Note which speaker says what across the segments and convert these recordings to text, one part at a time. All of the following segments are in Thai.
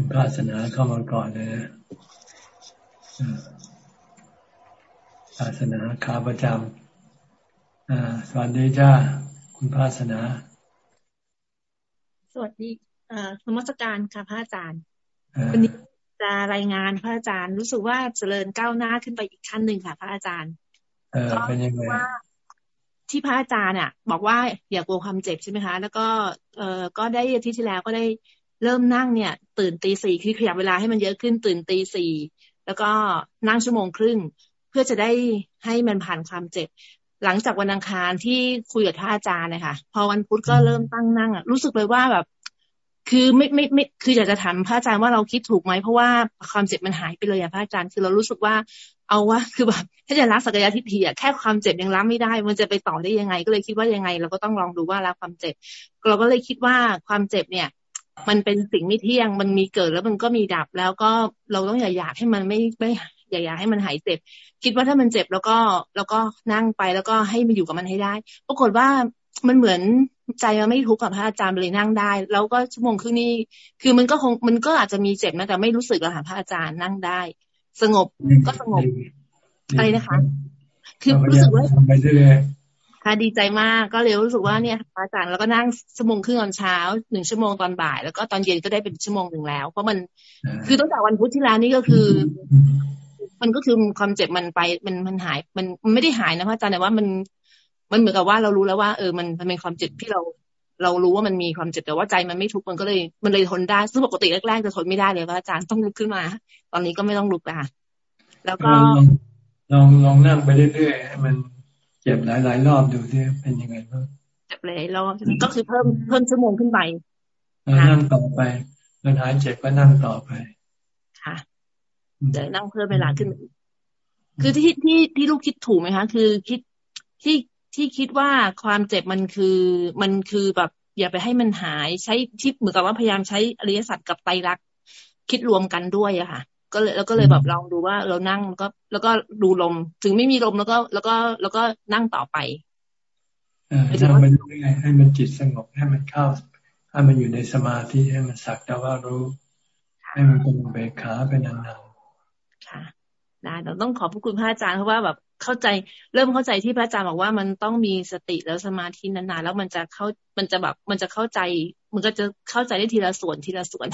Speaker 1: คุณภาสนาเข้ามาก่อนเลยนะศาสนาขาประจำสวัสดีจ้า คุณภาสนา
Speaker 2: สวัสดีสมัสการค่ะพระอาจารย์วันนี้จะรายงานพระอาจารย์ รู้สึกว่าเจริญก้าวหน้าขึ้นไปอีกขั้นหนึ่งค่ะ พระอาจารย์
Speaker 1: ก็เป็นยังไงว่า
Speaker 2: ที่พระอาจารย์อะ บอกว่าอย่ากลัวความเจ็บใช่ไหมคะ แล้วก็เออก็ได้อาทิตย์ที่แล้วก็ได้ เริ่มนั่งเนี่ย ตื่นตีสี่คือขยับเวลาให้มันเยอะขึ้นตื่นตีสี่แล้วก็นั่งชั่วโมงครึ่ง เพื่อจะได้ให้มันผ่านความเจ็บ หลังจากวันอังคารที่คุยกับท่าอาจารย์นะคะพอวันพุธก็เริ่มตั้งนั่งอะรู้สึกเลยว่าแบบ คือไม่ไม่ไม่คืออยากจะถามพระอาจารย์ว่าเราคิดถูกไหมเพราะว่าความเจ็บมันหายไปเลยอะพระอาจารย์คือเรารู้สึกว่าเอาว่าคือแบบถ้าจะรักสักยะทิฏฐิอะแค่ความเจ็บยังรับไม่ได้ มันจะไปต่อได้ยังไง ก็เลยคิดว่ายังไง เราก็ต้องลองดูว่ารับความเจ็บ เราก็เลยคิดว่าความเจ็บเนี่ย มันเป็นสิ่งไม่เที่ยง มันมีเกิดแล้วมันก็มีดับแล้วก็เราต้องอย่าอยากให้มันไม่ไม่อย่าอยากให้มันหายเจ็บ คิดว่าถ้ามันเจ็บแล้วก็แล้วก็นั่งไปแล้วก็ให้มันอยู่กับมันให้ได้ ปรากฏว่ามันเหมือนใจมันไม่ทุกข์กับพระอาจารย์เลยนั่งได้ แล้วก็ชั่วโมงครึ่งนี้คือมันก็คงมันก็อาจจะมีเจ็บนะแต่ไม่รู้สึกอะค่ะพระอาจารย์นั่งได้ สงบก็สงบอะไรนะคะ คือรู้สึกว่า ค่ะดีใจมากก็เลยรู้สึกว่าเนี่ยอาจารย์แล้วก็นั่งชั่วโมงครึ่งตอนเช้าหนึ่งชั่วโมงตอนบ่าย แล้วก็ตอนเย็นก็ได้เป็นชั่วโมงหนึ่งแล้ว เพราะมันคือตั้งแต่วันพุธที่แล้วนี่ก็คือ มันก็คือความเจ็บมันไปมันมันหายมันไม่ได้หายนะพระอาจารย์แต่ว่ามัน มันเหมือนกับว่าเรารู้แล้วว่าเออมันมันเป็นความเจ็บที่เรา เรารู้ว่ามันมีความเจ็บแต่ว่าใจมันไม่ทุกข์มันก็เลย มันเลยทนได้ซึ่งปกติแรกๆจะทนไม่ได้เลยพระอาจารย์ต้องลุกขึ้นมา ตอนนี้ก็ไม่ต้องลุกละแล้วก็
Speaker 1: ลองลองนั่งไปเรื่อยๆให้มัน เจ็บหลายๆรอบดูที่เป็นยังไงบ้าง
Speaker 2: เจ็บหลายรอบก็คือเพิ่มเพิ่มชั่วโมงขึ้นไป
Speaker 1: นั่งต่อไปมันหายเจ็บก็นั่งต่อไป
Speaker 2: ค่ะเดี๋ยวนั่งเพิ่มเวลาขึ้น คือที่ที่ที่ลูกคิดถูกไหมคะ คือคิดที่ที่คิดว่าความเจ็บมันคือมันคือแบบอย่าไปให้มันหายใช้ที่เหมือนกับว่าพยายามใช้อริยสัจกับไตรลักษณ์คิดรวมกันด้วยอะค่ะ ก็เลยแล้วก็เลยแบบลองดูว่าเรานั่งแล้วก็ แล้วก็ดูลม ถึงไม่มีลมแล้วก็ แล้วก็แล้วก็นั่งต่อไป
Speaker 1: นั่งไปเรื่อยๆให้มันจิตสงบให้มันเข้าให้มันอยู่ในสมาธิให้มันสักแต่ว่ารู้ ให้มันเป็นเบขาเป็นนาน
Speaker 2: ๆค่ะได้เราต้องขอบพระคุณพระอาจารย์เพราะว่าแบบเข้าใจเริ่มเข้าใจที่พระอาจารย์บอกว่ามันต้องมีสติแล้วสมาธินานๆแล้วมันจะเข้ามันจะแบบมันจะเข้าใจ มันก็จะเข้าใจได้ทีละส่วนทีละส่วน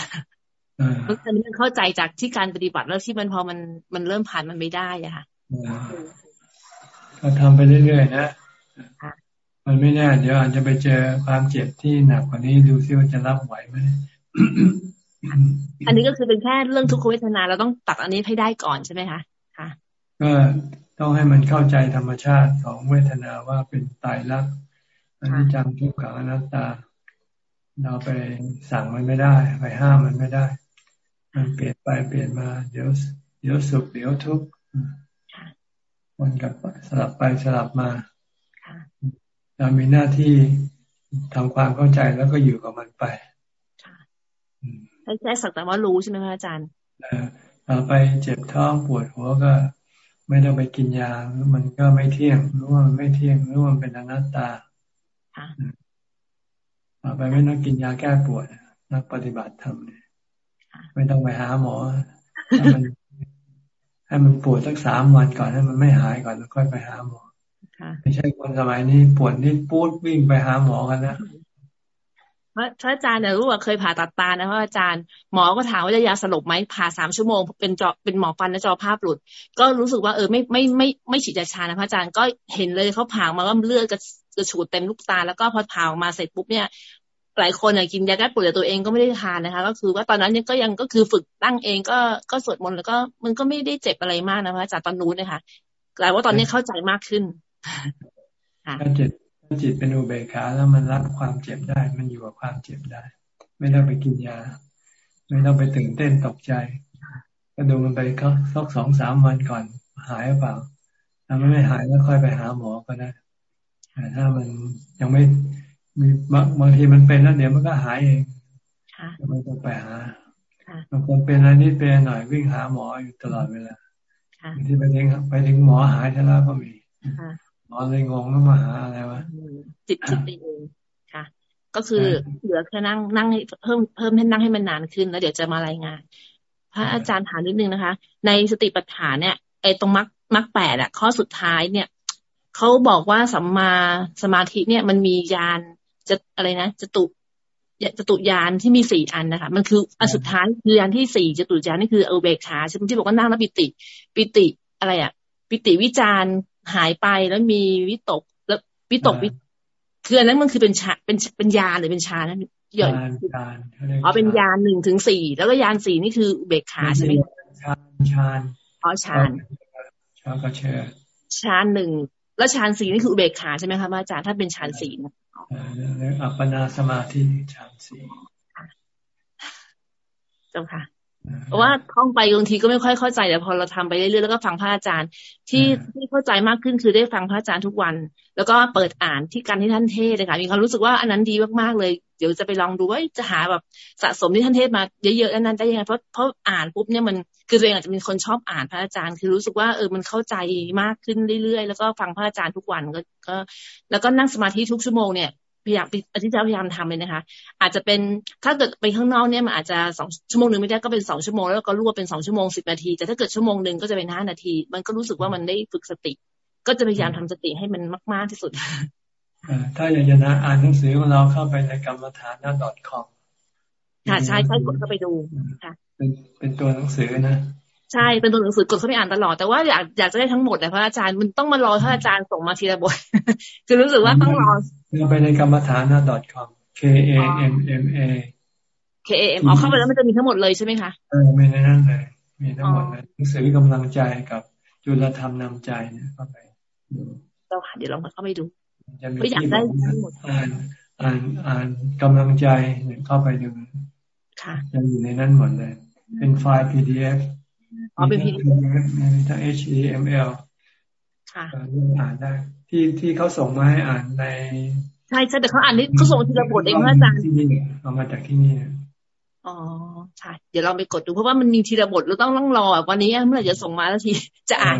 Speaker 2: มันมันเข้าใจจากที่การปฏิบัติแล้วที่มันพอมันมันเริ่มผ่านมันไม่ได้อะค่ะ
Speaker 1: ก็ทำไปเรื่อยๆนะมันไม่แน่เดี๋ยวอาจจะไปเจอความเจ็บที่หนักกว่านี้ดูซิว่าจะรับไหวไหม
Speaker 2: อันนี้ก็คือเป็นแค่เรื่องทุกขเวทนาเราต้องตัดอันนี้ให้ได้ก่อนใช่ไหมคะค่ะ
Speaker 1: ก็ต้องให้มันเข้าใจธรรมชาติของเวทนาว่าเป็นตายรักอันนี้จำทุกขังอนัตตา เราไปสั่งมันไม่ได้ ไปห้ามมันไม่ได้ มันเปลี่ยนไปเปลี่ยนมา เดี๋ยว เดี๋ยวสุขเดี๋ยวทุกข์มันกับสลับไปสลับมาเรามีหน้าที่ทำความเข้าใจแล้วก็อยู่กับมันไป
Speaker 2: แค่สักแต่ว่ารู้ใช่ไหมคะอาจารย์
Speaker 1: เราไปเจ็บท้องปวดหัวก็ ไม่ต้องไปกินยามันก็ไม่เที่ยงรู้ว่ามันไม่เที่ยงรู้ว่ามันเป็นอนัตตาต่อไปไม่ต้องกินยาแก้ปวดนักปฏิบัติธรรมเนี่ย ไม่ต้องไปหาหมอให้มันให้มันปวดสักสามวันก่อนให้มันไม่หายก่อนแล้วค่อยไปหาหมอไม่ใช่คนสมัยนี้ปวดนิดปูดวิ่งไปหาหมอกันนะ
Speaker 2: พระอาจารย์เนี่ยรู้ว่าเคยผ่าตัดตานะพระอาจารย์หมอก็ถามว่าจะยาสลบไหมผ่าสามชั่วโมงเป็นจอเป็นหมอฟันและจอภาพหลุด ก็รู้สึกว่าเออไม่ไม่ไม่ไม่ฉีดยาชานะพระอาจารย์ก็เห็นเลยเขาผ่ามาว่าเลือดกระกระฉูดเต็มลูกตาแล้วก็พอผ่าออกมาเสร็จปุ๊บเนี่ย หลายคนกินยาแก้ปวดแต่ตัวเองก็ไม่ได้ทานนะคะ ก็คือว่าตอนนั้นก็ยังก็คือฝึกตั้งเองก็ก็สวดมนต์แล้วก็มันก็ไม่ได้เจ็บอะไรมากนะพระจารย์ตอนนู้นนะคะแต่ว่าตอนนี้เข้าใจมากขึ้น
Speaker 1: ค่ะเจ็บจิตเป็นอุเบกขาแล้วมันรับความเจ็บได้ มันอยู่กับความเจ็บได้ ไม่ต้องไปกินยา ไม่ต้องไปตื่นเต้นตกใจก็ดูมันไปก็สักสองสามวันก่อนหายหรือเปล่าถ้ามันไม่หายแล้วค่อยไปหาหมอก็ได้แต่ถ้ามันยังไม่ มีบางทีมันเป็นแล้วเดี๋ยวมันก็หายเองไม่ต้องไปหาบางคนเป็นอะไรนิดเป็นหน่อยวิ่งหาหมออยู่ตลอดเวลาที่ไปถึงไปถึงหมอหายแล้วก็มีหมอเลยงงแล้วมาหาอะไรวะ
Speaker 2: จิตจิตเองค่ะ ก็คือเหลือแค่นั่งนั่งให้เพิ่มเพิ่มให้นั่งให้มันนานขึ้นแล้วเดี๋ยวจะมารายงานพระอาจารย์ถามนิดนึงนะคะ ในสติปัฏฐานเนี่ยไอ้ตรงมรรคมรรคแปดอะข้อสุดท้ายเนี่ยเขาบอกว่าสัมมาสมาธิเนี่ยมันมียาน จะอะไรนะจะตุจตุยานที่มีสี่อันนะคะ มันคืออันสุดท้ายคือยานที่สี่จตุยานนี่คือเอเบกขาใช่ไหมที่บอกว่านั่งแล้วปิติ ปิติอะไรอะ ปิติวิจารหายไปแล้วมีวิตก แล้ววิตกวิคืออันนั้นมันคือเป็นชาเป็นเป็นยานหรือเป็นชานั่น
Speaker 1: ยาน
Speaker 2: อ๋อเป็นยานหนึ่งถึงสี่แล้วก็ยานสี่นี่คือเบกขาใช่ไหม
Speaker 1: ชานชาน
Speaker 2: อ๋อชาน
Speaker 1: ชานก็เชื่อ
Speaker 2: ชานหนึ่งแล้วชานสี่นี่คือเบกขาใช่ไหมคะอาจารย์ถ้าเป็นชานสี่
Speaker 1: อัปปนาสมาธิฌานสี่
Speaker 2: เจ้าค่ะเพราะว่าท่องไปบางทีก็ไม่ค่อยเข้าใจแต่พอเราทำไปเรื่อยๆแล้วก็ฟังพระอาจารย์ ที่ที่เข้าใจมากขึ้นคือได้ฟังพระอาจารย์ทุกวัน แล้วก็เปิดอ่านที่การที่ท่านเทศเลยค่ะมีความรู้สึกว่าอันนั้นดีมากๆเลย เดี๋ยวจะไปลองดูว่าจะหาแบบสะสมที่ท่านเทศมาเยอะๆนนั้นได้ยังไงเพราะเพราะอ่านปุ๊บเนี่ยมันคือตัวเองอาจจะเป็นคนชอบอ่านพระอาจารย์ คือรู้สึกว่าเออมันเข้าใจมากขึ้นเรื่อยๆ แล้วก็ฟังพระอาจารย์ทุกวันก็ก็ แล้วก็นั่งสมาธิทุกชั่วโมงเนี่ยพยายามอาทิตย์พยายามทำเลยนะคะ อาจจะเป็นถ้าเกิดไปข้างนอกเนี่ยมันอาจจะสองชั่วโมงหนึ่งไม่ได้ก็เป็นสองชั่วโมงแล้วก็รวบเป็นสองชั่วโมงสิบนาที แต่ถ้าเกิดชั่วโมงหนึ่งก็จะเป็นห้านาที มันก็รู้สึกว่ามันได้ฝึกสติ ก็จะพยายามทำสติให้มันมาก ๆที่สุด
Speaker 1: ถ้าอยากจะนะอ่านหนังสือของเราเข้าไปในกรรมฐาน .com
Speaker 2: ค่ะใช่ใช่กดเข้าไปดูค่ะ
Speaker 1: เป็นเป็นตัวหนังสือนะ
Speaker 2: ใช่เป็นตัวหนังสือกดเข้าไปอ่านตลอดแต่ว่าอยากอยากจะได้ทั้งหมดแต่พระอาจารย์มันต้องมารอพระอาจารย์ส่งมาทีละบทคือรู้สึกว่าต้องรอ
Speaker 1: ไปในกรรมฐานนะ .com k a m m a
Speaker 2: k a m อ๋อเข้าไปแล้วมันจะมีทั้งหมดเลยใช่ไหมคะ
Speaker 1: เออมีในนั้นเลย มีทั้งหมดเลยหนังสือกำลังใจกับจุลธรรมนำใจเนี่ยเข้าไป
Speaker 2: เราเดี๋ยวลองเข้าไปดู
Speaker 1: ก็อยากได้ทั้งหมดอ่านอ่านอ่านกำลังใจเนี่ยเข้าไปดู
Speaker 2: ค่ะ
Speaker 1: จะอยู่ในนั้นหมดเลย เป็นไฟล์ PDF
Speaker 2: อ๋อเป็น
Speaker 1: PDF มีทั้ง HTML
Speaker 2: ค่ะ
Speaker 1: อ่านได้ ที่ที่เขาส่งมาให้อ่านใน
Speaker 2: ใช่ใช่แต่เขาอ่านนี่เขาส่งทีละบทเองพระอาจารย์
Speaker 1: ที่นี่เอามาจากที่นี่
Speaker 2: อ๋อใช่เดี๋ยวลองไปกดดูเพราะว่ามันมีทีละบทเราต้องต้องรอวันนี้เมื่อไหร่จะส่งมาแล้วทีจะอ่าน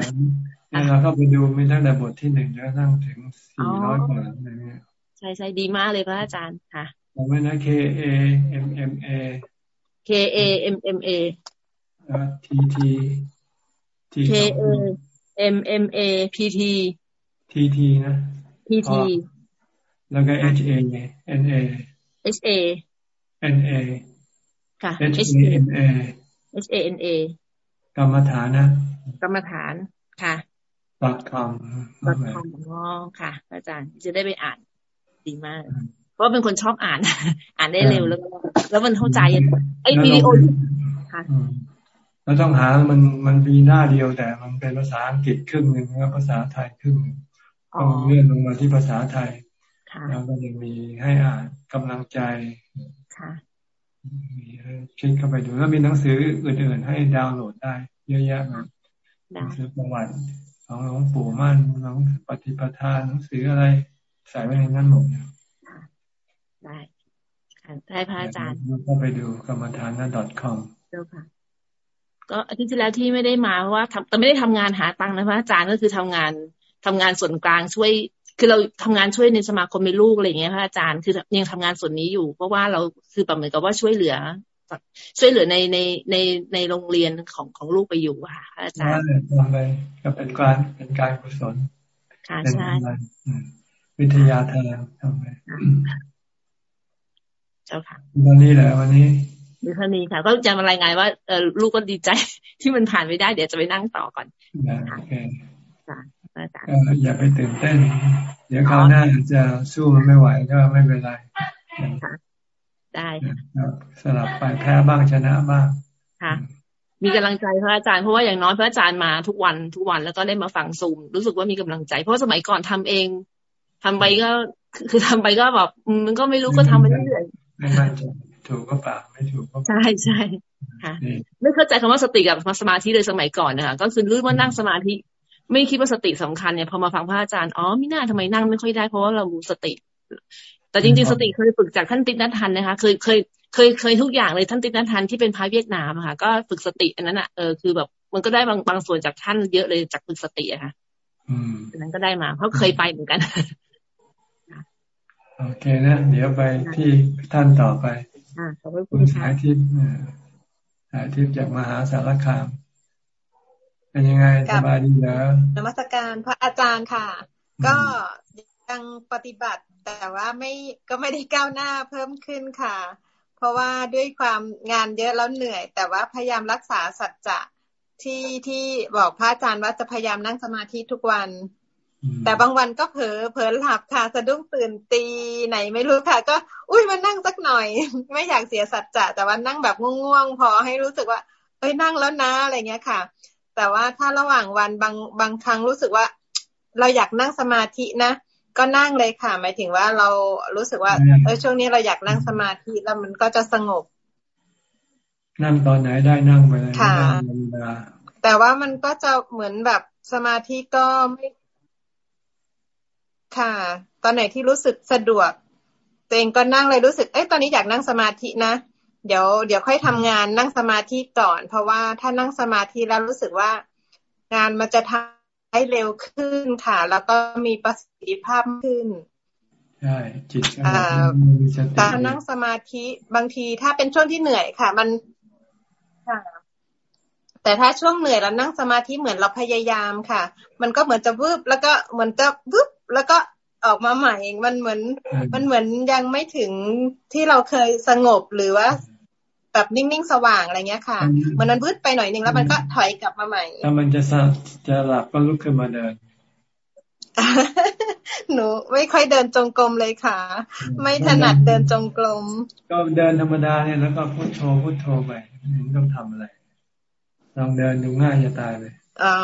Speaker 1: เราเข้าไปดูไม่ตั้งแต่บทที่หนึ่งแล้วนั่งถึงสี่ร้อยกว่าอะไรเงี้ย
Speaker 2: ใช่ใช่ดีมากเลยพระอาจารย์ค่ะ
Speaker 1: ผมไม่นะ K A M M A
Speaker 2: K A M M A
Speaker 1: T T
Speaker 2: T K A M M A P T
Speaker 1: T T นะ
Speaker 2: P T
Speaker 1: แล้วก็ H A N A
Speaker 2: H A
Speaker 1: N A
Speaker 2: ค่ะ
Speaker 1: H A N A
Speaker 2: H A N A
Speaker 1: กรรมฐานนะ
Speaker 2: กรรมฐานค่ะ
Speaker 1: .com
Speaker 2: .com อ๋อค่ะ อาจารย์จะได้ไปอ่านดีมาก เพราะเป็นคนชอบอ่าน อ่านได้เร็วแล้วก็แล้วมันเข้าใจไอ้วิดีโอ
Speaker 1: ค่ะเราต้องหามันมันมีหน้าเดียวแต่มันเป็นภาษาอังกฤษครึ่งหนึ่งแล้วภาษาไทยครึ่งหนึ่งต้องเลื่อนลงมาที่ภาษาไทยแล้วก็ยังมีให้อ่านกำลังใจ
Speaker 2: ค่ะ
Speaker 1: มีคลิกเข้าไปดูแล้วมีหนังสืออื่นๆให้ดาวน์โหลดได้ เยอะแยะเลยหนังสือประวัติ ของหลวงปู่มั่นหลวงปฏิปทานหนังสืออะไร ใส่ไว้ในนั้นหมด
Speaker 2: ได้ได้พระอาจารย์
Speaker 1: ก็ไปดูกรรมฐานนะ .com
Speaker 2: เจ้าค่ะ ก็อาทิตย์ที่แล้วที่ไม่ได้มาเพราะว่าแต่ไม่ได้ทำงานหาตังค์นะพระอาจารย์ก็คือทำงานทำงานส่วนกลางช่วย คือเราทำงานช่วยในสมาคมในลูกอะไรอย่างเงี้ยพระอาจารย์คือยังทำงานส่วนนี้อยู่ เพราะว่าเราคือแบบเหมือนกับว่าช่วยเหลือ ช่วยเหลือในในในในโรงเรียนของของลูกไปอยู่ค่ะอาจารย์
Speaker 1: ทำไปก็เป็นการเป็นการกุศล
Speaker 2: ค่ะใช่
Speaker 1: วิทยาทานทำไป
Speaker 2: เจ้าค่ะ
Speaker 1: วันนี้แหละวันนี้
Speaker 2: ดูเท่านี้ค่ะ ก็จะมารายงานว่าเออลูกก็ดีใจที่มันผ่านไปได้ เดี๋ยวจะไปนั่งต่อก่อน
Speaker 1: โอเคอย่าไปตื่นเต้น เดี๋ยวคราวหน้าจะสู้มันไม่ไหวก็ไม่เป็นไร
Speaker 2: ได้
Speaker 1: สลับไปแพ้บ้างชนะบ้าง
Speaker 2: ค่ะ มีกำลังใจพระอาจารย์เพราะว่าอย่างน้อยพระอาจารย์มาทุกวันทุกวันแล้วก็ได้มาฟังซูม รู้สึกว่ามีกำลังใจ เพราะสมัยก่อนทำเองทำไปก็คือทำไปก็แบบมันก็ไม่รู้ก็ทำไปเรื่อย
Speaker 1: ๆไม่มั่นใจถูกก็ปากไม่ถูกก็
Speaker 2: ใช่ใช่ค่ะ ไม่เข้าใจคำว่าสติกับสมาธิเลยสมัยก่อนนะคะก็คือรู้ว่านั่งสมาธิ ไม่คิดว่าสติสำคัญเนี่ยพอมาฟังพระอาจารย์อ๋อมิน่าทำไมนั่งไม่ค่อยได้เพราะว่าเรารู้สติ แต่จริงๆ สติเคยฝึกจากท่านติ๊กนัททันนะคะ เคยเคยเคยเคยทุกอย่างเลยท่านติ๊กนัททันที่เป็นพายเวียดนามค่ะ ก็ฝึกสติอันนั้นอะเออคือแบบมันก็ได้บางบางส่วนจากท่านเยอะเลยจากฝึกสติอะค่ะ
Speaker 1: อืม
Speaker 2: นั้นก็ได้มาเพราะเคยไปเหมือนกัน
Speaker 1: โอเคนะ เดี๋ยวไปที่ท่านต่อไป
Speaker 2: ขอบคุณ
Speaker 1: สายทิพย์สายทิพย์จากมหาสารคาม เป็นยังไงสบายดีเหรอน
Speaker 3: มัสการพระอาจารย์ค่ะ ก็ยังปฏิบัติ แต่ว่าไม่ก็ไม่ได้ก้าวหน้าเพิ่มขึ้นค่ะ เพราะว่าด้วยความงานเยอะแล้วเหนื่อย แต่ว่าพยายามรักษาสัจจะที่ที่บอกพระอาจารย์ว่าจะพยายามนั่งสมาธิทุกวัน แต่บางวันก็เผลอเผลอหลับค่ะสะดุ้งตื่นตีไหนไม่รู้ค่ะ ก็ อุ้ยมานั่งสักหน่อย ไม่อยากเสียสัจจะแต่ว่านั่งแบบง่วงๆพอให้รู้สึกว่าเอ้ยนั่งแล้วนะอะไรเงี้ยค่ะ แต่ว่าถ้าระหว่างวันบางบางครั้งรู้สึกว่า เราอยากนั่งสมาธินะ ก็นั่งเลยค่ะ หมายถึงว่าเรารู้สึกว่าเออช่วงนี้เราอยากนั่งสมาธิแล้วมันก็จะสงบ
Speaker 1: นั่งตอนไหนได้นั่งไปเลย
Speaker 3: ค่ะแต่ว่ามันก็จะเหมือนแบบสมาธิก็ไม่ค่ะ ตอนไหนที่รู้สึกสะดวก ตัวเองก็นั่งเลยรู้สึกเอ้ยตอนนี้อยากนั่งสมาธินะเดี๋ยวเดี๋ยวค่อยทำงานนั่งสมาธิก่อน เพราะว่าถ้านั่งสมาธิแล้วรู้สึกว่างานมันจะทำ ให้เร็วขึ้นค่ะ แล้วก็มีประสิทธิภาพขึ้น
Speaker 1: ใช่จิต
Speaker 3: ตานั่งสมาธิบางทีถ้าเป็นช่วงที่เหนื่อยค่ะ มันค่ะแต่ถ้าช่วงเหนื่อยแล้วนั่งสมาธิเหมือนเราพยายามค่ะ มันก็เหมือนจะวืบแล้วก็เหมือนจะวืบแล้วก็ออกมาใหม่มันเหมือน มันเหมือนยังไม่ถึงที่เราเคยสงบหรือว่า แบบนิ่งๆสว่างอะไรเงี้ยค่ะมันมันวืดไปหน่อยนึงแล้วมันก็ถอยกลับมาใหม่
Speaker 1: ถ้ามันจะจะหลับก็ลุกขึ้นมาเดิน
Speaker 3: หนูไม่ค่อยเดินจงกรมเลยค่ะ ไม่ถนัดเดินจงกรม
Speaker 1: ก็เดินธรรมดาเนี่ยแล้วก็พุทโธพุทโธไปไม่ต้องทำอะไรลองเดินดูง่ายจะตายเลย
Speaker 3: อ๋อ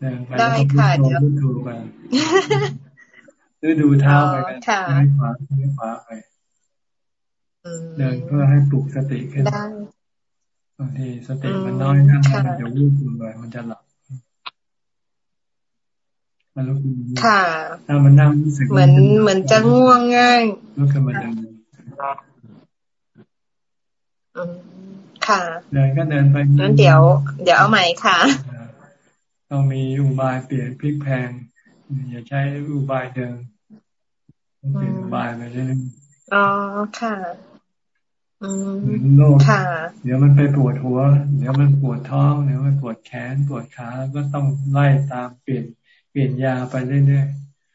Speaker 1: เดินไปได้ค่ะเดี๋ยวดูไปดูดูเท้าไปกันซ้ายขวาซ้ายขวาไป เดินเพื่อให้ปลุกสติขึ้นบางทีสติมันน้อยนั่งมันจะวุ่นวายมันจะหลับมันลุก
Speaker 3: ค่ะ
Speaker 1: ถ้ามันนั่งรู้สึก
Speaker 3: เหมือนเหมือนจะง่วงง่าย
Speaker 1: ลุกขึ้นมาเดิน
Speaker 3: ค่ะ
Speaker 1: เดินก็เดินไป
Speaker 3: งั้นเดี๋ยว เดี๋ยวเอาใหม่ค่ะ
Speaker 1: ต้องมีอุบายเปลี่ยนพลิกแพงอย่าใช้อุบายเดิมเปลี่ยนอุบายไปเรื่อย
Speaker 3: ๆอ๋อค่ะอืม
Speaker 1: โรค
Speaker 3: ค่ะ
Speaker 1: เดี๋ยวมันไปปวดหัว เดี๋ยวมันปวดท้อง เดี๋ยวมันปวดแขน ปวดขา ก็ต้องไล่ตามเปลี่ยน เปลี่ยนยาไปเรื่อย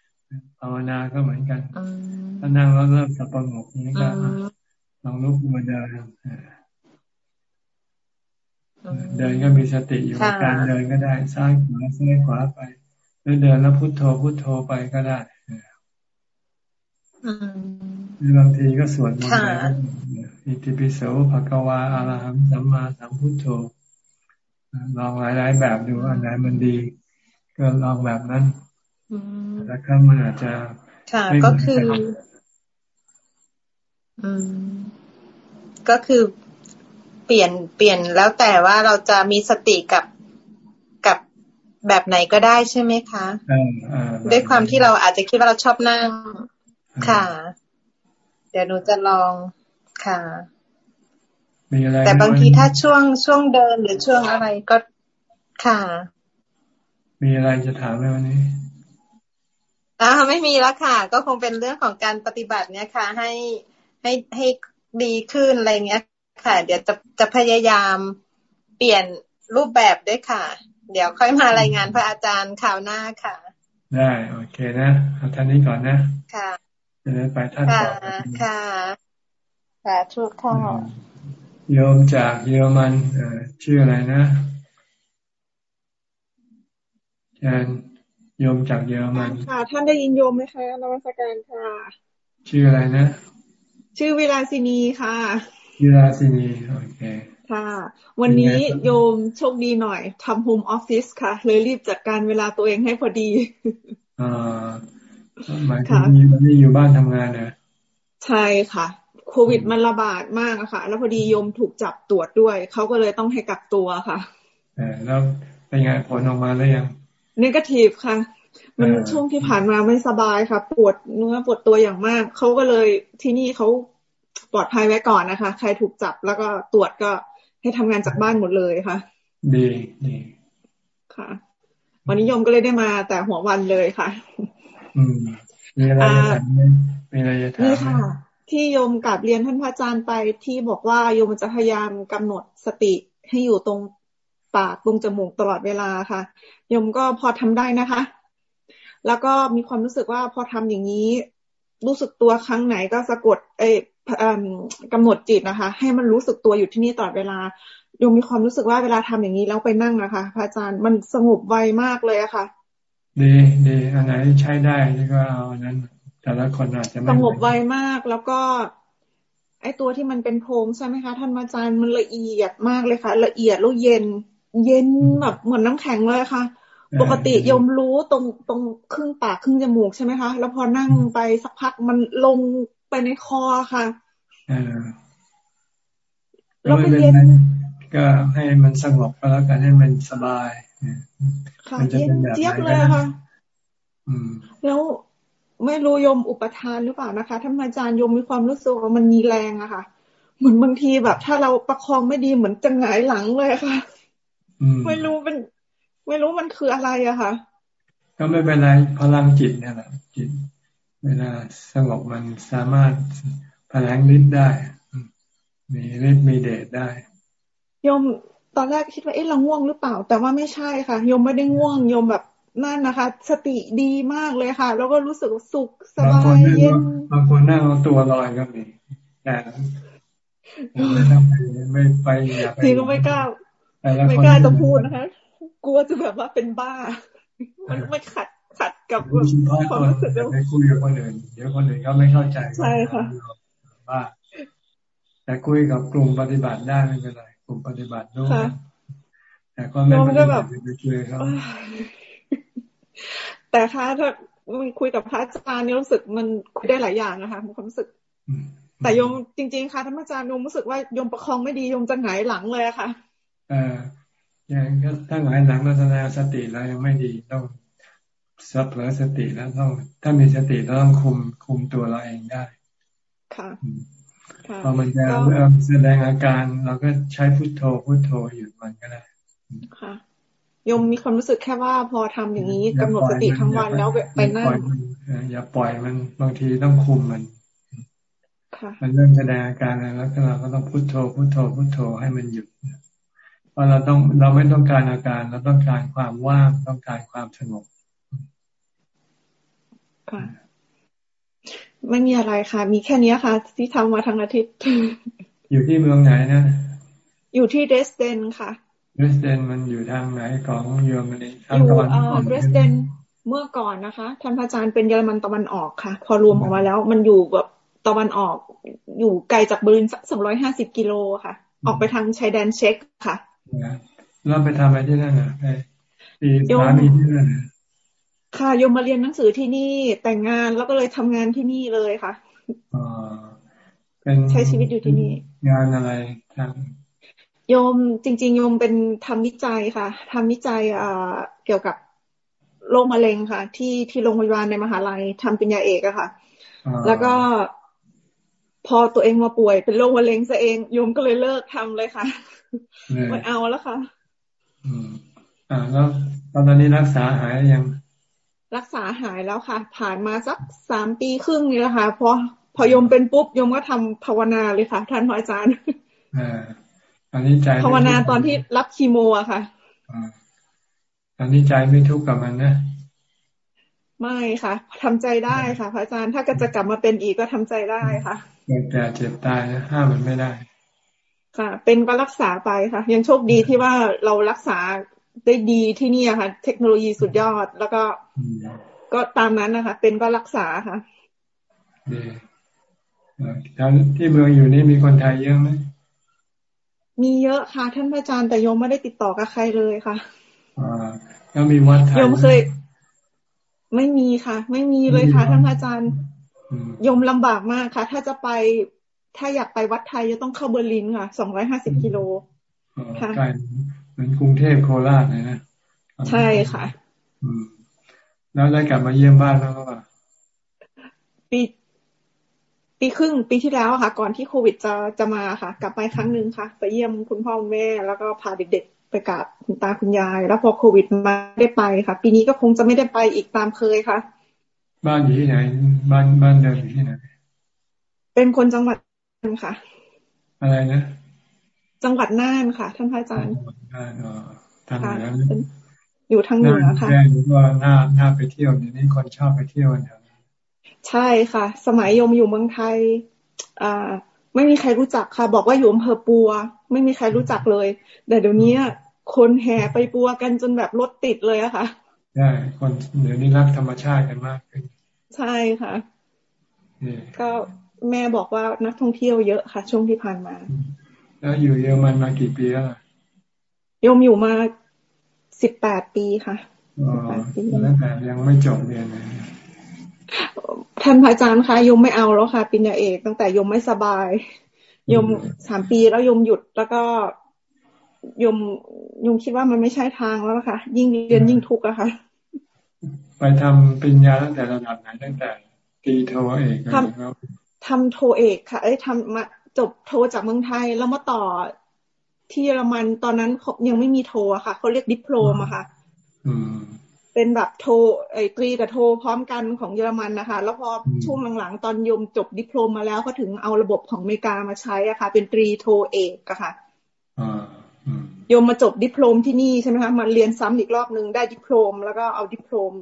Speaker 1: ๆ ภาวนาก็เหมือนกันถ้านั่งแล้วเริ่มสงบนี้ก็ลองลุกมาเดินเดินก็มีสติอยู่การเดินก็ได้ซ้ายขวาซ้ายขวาไปหรือเดินแล้วพุทโธพุทโธไปก็ได้หรือบางทีก็สวดมนต์ไป อิติปิโสภะกวาอารหัมสัมมาสัมพุทโธลองหลายๆแบบดูอันไหนมันดี ก็ลองแบบนั้นแต่ครั้งมันอาจจะ
Speaker 3: ค่ะก็คือ อืม ก็คือปลี่ยนเปลี่ยนแล้วแต่ว่าเราจะมีสติกับกับแบบไหนก็ได้ใช่ไหมคะด้วยความที่เราอาจจะคิดว่าเราชอบนั่ง ค่ะ เดี๋ยวหนูจะลอง ค่ะแต่บางทีถ้าช่วงช่วงเดินหรือช่วงอะไรก็ค่ะ
Speaker 1: มีอะไรจะถามไหมวันนี้
Speaker 3: อ่าไม่มีแล้วค่ะ ก็คงเป็นเรื่องของการปฏิบัติเนี่ยค่ะ ให้ให้ให้ดีขึ้นอะไรเงี้ย ค่ะ เดี๋ยวจะจะพยายามเปลี่ยนรูปแบบด้วยค่ะ เดี๋ยวค่อยมารายงานพระอาจารย์ข่าวหน้าค่ะ
Speaker 1: ได้โอเคนะเอาท่านนี้ก่อนนะ
Speaker 3: ค่ะ
Speaker 1: จะได้ไปท่านต่อ
Speaker 3: ค่ะ สาธุค่ะ
Speaker 1: โยมจากเยอรมันชื่ออะไรนะเชิญโยมจากเยอรมัน
Speaker 4: ค่ะ ท่านได้ยินโยมไหมคะนวัตการค่ะ
Speaker 1: ชื่ออะไรนะ
Speaker 4: ชื่อวิลาสินีค่ะ
Speaker 1: วิลาสินี โอเค
Speaker 4: ค่ะ วันนี้โยมโชคดีหน่อยทำโฮมออฟฟิศค่ะ เลยรีบจัดการเวลาตัวเองให้พอดี
Speaker 1: อ่าหมายถึงนี่อยู่บ้านทำงานนะ
Speaker 4: ใช่ค่ะ โควิดมันระบาดมากอะค่ะ แล้วพอดีโยมถูกจับตรวจด้วย เขาก็เลยต้องให้กักตัวค่ะ
Speaker 1: เออแล้วเป็นไงผลออกมาแล้วยัง
Speaker 4: นกาทีฟค่ะ มันช่วงที่ผ่านมาไม่สบายค่ะ ปวดเนื้อปวดตัวอย่างมาก เขาก็เลยที่นี่เขาปลอดภัยไว้ก่อนนะคะ ใครถูกจับแล้วก็ตรวจก็ให้ทำงานจากบ้านหมดเลยค่ะ
Speaker 1: ดีดี
Speaker 4: ค่ะ วันนี้ยมก็เลยได้มาแต่หัววันเลยค่ะ
Speaker 1: อืมมีอะไรจะถามไหมมีอะไรจะถามนี่ค่ะ
Speaker 4: ที่โยมกับเรียนท่านพระอาจารย์ไปที่บอกว่าโยมจะพยายามกำหนดสติให้อยู่ตรงปากตรงจมูกตลอดเวลาค่ะโยมก็พอทำได้นะคะ แล้วก็มีความรู้สึกว่าพอทำอย่างนี้ รู้สึกตัวครั้งไหนก็สะกดเอกำหนดจิตนะคะ ให้มันรู้สึกตัวอยู่ที่นี่ตลอดเวลาโยมมีความรู้สึกว่าเวลาทำอย่างนี้แล้วไปนั่งนะคะพระอาจารย์มันสงบไวมากเลยอะค่ะ
Speaker 1: ดีดีอันไหนใช้ได้นี่ก็เอาอันนั้น แต่ละคนอาจจะไม่
Speaker 4: สงบไวมาก แล้วก็ ไอตัวที่มันเป็นโพรงใช่ไหมคะท่านอาจารย์มันละเอียดมากเลยค่ะ ละเอียดแล้วเย็น เย็นแบบเหมือนน้าแข็งเลยค่ะ ปกติยมรู้ตรงตรงครึ่งปากครึ่งจมูกใช่ไหมคะ แล้วพอนั่งไปสักพักมันลงไปในคอค่ะ
Speaker 1: แล้วก็เย็นก็ให้มันสงบก็แล้วกันให้มันสบาย
Speaker 4: มันจะเป็นแบบไหนเลยค่ะแล้ว ไม่รู้ยมอุปทานหรือเปล่านะคะท่านอาจารย์ยมมีความรู้สึกว่ามันมีแรงอะค่ะ เหมือนบางทีแบบ ถ้าเราประคองไม่ดีเหมือนจะหงายหลังเลยค่ะไม่รู้เป็น ไม่รู้มันคืออะไรอะค่ะ
Speaker 1: ก็ไม่เป็นไรพลังจิตเนี่ยแหละจิต เวลาสงบมันสามารถพลังฤทธิ์ได้ มีฤทธิ์มีเดชได้
Speaker 4: โยมตอนแรกคิดว่าเอ๊ะเราง่วงหรือเปล่า แต่ว่าไม่ใช่ค่ะโยมไม่ได้ง่วงโยมแบบ นั่นนะคะ สติดีมากเลยค่ะ แล้วก็รู้สึกสุขสบายเย็น
Speaker 1: บางคนนั่งตัวลอยก็มีแต่ไม่ต้องไปไม่ไป
Speaker 4: อย่าไปทีก็ไม่กล้าไม่กล้าจะพูดนะคะกลัวจะแบบว่าเป็นบ้า มันไม่ขัดขัดกับ
Speaker 1: ความรู้สึกไม่คุยกับคนอื่นเดี๋ยวคนอื่นก็ไม่เข้าใจ
Speaker 4: ใช่ค่ะ
Speaker 1: บ้าแต่คุยกับกลุ่มปฏิบัติได้ไม่เป็นไรลุ่มปฏิบัติด้วยแต่ก็ไม่
Speaker 4: ปฏิบัติไปคุยเขา แต่ค่ะถ้าคุยกับพระอาจารย์นี่รู้สึกมันคุยได้หลายอย่างนะคะมีความรู้สึก แต่โยมจริง ๆ ค่ะท่านอาจารย์โยมรู้สึกว่าโยมประคองไม่ดีโยมจะหงายหลังเลยค่ะ
Speaker 1: เออยังก็ถ้าหงายหลังเราแสดงสติแล้วยังไม่ดีต้องสับเผลอสติแล้วต้องถ้ามีสติต้องคุมคุมตัวเราเองได้
Speaker 4: ค่ะ
Speaker 1: พอมันจะเริ่มแสดงอาการเราก็ใช้พุทโธพุทโธหยุดมันก็ได้
Speaker 4: ค่ะ ยมมีความรู้สึกแค่ว่าพอทำอย่างนี้กำหนดสติทั้งวันแล้วไปนั่ง
Speaker 1: อย่าปล่อยมันบางทีต้องคุมมันมันเริ่มแสดงอาการแล้วเราก็ต้องพุทโธพุทโธพุทโธให้มันหยุดเพราะเราต้องเราไม่ต้องการอาการเราต้องการความว่างต้องการความสงบ
Speaker 4: ค่ะไม่มีอะไรค่ะ มีแค่นี้ค่ะ ที่ทำมาทั้งอาทิตย์
Speaker 1: อยู่ที่เมืองไหนนะ
Speaker 4: อยู่ที่เดสเดนค่ะ
Speaker 1: เดสเดนมันอยู่ทางไหนของเยอรมนี
Speaker 4: ทางตะวันออกเดสเดนเมื่อก่อนนะคะท่านพระอาจารย์เป็นเยอรมันตะวันออกค่ะ พอรวมออกมาแล้ว มันอยู่แบบตะวันออก อยู่ไกลจากเบอร์ลินสักสองร้อยห้าสิบกิโลค่ะ ออกไปทางชายแดนเช็กค่ะ
Speaker 1: แล้วไปทำอะไรที่นั่นอะไปสามีที่นั่น
Speaker 4: ค่ะโยมมาเรียนหนังสือที่นี่แต่งงานแล้วก็เลยทำงานที่นี่เลยค่ะ
Speaker 1: อ๋อเป็น
Speaker 4: ใช้ชีวิตอยู่ที่นี่
Speaker 1: งานอะไรทาง
Speaker 4: โยมจริง ๆ โยมเป็นทำวิจัยค่ะทำวิจัยอ่าเกี่ยวกับโรคมะเร็งค่ะ ที่ที่โรงพยาบาลในมหาลัยทำปริญญาเอกอะค่ะ แล้วก็พอตัวเองมาป่วยเป็นโรคมะเร็งซะเองโยมก็เลยเลิกทำเลยค่ะไม่เอาแล้วค่ะ
Speaker 1: อืมอ่าแล้วตอนนี้รักษาหายยัง
Speaker 4: รักษาหายแล้วค่ะ ผ่านมาสักสามปีครึ่งนี่แหละค่ะพอพอยมเป็นปุ๊บยมก็ทำภาวนาเลยค่ะ ท่านพระอาจารย์
Speaker 1: อ่า อันนี้ใจ
Speaker 4: ภาวนาตอนที่รับคีโมอะค่ะ
Speaker 1: อันนี้ใจไม่ทุกข์กับมันนะ
Speaker 4: ไม่ค่ะทำใจได้ค่ะ พระอาจารย์ถ้าก็จะกลับมาเป็นอีกก็ทำใจได้ค่ะ
Speaker 1: เกิดแก่เจ็บตายนะห้ามมันไม่ได้
Speaker 4: ค่ะ เป็นก็รักษาไปค่ะ ยังโชคดีที่ว่าเรารักษาได้ดีที่นี่ค่ะ เทคโนโลยีสุดยอดแล้วก็ก็ตามนั้นนะคะ เป็นก็รักษาค่ะ
Speaker 1: ดีแล้วที่เมืองอยู่นี่มีคนไทยเยอะไหม
Speaker 4: มีเยอะค่ะ ท่านอาจารย์แต่โยมไม่ได้ติดต่อกับใครเลยค่ะ
Speaker 1: อ่าแล้วมีวัดไทย
Speaker 4: โยมเคย ไม่มีค่ะ ไม่มีเลยค่ะ ท่านอาจารย์โยมลำบากมากค่ะ ถ้าจะไปถ้าอยากไปวัดไทยจะต้องเข้าเบอร์ลินค่ะสองร้อยห้าสิบกิโล
Speaker 1: ค่ะเหมือนกรุงเทพโคราชเลยนะ
Speaker 4: ใช่ค่ะ
Speaker 1: อืมแล้วได้กลับมาเยี่ยมบ้านแล้วก็
Speaker 4: ปีปี ครึ่งปีที่แล้วค่ะ ก่อนที่โควิดจะจะมาค่ะ กลับไปครั้งหนึ่งค่ะ ไปเยี่ยมคุณพ่อแม่ แล้วก็พาเด็กๆไปกับคุณตาคุณยาย แล้วพอโควิดมาได้ไปค่ะ ปีนี้ก็คงจะไม่ได้ไปอีกตามเคยค่ะ
Speaker 1: บ้านอยู่ที่ไหน บ้านบ้านเดิมอยู่ที่ไหน
Speaker 4: เป็นคนจังหวัดค่ะ
Speaker 1: อะไรนะ
Speaker 4: จังหวัดน่านค่ะ ท่านพระอาจารย์
Speaker 1: น่านอ๋อทางเหนือ
Speaker 4: อยู่ทางเหนือค่ะแจ้
Speaker 1: ว่าน่าน่าไปเที่ยวเดี๋ยวนี้คนชอบไปเที่ยวกัน
Speaker 4: ใช่ค่ะ สมัยยมอยู่เมืองไทย อ่า ไม่มีใครรู้จักค่ะ บอกว่าอยู่อำเภอปัว ไม่มีใครรู้จักเลย แต่เดี๋ยวนี้คนแห่ไปปัวกันจนแบบรถติดเลยอะค่ะ
Speaker 1: ใช่คนเดี๋ยวนี้รักธรรมชาติกันมากขึ้น
Speaker 4: ใช่ค่ะก็แม่บอกว่านักท่องเที่ยวเยอะค่ะ ช่วงที่ผ่านมา
Speaker 1: แล้วอยู่เยอรมันมากี่ปีแล้ว
Speaker 4: ยมอยู่มาสิบแปดปีค่ะ
Speaker 1: อ๋อแล้วแต่ยังไม่จบเรียนเลย
Speaker 4: ท่านพระอาจารย์คะยมไม่เอาแล้วค่ะปิญญาเอกตั้งแต่ยมไม่สบาย ยมสามปีแล้วยมหยุดแล้วก็ยมยมคิดว่ามันไม่ใช่ทางแล้วค่ะ ยิ่งเรียนยิ่งทุกข์อะค่ะ
Speaker 1: ไปทำปริญญาตั้งแต่ระดับไหนตั้งแต่ตีโทเอก
Speaker 4: ทำทำโทเอกค่ะ เอ้ยทำมาจบโทจากเมืองไทยแล้วมาต่อที่เยอรมันตอนนั้นยังไม่มีโทอะค่ะเขาเรียกดิปโลมอะค่ะ เป็นแบบโทไอตรีกับโทพร้อมกันของเยอรมันนะคะ แล้วพอช่วงหลังๆ ตอนยมจบดิปโลมมาแล้วก็ถึงเอาระบบของอเมริกามาใช้อะค่ะ เป็นตรีโทเอกอะค่ะโยมมาจบดิปโลมที่นี่ใช่ไหมคะมาเรียนซ้ำอีกรอบนึงได้ดิปโลมแล้วก็เอาดิปโลม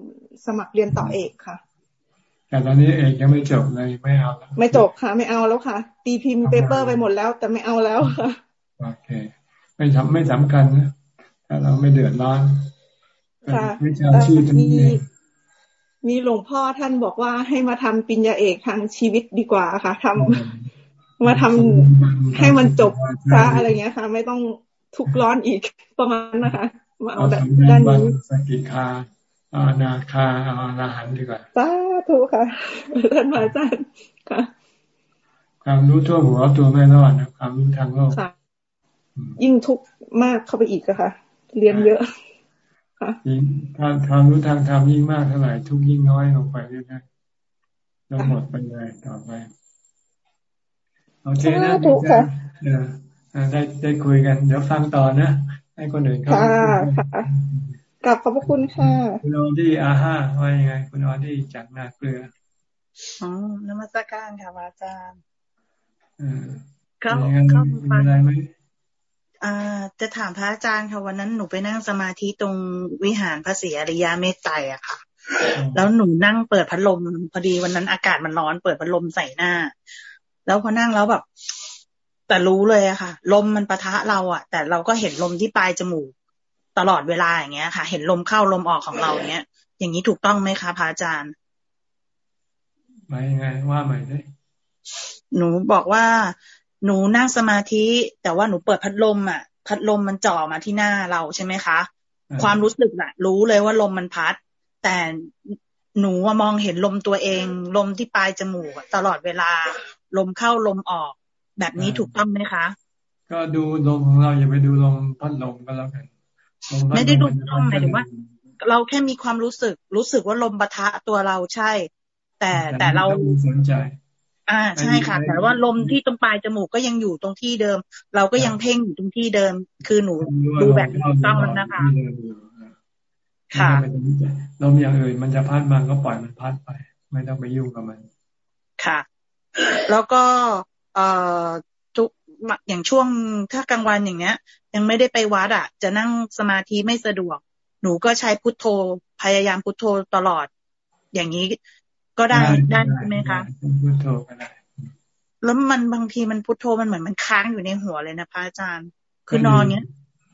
Speaker 4: สมัครเรียนต่อเอกค่ะ
Speaker 1: แต่ตอนนี้เอกยังไม่จบเลยไม่เอา
Speaker 4: ไม่จบค่ะไม่เอาแล้วค่ะ ตีพิมพ์เปเปอร์ไปหมดแล้ว แต่ไม่เอาแล้วค่ะ
Speaker 1: โอเค ไม่ทำไม่สำคัญนะถ้าเราไม่เดือดร้อน
Speaker 4: ค่ะ
Speaker 1: วิชาชีพ
Speaker 4: มีมีหลวงพ่อท่านบอกว่าให้มาทำปิญญาเอกทางชีวิตดีกว่าค่ะทำมาทำให้มันจบซะอะไรเงี้ยค่ะ ไม่ต้องทุกร้อนอีกประมาณนะคะ มาเอาแบบด้านนี้
Speaker 1: สกิคาอานาคาอานาหันดีกว่า
Speaker 4: สาธุค่ะท่านอาจารย์ค่ะ
Speaker 1: ความรู้ทั่วหัวตัวไม่รอดนะความรู้ทางโลก
Speaker 4: ยิ่งทุกข์มากเข้าไปอีกอะค่ะ เรียนเยอะ ค่ะ
Speaker 1: ถ้าความรู้ทางธรรมยิ่งมากเท่าไหร่ทุกยิ่งน้อยลงไปเรื่อยๆแล้วหมดไปเลยต่อไปโอเคนะ
Speaker 4: ถูกค่ะ
Speaker 1: ได้ได้คุยกัน เดี๋ยวฟังต่อนะ ให้คนอื่นเขา
Speaker 4: กลับขอบพระคุณค่ะ
Speaker 1: คุณออดี้อาห้าว่ายังไง คุณออดี้จากนาเกลือ
Speaker 5: อ๋อนมัสการค่ะอาจารย์
Speaker 1: เขาเขาฟังอะไรไหม
Speaker 5: อ่า จะถามพระอาจารย์ค่ะวันนั้นหนูไปนั่งสมาธิตรงวิหารพระศรีอริยาเมตไตรอะค่ะ แล้วหนูนั่งเปิดพัดลมพอดีวันนั้นอากาศมันร้อนเปิดพัดลมใส่หน้า แล้วพอนั่งแล้วแบบ แต่รู้เลยอะค่ะ ลมมันปะทะเราอะแต่เราก็เห็นลมที่ปลายจมูกตลอดเวลาอย่างเงี้ยค่ะ เห็นลมเข้าลมออกของเราเนี้ย อย่างนี้ถูกต้องไหมคะพระอาจารย์
Speaker 1: ไม่ไงว่าใหม่ได้
Speaker 5: หนูบอกว่า หนูนั่งสมาธิ แต่ว่าหนูเปิดพัดลมอะ พัดลมมันจ่อมาที่หน้าเราใช่ไหมคะ ความรู้สึกอะรู้เลยว่าลมมันพัด แต่หนูมองเห็นลมตัวเอง ลมที่ปลายจมูกตลอดเวลา ลมเข้าลมออก แบบนี้ถูกต้องไหมคะ
Speaker 1: ก็ดูลมของเราอย่าไปดูลมพัดลมก็แล้วกัน
Speaker 5: ไม่ได้ดูลมหมายถึงว่า เราแค่มีความรู้สึก รู้สึกว่าลมปะทะตัวเราใช่ แต่แต่เรา
Speaker 1: สนใจ
Speaker 5: อ่าใช่ค่ะ แต่ว่าลมที่ตรงปลายจมูกก็ยังอยู่ตรงที่เดิม เราก็ยังเพ่งอยู่ตรงที่เดิม คือหนูดูแบบถูกต้องแล้วนะคะ ค่ะ
Speaker 1: ลมอย่างอื่นมันจะพัดมันก็ปล่อยมันพัดไป ไม่ต้องไปยุ่งกับมัน
Speaker 5: ค่ะ แล้วก็เอ่อทุกอย่างช่วงถ้ากลางวันอย่างเงี้ย ยังไม่ได้ไปวัดอะ จะนั่งสมาธิไม่สะดวก หนูก็ใช้พุทโธพยายามพุทโธตลอด อย่างนี้ ก็ได้ได้ใช่ไหมคะ
Speaker 1: พุทโธก็ได้
Speaker 5: แล้วมันบางทีมันพุทโธมันเหมือนมันค้างอยู่ในหัวเลยนะพระอาจารย์ คือนอนเนี้ย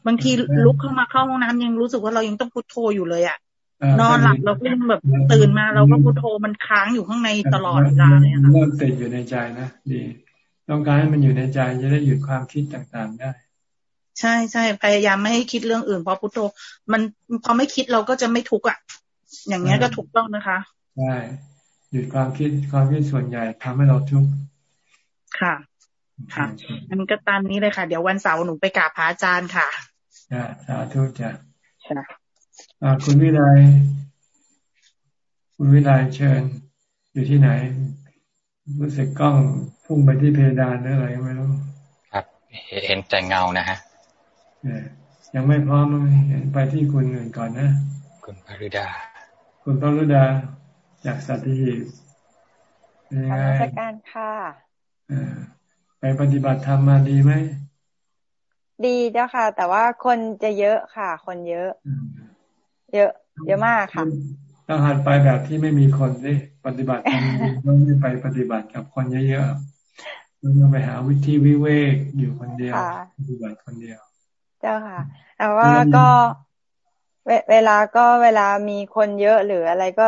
Speaker 5: บางทีลุกเข้ามาเข้าห้องน้ำยังรู้สึกว่าเรายังต้องพุทโธอยู่เลยอะนอนหลับเราก็ยังแบบตื่นมาเราก็พุทโธมันค้างอยู่ข้างในตลอดเวลาเลยค่ะ
Speaker 1: เริ่มติดอยู่ในใจนะดีต้องการให้มันอยู่ในใจจะได้หยุดความคิดต่างๆได้
Speaker 5: ใช่ใช่พยายามไม่ให้คิดเรื่องอื่นพอพุทโธ มันพอไม่คิดเราก็จะไม่ทุกข์อะอย่างเงี้ยก็ถูกต้องนะคะ
Speaker 1: ใช่ หยุดความคิดความคิดส่วนใหญ่ทำให้เราทุกข์
Speaker 5: ค่ะ ค่ะอันก็ตามนี้เลยค่ะ เดี๋ยววันเสาร์หนูไปกราบพระอาจารย์ค่ะ
Speaker 1: จ้าสาธุจ้ะ
Speaker 5: ค่ะ
Speaker 1: คุณวิไลคุณวิไลเชิญ อยู่ที่ไหน รู้สึกกล้องพุ่งไปที่เพดานหรืออะไรไม่รู้
Speaker 6: ครับ เห็นแต่เงานะฮะ
Speaker 1: ยังไม่พร้อมเห็นไปที่คุณอื่นก่อนนะ
Speaker 6: คุณพรุดา
Speaker 1: คุณพรุดา จากสัตหีบเป็นยังไง
Speaker 7: การค่ะ
Speaker 1: ไปปฏิบัติธรรมมาดีไหม
Speaker 7: ดีเจ้าค่ะ แต่ว่าคนจะเยอะค่ะ คนเยอะ เยอะ เยอะมากค่ะ
Speaker 1: ต้องหัดไปแบบที่ไม่มีคนดิปฏิบัติต้องไม่ไปปฏิบัติกับคนเยอะๆต้องไปหาวิธีวิเวกอยู่คนเดียวปฏิบัติคนเดียว
Speaker 7: เจ้าค่ะ แต่ว่าก็เวลาก็เวลามีคนเยอะหรืออะไรก็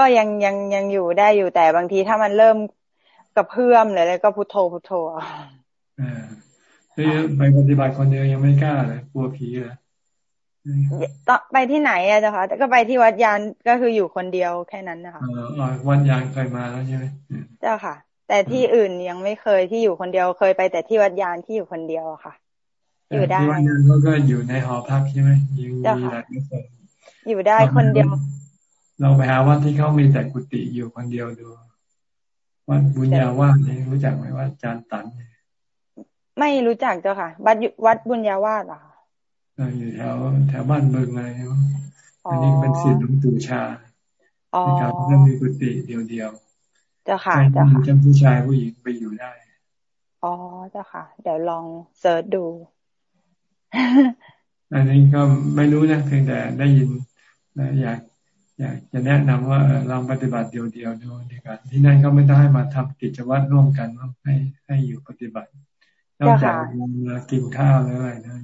Speaker 7: ก็ยังยังยังอยู่ได้อยู่แต่บางทีถ้ามันเริ่มกับเพื่อมหรืออะไรก็พุทโธพุทโธ
Speaker 1: อ่าไปปฏิบัติคนเดียวยังไม่กล้าเลยกลัวผีเลย
Speaker 7: ต่อไปที่ไหนอะเจ้าค่ะก็ไปที่วัดยานก็คืออยู่คนเดียวแค่นั้นนะคะ
Speaker 1: อ๋อวัดยานเคยมาแล้วใช่ไหม
Speaker 7: เจ้าค่ะ แต่ที่อื่นยังไม่เคยที่อยู่คนเดียวเคยไปแต่ที่วัดยานที่อยู่คนเดียวค่ะ
Speaker 1: อยู่ได้ที่วัดยานเขาก็อยู่ในหอพักใช่ไหมอยู่มีหลายคน
Speaker 7: อยู่ได้คนเดียว
Speaker 1: เราไปหาวัดที่เขามีแต่กุฏิอยู่คนเดียวดู วัดบุญญาวาสนี่รู้จักไหมว่าจานตัน
Speaker 7: ไม่รู้จักเจ้าค่ะ วัดวัดบุญญาวาสเหรอ
Speaker 1: อยู่แถวแถวบ้านเมืองอะไรอันนี้เป็นศิษย์หลวงปู่ชานะครับก็มีกุฏิเดียว
Speaker 7: ๆเจ้าค่ะเจ้าค่ะ
Speaker 1: จะผู้ชายผู้หญิงไปอยู่ได้
Speaker 7: อ๋อเจ้าค่ะ เดี๋ยวลองเสิร์ชดู
Speaker 1: อันนี้ก็ไม่รู้นะเพียงแต่ได้ยินอยาก อยากจะแนะนำว่าลองปฏิบัติเดียวๆดูดีกว่าที่นั่นก็ไม่ต้องให้มาทำกิจวัตรร่วมกันให้ให้อยู่ปฏิบัตินอกจากมากินข้าวแล้วอะไรนั่น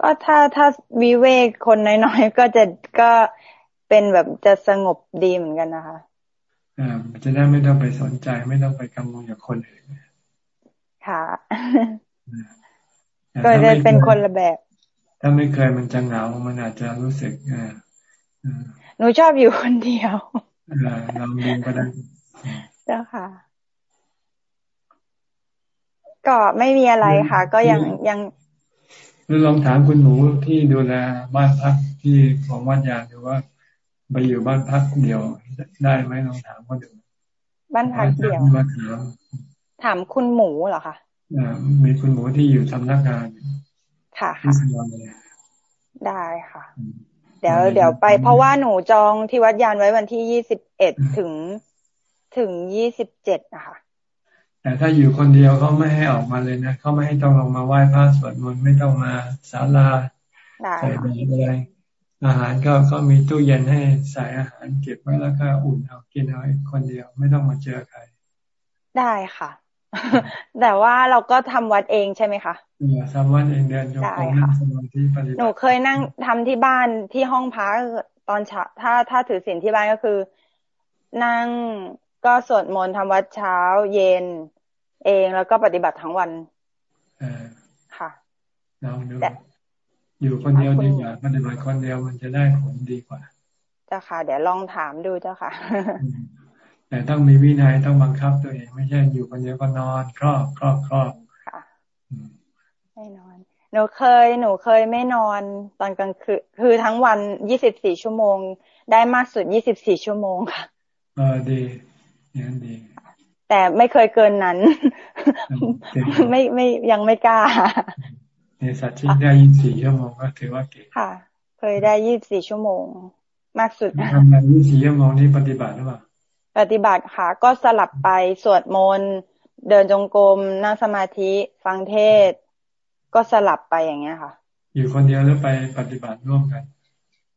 Speaker 7: ก็ถ้าถ้าวิเวกคนน้อยๆก็จะก็เป็นแบบจะสงบดีเหมือนกันนะคะ
Speaker 1: อ่าจะได้ไม่ต้องไปสนใจไม่ต้องไปกังวลกับคนอื่น
Speaker 7: ค่ะก็จะเป็นคนละแบบ
Speaker 1: ถ้าไม่เคยมันจะเหงา มันอาจจะรู้สึกอ่า
Speaker 7: หนูชอบอยู่คนเดียว
Speaker 1: อ่าลองดูก็ได้
Speaker 7: เจ้าค่ะ ก็ไม่มีอะไรค่ะ ก็ยังยัง
Speaker 1: หรือลองถามคุณหมูที่ดูแลบ้านพักที่ของวัดยานดูว่าไปอยู่บ้านพักเดียวได้ไหมลองถามเขาดู
Speaker 7: บ้านพักเดียวถามคุณหมูเหรอคะ
Speaker 1: อ่ามีคุณหมูที่อยู่ทำนักงาน
Speaker 7: ค่ะค่ะได้ค่ะ เดี๋ยวเดี๋ยวไป เพราะว่าหนูจองที่วัดยานไว้วันที่ยี่สิบเอ็ดถึงถึงยี่สิบเจ็ดนะคะ
Speaker 1: แต่ถ้าอยู่คนเดียวเขาไม่ให้ออกมาเลยนะเขาไม่ให้ต้องลงมาไหว้พระสวดมนต์ไม่ต้องมาศาลาใส่บาตรอะไรอาหารก็ก็มีตู้เย็นให้ใส่อาหารเก็บไว้แล้วก็อุ่นเอากินเอาคนเดียวไม่ต้องมาเจอใคร
Speaker 7: ได้ค่ะ แต่ว่าเราก็ทำวัดเองใช่ไหมคะ
Speaker 1: ทำวัดเองเดินจงกรมนั่งสมาธิปฏิบัติ
Speaker 7: หนูเคยนั่งทำที่บ้านที่ห้องพักตอนเช้าถ้าถ้าถือศีลที่บ้านก็คือ นั่งก็สวดมนต์ทำวัดเช้า เย็น เองแล้วก็ปฏิบัติทั้งวันค่ะ
Speaker 1: ลองดูอยู่คนเดียวดีกว่าปฏิบัติคนเดียวมันจะได้ผลดีกว่า
Speaker 7: เจ้าค่ะ เดี๋ยวลองถามดูเจ้าค่ะ
Speaker 1: แต่ต้องมีวินัยต้องบังคับตัวเองไม่ใช่อยู่คนเดียวก็นอนครอบครอบครอบ
Speaker 7: ค่ะไม่นอน หนูเคยหนูเคยไม่นอนตอนกลางคืนคือทั้งวันยี่สิบสี่ชั่วโมง ได้มากสุดยี่สิบสี่ชั่วโมงค่ะ
Speaker 1: เออดีอย่างนั้นดี
Speaker 7: แต่ไม่เคยเกินนั้น ไม่ไม่ยังไม่กล้า
Speaker 1: ในสัตว์ที่ได้ยี่สิบสี่ชั่วโมงก็ถือว่าเก่ง
Speaker 7: ค่ะ เคยได้ยี่สิบสี่ชั่วโมง มากสุด
Speaker 1: ทำงานยี่สิบสี่ชั่วโมงนี้ปฏิบัติหรือเปล่า
Speaker 7: ปฏิบัติค่ะ ก็สลับไปสวดมนต์เดินจงกรมนั่งสมาธิ ฟังเทศ ก็สลับไปอย่างเงี้ยค่ะ
Speaker 1: อยู่คนเดียวหรือไปปฏิบัติร่วมกัน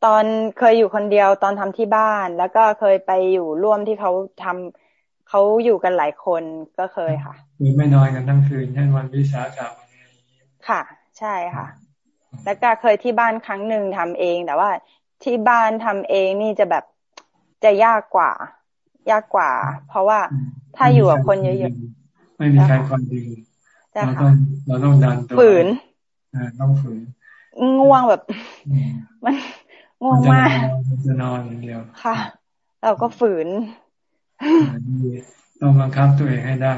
Speaker 7: ตอนเคยอยู่คนเดียวตอนทำที่บ้าน แล้วก็เคยไปอยู่ร่วมที่เขาทำเขาอยู่กันหลายคนก็เคยค่ะ
Speaker 1: มีไม่นอนกันทั้งคืนเช่นวันวิสาขะ
Speaker 7: ค่ะ ใช่ค่ะ แล้วก็เคยที่บ้านครั้งหนึ่งทำเอง แต่ว่าที่บ้านทำเองนี่จะแบบจะยากกว่า ยากกว่า เพราะว่าถ้าอยู่กับคนเยอะ
Speaker 1: ๆไม่มีใครคอยดึงเราต้องเราต้องดันตัว
Speaker 7: ฝืน
Speaker 1: ต้องฝืน
Speaker 7: ง่วงแบบ มันง่วงมาก
Speaker 1: จะนอนอย่างเดียว
Speaker 7: ค่ะ เราก็ฝืน
Speaker 1: ต้องบังคับตัวเองให้ได้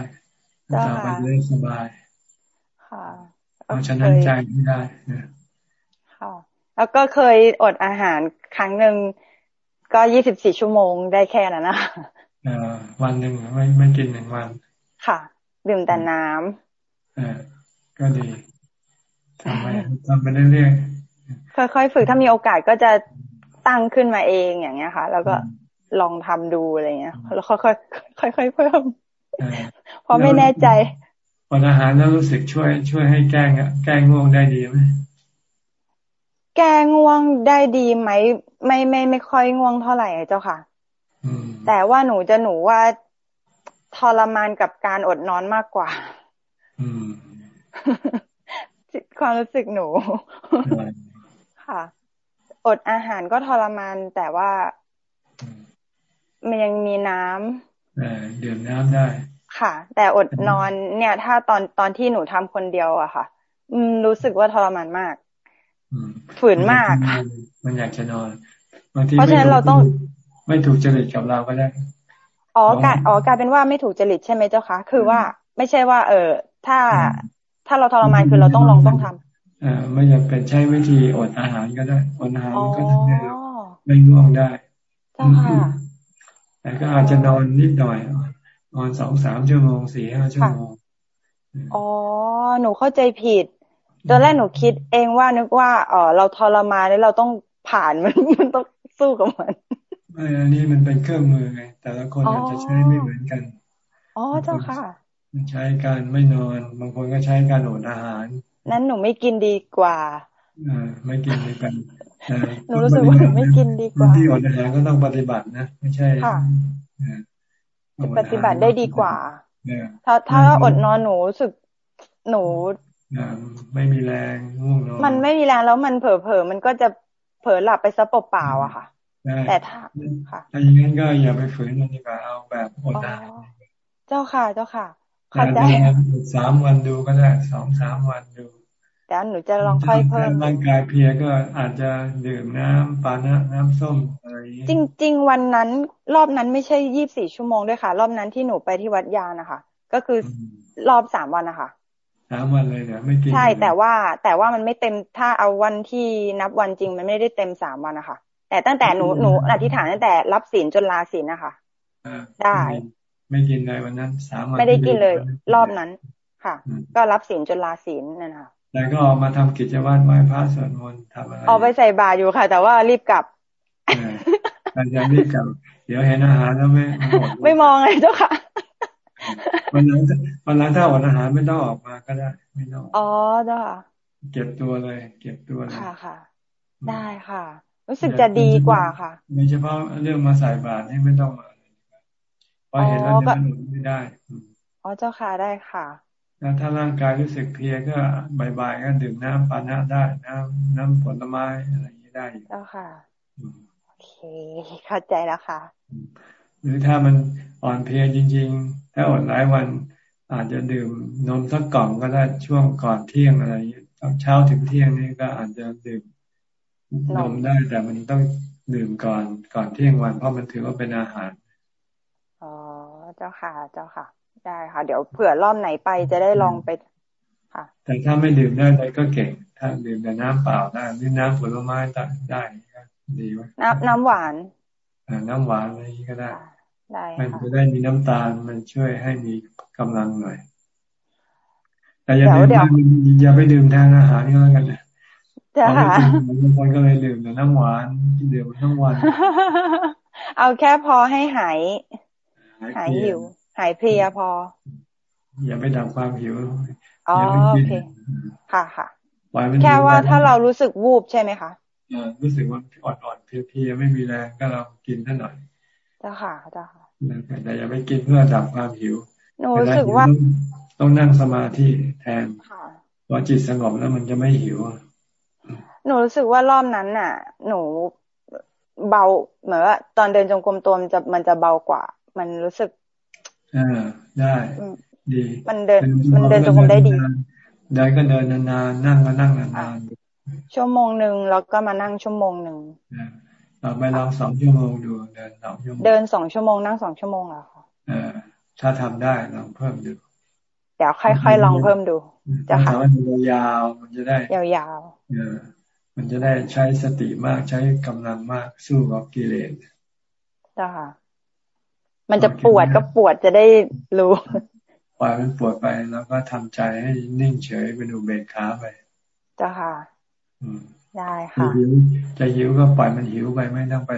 Speaker 1: ต่อไปจะได้สบาย
Speaker 7: ค่ะ
Speaker 1: เอาชนะใจไม่ได้นะ
Speaker 7: ค่ะ แล้วก็เคยอดอาหารครั้งหนึ่งก็ยี่สิบสี่ชั่วโมงได้แค่นั้นนะ
Speaker 1: อ่า วันหนึ่งไม่ไม่กินหนึ่งวัน
Speaker 7: ค่ะ ดื่มแต่น้ำ
Speaker 1: อ่าก็ดีทำไปทำไปเรื่อย
Speaker 7: ๆค่อยๆฝึกถ้ามีโอกาสก็จะตั้งขึ้นมาเองอย่างเงี้ยค่ะ แล้วก็ลองทำดูอะไรเงี้ยแล้วค่อยๆค่อยๆเพิ่มเพราะไม่แน่ใจ
Speaker 1: อดอาหารแล้วรู้สึกช่วย ช่วยให้แก้แก้ง่วงได้ดีไหม
Speaker 7: แก้ง่วงได้ดีไหมไม่ไม่ไม่ค่อยง่วงเท่าไหร่เจ้าค่ะ แต่ว่าหนูจะหนูว่าทรมานกับการอดนอนมากกว่าความรู้สึกหนู ค่ะ อดอาหารก็ทรมาน แต่ว่ามันยังมีน้ำ
Speaker 1: ดื่มน้ำได้
Speaker 7: ค่ะ แต่อดนอนเนี่ย ถ้าตอนตอนที่หนูทำคนเดียวอะค่ะอืมรู้สึกว่าทรมานมากฝืนมาก
Speaker 1: มันอยากจะนอน
Speaker 7: เพราะฉะนั้นเราต้อง
Speaker 1: ไม่ถูกจริตกับเราก็ได้
Speaker 7: อ๋อกลายอ๋อกลายเป็นว่าไม่ถูกจริตใช่ไหมเจ้าคะคือว่าไม่ใช่ว่า เออถ้าถ้าเราทรมานคือเราต้องลองต้องทำ
Speaker 1: อ่าไม่จำเป็นใช้วิธีอดอาหารก็ได้อดอาหารก็ทำได้ไม่ง่วงได้
Speaker 7: เจ้าค่ะ
Speaker 1: แต่ก็อาจจะนอนนิดหน่อยนอนสองสามชั่วโมงสี่ห้าชั่วโมง
Speaker 7: อ๋อหนูเข้าใจผิดตอนแรกหนูคิดเองว่านึกว่าเออเราทรมานแล้วเราต้องผ่านมันมันต้องสู้กับมัน
Speaker 1: ไม่ อันนี้มันเป็นเครื่องมือไงแต่ละคนอาจจะใช้ไม่เหมือนกัน
Speaker 7: อ๋อเจ้าค่ะ
Speaker 1: ใช้การไม่นอน บางคนก็ใช้การอดอาหาร
Speaker 7: นั้นหนูไม่กินดีกว่า
Speaker 1: อ่าไม่กินดีกัน
Speaker 7: หนูรู้สึกว่าหนูไม่กินดีกว่า
Speaker 1: ที่อดอาหารก็ต้องปฏิบัตินะไม่ใช่
Speaker 7: ค่ะปฏิบัติได้ดีกว่าถ้าถ้าอดนอนหนูรู้สึกหนู
Speaker 1: ไม่มีแรงง่วงนอน
Speaker 7: มันไม่มีแรงแล้วมันเผลอเผลอมันก็จะเผลอหลับไปซะเปล่าอะค่ะ แต่ถ้า
Speaker 1: ค่ะถ้าอย่างนั้นก็อย่าไปฝืนมันดีกว่าเอาแบบอดอาหาร
Speaker 7: เจ้าค่ะ เจ้าค่ะ
Speaker 1: เข้าใจสามวันดูก็ได้สองสามวันดู
Speaker 7: แต่หนูจะลองค่อยเพิ่ม
Speaker 1: ร่างกายเพียก็อาจจะดื่มน้ำปานะน้ำส้มอะไร
Speaker 7: จริงจริงวันนั้นรอบนั้นไม่ใช่ยี่บสี่ชั่วโมงด้วยค่ะ รอบนั้นที่หนูไปที่วัดยานะคะ ก็คือรอบสามวันนะคะ
Speaker 1: สามวันเลยเนี่ยไม่กิน
Speaker 7: ใช่แต่ว่าแต่ว่ามันไม่เต็มถ้าเอาวันที่นับวันจริง มันไม่ได้เต็มสามวันนะคะ แต่ตั้งแต่หนูหนูอธิษฐานตั้งแต่รับศีลจนลาศีลนะคะได้
Speaker 1: ไม่กินเลยวันนั้นสามวัน
Speaker 7: ไม่ได้กินเลย รอบนั้นค่ะ ก็รับศีลจนลาศีลนั่นค่ะ
Speaker 1: แล้วก็ออกมาทำกิจวัตรไหว้พระสวดมนต์ทำอะไร
Speaker 7: ออกไปใส่บาตรอยู่ค่ะ แต่ว่ารีบกลับ
Speaker 1: อาจารย์รีบกลับ เดี๋ยวเห็นอาหารแล้วไม่
Speaker 7: ไม่มองเลยเจ้าค่ะ
Speaker 1: วันหลังวันหลังถ้าอดอาหารไม่ต้องออกมาก็ได้ ไม่ต้อง
Speaker 7: อ๋อเจ้าค่ะ
Speaker 1: เก็บตัวเลย เก็บตัวเลย
Speaker 7: ค่ะค่ะ ได้ค่ะ รู้สึกจะดีกว่าค่ะ
Speaker 1: โดยเฉพาะเรื่องมาใส่บาตรนี่ไม่ต้องมาเพราะเห็นแล้วจะหนุนไม่ได้
Speaker 7: อ๋อเจ้าค่ะได้ค่ะ
Speaker 1: แล้วถ้าร่างกายรู้สึกเพลียก็บ่ายๆก็ดื่มน้ำปานะได้ น้ำน้ำผลไม้อะไรอย่างนี้ได้
Speaker 7: เจ้าค่ะโอเคเข้าใจแล้วค่ะ
Speaker 1: หรือถ้ามันอ่อนเพลียจริง ๆ ถ้าอดหลายวันอาจจะดื่มนมสักกล่องก็ได้ช่วงก่อนเที่ยงอะไรตอนเช้าถึงเที่ยงนี่ก็อาจจะดื่ม นมได้แต่มันต้องดื่มก่อนก่อนเที่ยงวันเพราะมันถือว่าเป็นอาหาร
Speaker 7: อ๋อเจ้าค่ะ เจ้าค่ะ ได้ค่ะ เดี๋ยวเผื่อรอบไหนไปจะได้ลองไปค่ะ
Speaker 1: แต่ถ้าไม่ดื่มได้เลยก็เก่ง ถ้าดื่มแต่น้ำเปล่าได้หรือน้ำผลไม้ได้ก็ดีวะ
Speaker 7: น้ำน้ำหวาน
Speaker 1: น้ำหวานอะไรนี้ก็ได้
Speaker 7: ได้
Speaker 1: มันจะได้มีน้ำตาลมันช่วยให้มีกำลังหน่อยแต่อย่าดื่มอย่าไปดื่มแทนอาหารก็แล้วกัน นะ
Speaker 7: จ้า
Speaker 1: บางคนก็เลยดื่มแต่น้ำหวานดื่มทั้งวัน
Speaker 7: เอาแค่พอให้หาย หายหิว หายเพลียพอ
Speaker 1: อย่าไปดับความหิว
Speaker 7: อ๋อโอเค ค่ะค่ะแค่ว่าถ้าเรารู้สึกวูบใช่ไหมคะ
Speaker 1: รู้สึกว่าอ่อนๆเพลียๆไม่มีแรงก็เรากินท่าหน่อย
Speaker 7: เจ้าค่ะเจ้าค่ะ
Speaker 1: แต่อย่าไปกินเพื่อดับความหิว
Speaker 7: หนูรู้สึกว่า
Speaker 1: ต้องนั่งสมาธิแทนพอจิตสงบแล้วมันจะไม่หิว
Speaker 7: หนูรู้สึกว่ารอบนั้นน่ะ หนูเบาเหมือนว่า ตอนเดินจงกรมตัวมันจะมันจะเบากว่า มันรู้สึก
Speaker 1: อ่าได้ ดี
Speaker 7: มันเดิน มันเดินจงกรมได้ดี
Speaker 1: เดินก็เดินนานๆนั่งก็นั่งนาน
Speaker 7: ๆชั่วโมงหนึ่งแล้วก็มานั่งชั่วโมงหนึ่ง
Speaker 1: เราไปลองสองชั่วโมงดูเดินสองชั่วโมง
Speaker 7: เดินสองชั่วโมงนั่งสองชั่วโมงเหรอคะ
Speaker 1: เออถ้าทำได้ลองเพิ่มดู
Speaker 7: เดี๋ยวค่อยๆลองเพิ่มดู
Speaker 1: จะค่ะมันยาวมันจะได้
Speaker 7: ยาว
Speaker 1: ๆเออ มันจะได้ใช้สติมากใช้กำลังมากสู้กับกิเลส
Speaker 7: จ้าค่ะมันจะปวดก็ปวดจะได้รู้
Speaker 1: ปล่อยมันปวดไปแล้วก็ทำใจให้นิ่งเฉยเป็นอุเบกขาไป
Speaker 7: จ้าค่ะ
Speaker 1: อืม
Speaker 7: ได้ค่ะ
Speaker 1: หิวจะหิวก็ปล่อยมันหิวไปไม่ต้องไป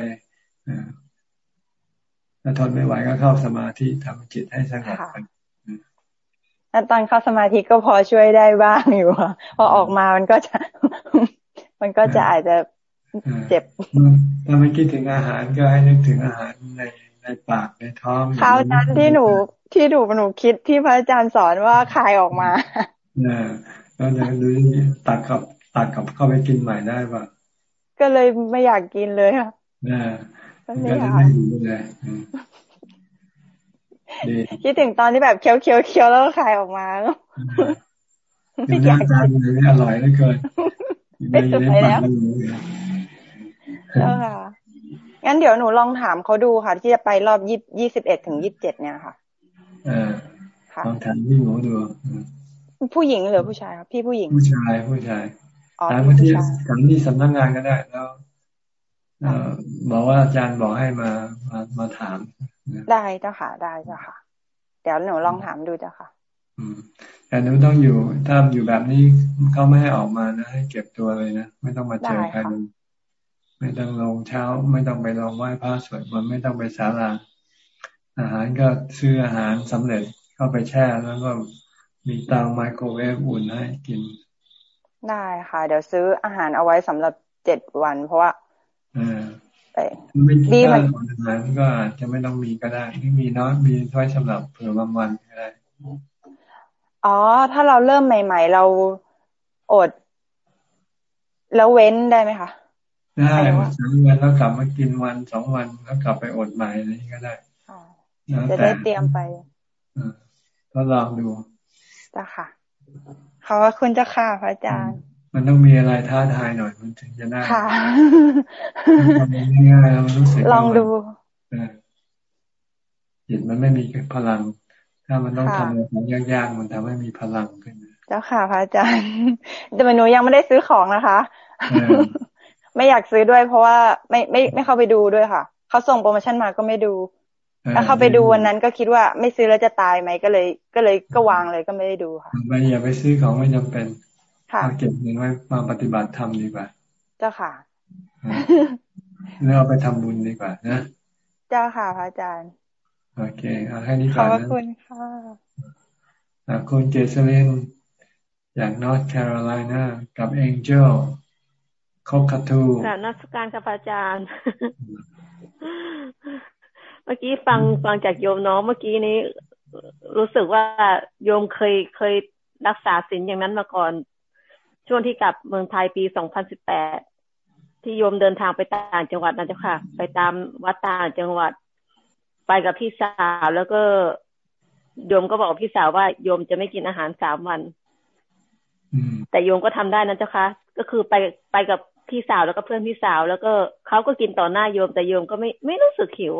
Speaker 1: ถ้าทนไม่ไหวก็เข้าสมาธิทำจิตให้สงบกัน
Speaker 7: แล้วตอนเข้าสมาธิก็พอช่วยได้บ้างอยู่พอออกมามันก็จะ มันก็จะอาจจะเจ็บ
Speaker 1: ถ้าไม่คิดถึงอาหารก็ให้นึกถึงอาหารในในปากในท้อง
Speaker 7: คราวนั้นที่หนูที่หนูหนูคิดที่พระอาจารย์สอนว่าคายออกมา
Speaker 1: เนี่ยแล้วจะดูตัดกับตัดกับเข้าไปกินใหม่ได้ป่ะ
Speaker 7: ก็เลยไม่อยากกินเลยค่ะ
Speaker 1: เนี่ย
Speaker 7: ไม่อยากเลยคิดถึงตอนที่แบบเคี้ยวเคี้ยวเคี้ยวแล้วก็คายออกมา
Speaker 1: ไม่อยากกินเลยอร่อยเหลือเกิน
Speaker 7: ไม่สุดแล้วแล้วค่ะ งั้นเดี๋ยวหนูลองถามเขาดูค่ะ ที่จะไปรอบยี่ยี่สิบเอ็ดถึงยี่สิบเจ็ดเนี่ยค่ะ
Speaker 1: เออลองถามพี่หนูดู
Speaker 7: ผู้หญิงหรือผู้ชายครับพี่ผู้หญิง
Speaker 1: ผู้ชายผู้ชายถามที่ถามที่สำนักงานก็ได้แล้วเออบอกว่าอาจารย์บอกให้มามามาถาม
Speaker 7: ได้เจ้าค่ะ ได้เจ้าค่ะ เดี๋ยวหนูลองถามดูเจ้าค่ะ
Speaker 1: อืม แต่หนูต้องอยู่ ถ้าอยู่แบบนี้เขาไม่ให้ออกมานะให้เก็บตัวเลยนะไม่ต้องมาเจอใครเลยไม่ต้องลงเช้า ไม่ต้องไปลงไหว้พระสวดมนต์ไม่ต้องไปศาลาอาหารก็ซื้ออาหารสำเร็จเข้าไปแช่แล้วก็มีเตาไมโครเวฟอุ่นให้กิน
Speaker 7: ได้ค่ะ เดี๋ยวซื้ออาหารเอาไว้สำหรับเจ็ดวัน เพราะว่า
Speaker 1: ไปไม่กินข้าวอาหารก็อาจจะไม่ต้องมีก็ได้ไม่มีน้อยมีไว้สำหรับเผื่อบางวันก็ได้
Speaker 7: อ๋อ ถ้าเราเริ่มใหม่ ๆ เราอด แล้วเว้นได้ไหมคะ
Speaker 1: ได้สามวันแล้วกลับมากินวันสองวันแล้วกลับไปอดใหม่อะไรก็ได้
Speaker 7: จะได้เตรียมไป
Speaker 1: ก็ลองดู
Speaker 7: จ้ะค่ะขอบคุณเจ้าค่ะพระอาจารย์
Speaker 1: มันต้องมีอะไรท้าทายหน่อยมันถึงจะได้
Speaker 7: ค่ะ
Speaker 1: ทำง่ายๆมันรู้สึก
Speaker 7: ลองดู
Speaker 1: จิตมันไม่มีพลัง ถ้ามันต้องทำอะไรของยากๆมันทำให้มีพลังขึ้น
Speaker 7: เจ้าค่ะพระอาจารย์แต่หนูยังไม่ได้ซื้อของนะคะ ไม่อยากซื้อด้วย เพราะว่าไม่ไม่ไม่เข้าไปดูด้วยค่ะเขาส่งโปรโมชั่นมาก็ไม่ดูแล้วเข้าไปดูวันนั้นก็คิดว่าไม่ซื้อแล้วจะตายไหมก็เลย ก็เลยก็วางเลยก็ไม่ได้ดูค่ะ
Speaker 1: ไม่อย่าไปซื้อของไม่จำเป็นค่ะเก็บเงินไว้มาปฏิบัติธรรมดีกว่า
Speaker 7: เจ้าค่ะ
Speaker 1: แล้วเอาไปทำบุญดีกว่านะ
Speaker 7: เจ้าค่ะพระอาจารย์
Speaker 1: โอเคเอาให้นี้ก่อนนะข
Speaker 7: อบคุณค่ะ
Speaker 1: คุณเจสลินจากนอร์ทแคโรไลนากับเอ็นเจลคบคัตู
Speaker 8: กราบนักการค่ะอาจารย์ เมื่อกี้ฟังฟังจากโยมน้องเมื่อกี้นี้ รู้สึกว่าโยมเคยเคยรักษาศีลอย่างนั้นมาก่อน ช่วงที่กลับเมืองไทยปีสองพันสิบแปดที่โยมเดินทางไปต่างจังหวัดนะเจ้าค่ะ ไปตามวัดต่างจังหวัด ไปกับพี่สาวแล้วก็โยมก็บอกพี่สาวว่าโยมจะไม่กินอาหารสามวันแต่โยมก็ทำได้นะเจ้าค่ะก็คือไปไปกับพี่สาวแล้วก็เพื่อนพี่สาว แล้วก็เขาก็กินต่อหน้าโยม แต่โยมก็ไม่ไม่รู้สึกหิว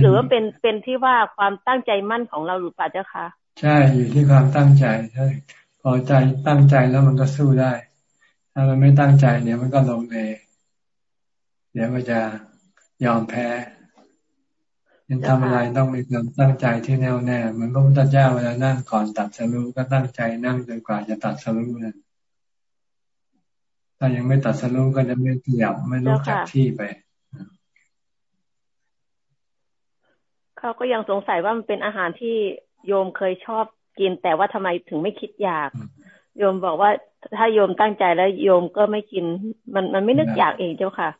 Speaker 8: หรือว่าเป็นเป็นที่ว่าความตั้งใจมั่นของเราหรือเปล่าเจ้าคะ
Speaker 1: ใช่อยู่ที่ความตั้งใจใช่พอใจตั้งใจแล้วมันก็สู้ได้ ถ้ามันไม่ตั้งใจเนี่ยมันก็ลงเอยเดี๋ยวก็จะยอมแพ้ ยังทำอะไรต้องมีความตั้งใจที่แน่วแน่เหมือนพระพุทธเจ้าเวลานั่งก่อนตัดสรุปก็ตั้งใจนั่งจนกว่าจะตัดสรุปนั่นถ้ายังไม่ตัดสรุปก็จะไม่ขยับไม่ลุกจากที่ไป
Speaker 8: เขาก็ยังสงสัยว่ามันเป็นอาหารที่โยมเคยชอบกิน แต่ว่าทำไมถึงไม่คิดอยาก โยมบอกว่าถ้าโยมตั้งใจแล้วโยมก็ไม่กิน มันมันไม่นึกอยากเองเจ้าค่ะ